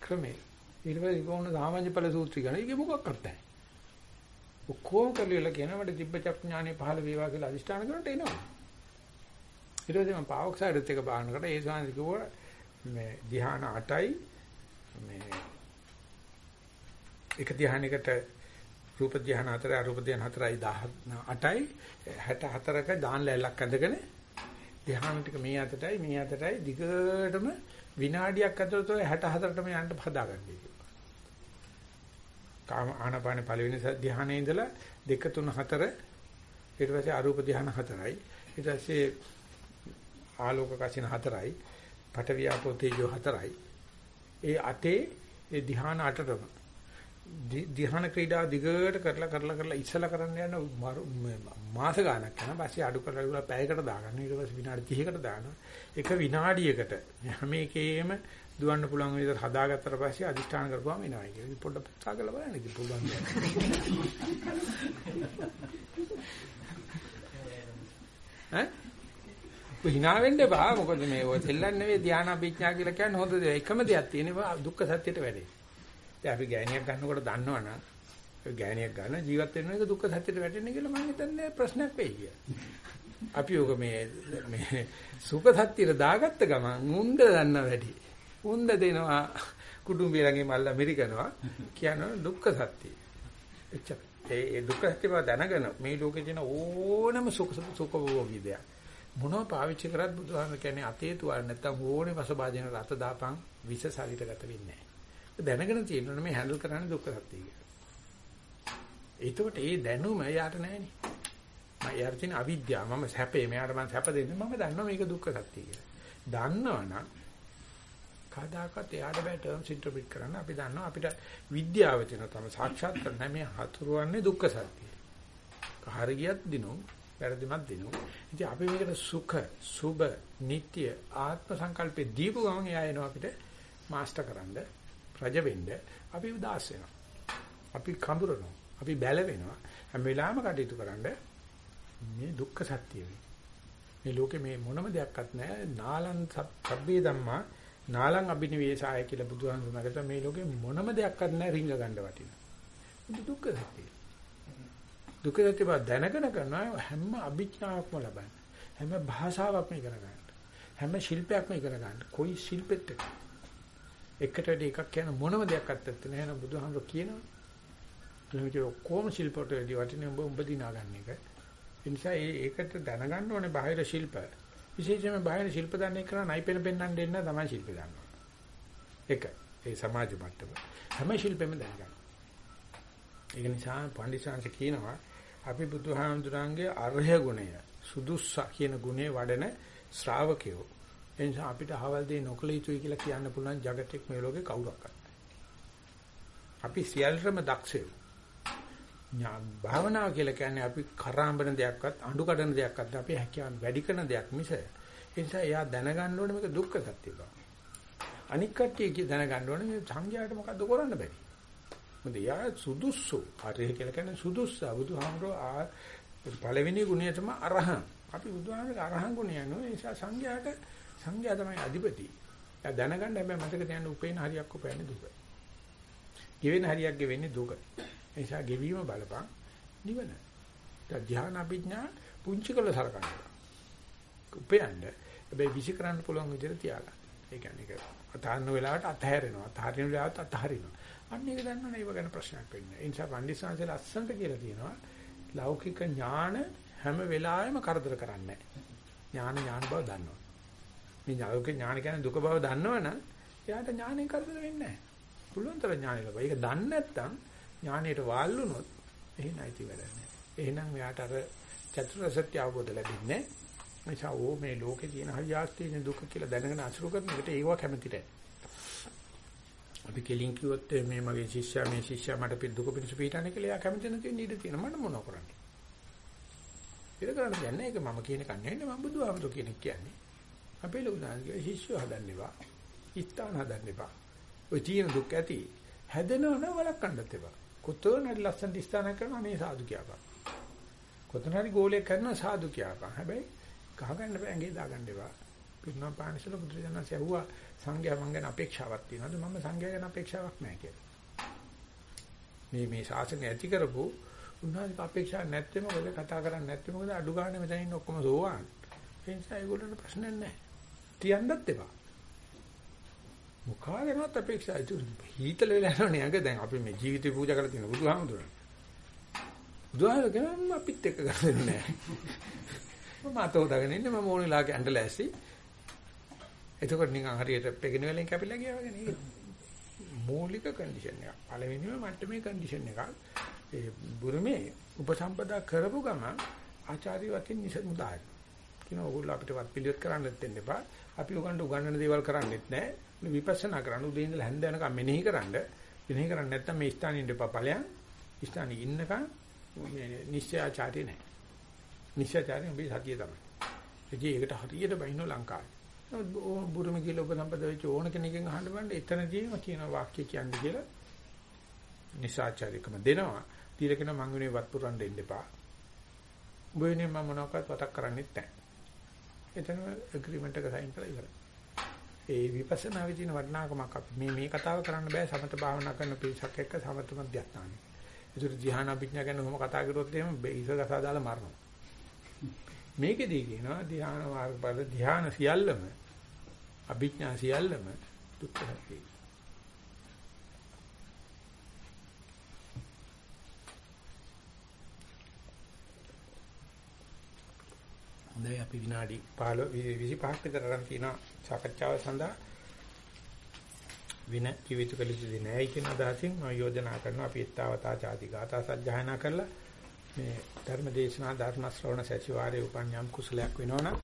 ක්‍රමේ ඊට පස්සේ කොහොමද සාමාන්‍ය ඵල සූත්‍රය ගන්න ඒක මොකක්වත් නැහැ. ඔක්කොම කරලියලා කියනවා මට දිබ්බ චක්ඥානෙ පහළ වේවා කියලා අදිෂ්ඨාන කරනට එනවා. ඊට පස්සේ මම පාවොක්සයිඩත් එක බාහනකට ඒ සානසිකව මේ ධ්‍යාන 8යි මේ එක ධ්‍යානයකට රූප ධ්‍යාන 4 අරූප ධ්‍යාන 4යි 18යි 64ක දාන ලැලක් ඇඳගෙන ධ්‍යාන ටික මේ අතටයි මේ අතටයි දිගටම විනාඩියක් ඇතුළත 64ටම යන්න හදාගන්නේ. කාම ආනපාන පළවෙනි ධ්‍යානයේ ඉඳලා 2 3 4 ඊට පස්සේ අරූප ධ්‍යාන 4යි ඊට පස්සේ ආලෝක කසින 4යි පඨවියාපෝ තේජෝ 4යි ඒ අතේ ඒ ධ්‍යාන 8ටම ධ්‍යාන ක්‍රීඩා දිගට කරලා කරලා කරලා ඉස්සලා කරන්න යන මාස ගාණක් යනවා. පස්සේ අඩු කරලා ඉවර පැයකට දාගන්න. ඊට පස්සේ විනාඩි 30කට දානවා. එක විනාඩියකට හැම එකේම දුවන්න පුළුවන් විදිහට හදාගත්තට පස්සේ අදිෂ්ඨාන කරපුවාම එනවා කියලා. ඉතින් පොඩ්ඩක් සාකලා බලන්න ඉතින් පුළුවන්. ඈ? හිනා වෙන්න එපා. මොකද මේ ඔය දෙල්ලන් නෙවෙයි ධානා අභිඥා කියලා කියන්නේ හොඳ දෙයක්. එකම දෙයක් තියෙනවා දුක්ඛ සත්‍යයට වැඩේ. දැන් අපි ගෑණියක් ගන්නකොට දන්නවනම් ගෑණියක් ගන්න ජීවත් වෙන එක දුක්ඛ සත්‍යයට වැටෙන්නේ කියලා මම හිතන්නේ ප්‍රශ්නයක් වෙයි කියලා. අපි ඔක මේ මේ සුඛ සත්‍යයට දාගත්ත ගමන් උන්ද දන්න වැඩි. උන්ද දෙනවා කුඩුම්බියලගේ මල්ල ඇමරිකනවා කියනවා දුක්ඛ සත්‍ය. එච්චර. ඒ දුක්ඛ සත්‍ය බව දැනගෙන මේ ලෝකේ තියෙන ඕනම සුඛ සුඛ භෝගී දෙයක් මොනව පාවිච්චි කරත් බුදුහාම කියන්නේ අතේ තුවාල නැත්තම් ඕනේ වසභාජන රත දාපන් විස ශරීරගත වෙන්නේ නැහැ. දැනගෙන තියෙනවනේ මේ හැන්ඩල් කරන්නේ දුක්ඛ සත්‍ය කියලා. ඒකට ඒ දැනුම යාට නැහෙනේ. මම යාට තියෙන අවිද්‍යාව මම සැපේ මෙයාට මම සැප දෙන්නේ මම දන්නවා මේක දුක්ඛ සත්‍ය කියලා. දන්නවනම් කදාකත් එයාට බෑ ටර්ම්ස් ඉන්ටර්ප්‍රිට් කරන්න අපි දන්නවා අපිට විද්‍යාව තියෙන තම සාක්ෂාත් කරන්න මේ හතුරුවන්නේ දුක්ඛ සත්‍යය. කහර ගියත් දිනු වැරදිමත් දිනු. ඉතින් අපි මේකට සුඛ, සුබ, නিত্য ආත්ම සංකල්පේ දීපු ගමන් එයා එනවා අපිට මාස්ටර් කරන්න, රජ වෙන්න අපි උදාස් වෙනවා. අපි කඹරනවා. අපි බැල වෙනවා. හැම වෙලාවෙම කටයුතු කරන්න මේ දුක්ඛ සත්‍යය. මේ ලෝකේ මේ මොනම දෙයක්වත් නැහැ. නාලං සබ්බේ ධම්මා නාලං අබිනිවේසාය කියලා බුදුහාමුදුරුවෝ නැගත මේ ලෝකේ මොනම දෙයක්වත් නැහැ රිංග ගන්න වටින. දුක්ඛ සත්‍යය. දුක්ඛ සත්‍ය බව දැනගෙන කරනවා හැම අභිඥාවක්ම ලබන්න. හැම භාෂාවක්ම ඉගෙන ගන්න. හැම ශිල්පයක්ම ඉගෙන ගන්න. કોઈ ශිල්පෙත් එක. එකට වැඩි එකක් කියන මොනම දෙයක් අත්තත් නැහැ නේද බුදුහාමුදුරු කියනවා. එළමිට ඔක්කොම ශිල්පවලට වැඩි වටිනේ උඹ උඹ දිනාගන්න එක. ඒ නිසා ඒකට දැනගන්න ඕනේ බාහිර ශිල්ප. විශේෂයෙන්ම බාහිර ශිල්ප දන්නේ කරා නයිපෙන පෙන්නන්න දෙන්න තමයි ශිල්ප දන්නවා. එක ඒ සමාජ මට්ටම. හැම ශිල්පෙම දැනගන්න. ඒක නිසා පඬිසාංශ කියනවා අපි බුදුහාමුදුරන්ගේ අරහය ගුණය සුදුස්ස කියන ගුණේ වඩන ශ්‍රාවකයෝ. ඒ නිසා අපිට අහවල් දෙය නොකළ යුතුයි කියලා කියන්න පුළුවන් జగතෙක් මේ ලෝකේ කවුරක්වත් අපි සියල්ලම දක්ෂයෝ. ඥා භාවනාව කියලා කියන්නේ අපි කරාඹන දෙයක්වත් අඬු කඩන දෙයක්වත් අපි හැකියාව වැඩි කරන දෙයක් මිස ඒ නිසා එයා දැනගන්න ඕනේ මේක දුක්ඛ සත්‍ය බව. අනික් කට්ටිය දැනගන්න ඕනේ මේ සංඥාට මොකද්ද කරන්න බැරි. මොකද එයා සුදුස්සු. හරිය කියලා කියන්නේ සුදුස්ස. බුදුහාමරෝ පළවෙනි ගුණය තමයි අරහං. අපි බුදුහාමරගේ අරහං ගුණය නෝ ඒ නිසා සංඥාට සංඥා තමයි අධිපති. එයා දැනගන්න හැබැයි මතක තියාගන්න උපේන හරියක් උපයන්නේ දුක. ගෙවෙන හරියක් ගෙවෙන්නේ දුක. ඒ නිසා ගෙවීම බලපං නිවන. ධ්‍යාන අභිඥා පුංචි කළ සලකන්න. උපයන්න. හැබැයි විසි කරන්න පුළුවන් විදිහට තියාගන්න. ඒ කියන්නේ ඒක අතහරින වෙලාවට අතහැරෙනවා. අතහරින වෙලාවට අතහරිනවා. අන්න ඒක දන්නවනේ ඒව ගැන ප්‍රශ්නයක් වෙන්නේ. ඒ නිසා පණ්ඩිතසංශය ලස්සනට කියලා තියෙනවා. ලෞකික ඥාන හැම වෙලාවෙම කරදර කරන්නේ ඥාන ඥාන බව දන්නවා. මේ ලෞකික ඥාන කියන්නේ දුක බව දන්නවනම් එයාට ඥානෙ කරදර වෙන්නේ නැහැ. පුළුවන් තරම් ඥානෙ ලබා. ඒක දන්නේ නැත්නම් ඥානෙට වාල්ලුනොත් එහෙ නැති වැඩක් නැහැ. එහෙනම් එයාට අර චතුරාර්ය සත්‍ය අවබෝධ ලැබෙන්නේ නැහැ. නිසා ඕ මේ ලෝකේ තියෙන හරියාස්තින දුක කියලා දැනගෙන අසුරු කරන එකට ඒව කැමති නැහැ. අපි කෙලින් කිව්වොත් මේ මගේ ශිෂ්‍යයා මේ ශිෂ්‍යයා මට පිට දුක පිණිස පිටන්නේ කියලා එයා කැමති නැති වෙන්න ඉඩ තියෙනවා. මට මොනව කරන්නේ? ඉර කරන්න දෙන්නේ ඒක මම කියන එක නෙවෙයි මම බුදුහාමුදුරු කියන එක කියන්නේ. අපේ ලෝකදාන්ගේ ශිෂ්‍යය හදන්න එපා. ඉස්තාන හදන්න එපා. ඔය තියෙන දුක් ඇති හැදෙනව නම් වළක්වන්නත් එපා. කොතන හරි ලස්සන ඉස්තාන කරනවා මේ සාදු කියපන්. කොතන හරි ගෝලයක් කරනවා සාදු කියපන්. හැබැයි ගහගන්න බෑ ඇඟේ දාගන්න එපා. පිරුණා පානිසල බුදුරජාණන්සේ ඇහුවා සංඝයා මං ගැන අපේක්ෂාවක් තියෙනවද මම සංඝයා ගැන අපේක්ෂාවක් නැහැ කියලා. මේ මේ ශාසනය ඇති කරපු උන්වහන්සේ අපේක්ෂාවක් නැත්නම් මොකද කතා කරන්නේ නැත්නම් මොකද අඩු ගන්න මෙතන ඉන්න ඔක්කොම සෝවාන්. ඒ නිසා ඒගොල්ලන්ට ප්‍රශ්නයක් නැහැ. තියන්නත් එපා. මොකාගෙනවත් අපේක්ෂා හීතල වෙලා යනවනේ අඟ දැන් අපි මේ ජීවිතේ පූජා කරලා තියෙන බුදුහාමුදුරනේ. බුදුහාමුදුරගෙන අපිත් එක්ක ගන්න නැහැ. මම අතෝ දාගෙන ඉන්නේ මම ඕනෙලා කැන්ඩල් ඇසි. එතකොට නිකන් හරියට පෙගෙන වලින් කැපිලා ගියා වගේ නේ. මූලික කන්ඩිෂන් එක. පළවෙනිම මට්ටමේ කන්ඩිෂන් එකක්. ඒ බුරුමේ උපසම්පදා කරපු ගම ආචාර්ය වතින් නිසමුදායි. කියන ඕගොල්ලෝ අපිට වත් පිළිවෙත් කරන්නත් දෙන්න එපා. අපි උගන්ට උගන්වන දේවල් කරන්නෙත් නැහැ. විපස්සනා කරන්න උදේ ඉඳලා හැන්ද යනකම් මෙනෙහි කරන්න. මෙනෙහි කරන්නේ නැත්නම් මේ ස්ථානෙ ඉන්න එපා ඵලයන්. ස්ථානෙ ඉන්නකම් මේ නිශ්චයාචාරය නැහැ. නිශ්චයාචාරය උඹේ සතිය තමයි. ඒකේ ඒකට හරියට බයින්න ලංකාවේ. නමුත් බුරුම කියලා ඔබ සම්පද වෙච්ච ඕන කෙනකින් අහන්න බලන්න එතනදීම කියන වාක්‍ය කියන්නේ කියලා නිසාචාරිකම දෙනවා. දීලා මං වෙනේ වත් පුරන්න දෙන්න එපා. උඹ වෙනේ මම මොනවාක්වත් වතක් කරන්නේත් නැහැ. එතන ඇග්‍රීමන්ට් එක සයින් කරලා ඉවරයි. ඒ විපස්සනා විදින වටිනාකමක් අපි මේ මේ කතාව කරන්න බෑ සමත භාවනා කරන පිරිසක් එක්ක සමත මධ්‍යස්ථානේ. ඒතර ධ්‍යාන අභිඥා ගැන කොහොම කතා කරුවොත් එහෙම ඉස ගසා දාලා මරනවා. මේකෙදී කියනවා ධ්‍යාන මාර්ගඵල ධ්‍යාන සියල්ලම අභිඥා සියල්ලම දුක්ඛ සත්‍යයි. හොඳයි අපි විනාඩි 15 25ක් විතර ගන්න තියෙනවා සාකච්ඡාව සඳහා වින කිවිතු කළ යුතු නෑයි කියන අදහසින් මම යෝජනා කරනවා අපි ඊතාවතා ආදී ගාථා සජ්ජායනා කරලා මේ ධර්ම දේශනා ධර්ම ශ්‍රවණ සැචිවාරයේ උපන්යම් කුසලයක් වෙනවනම්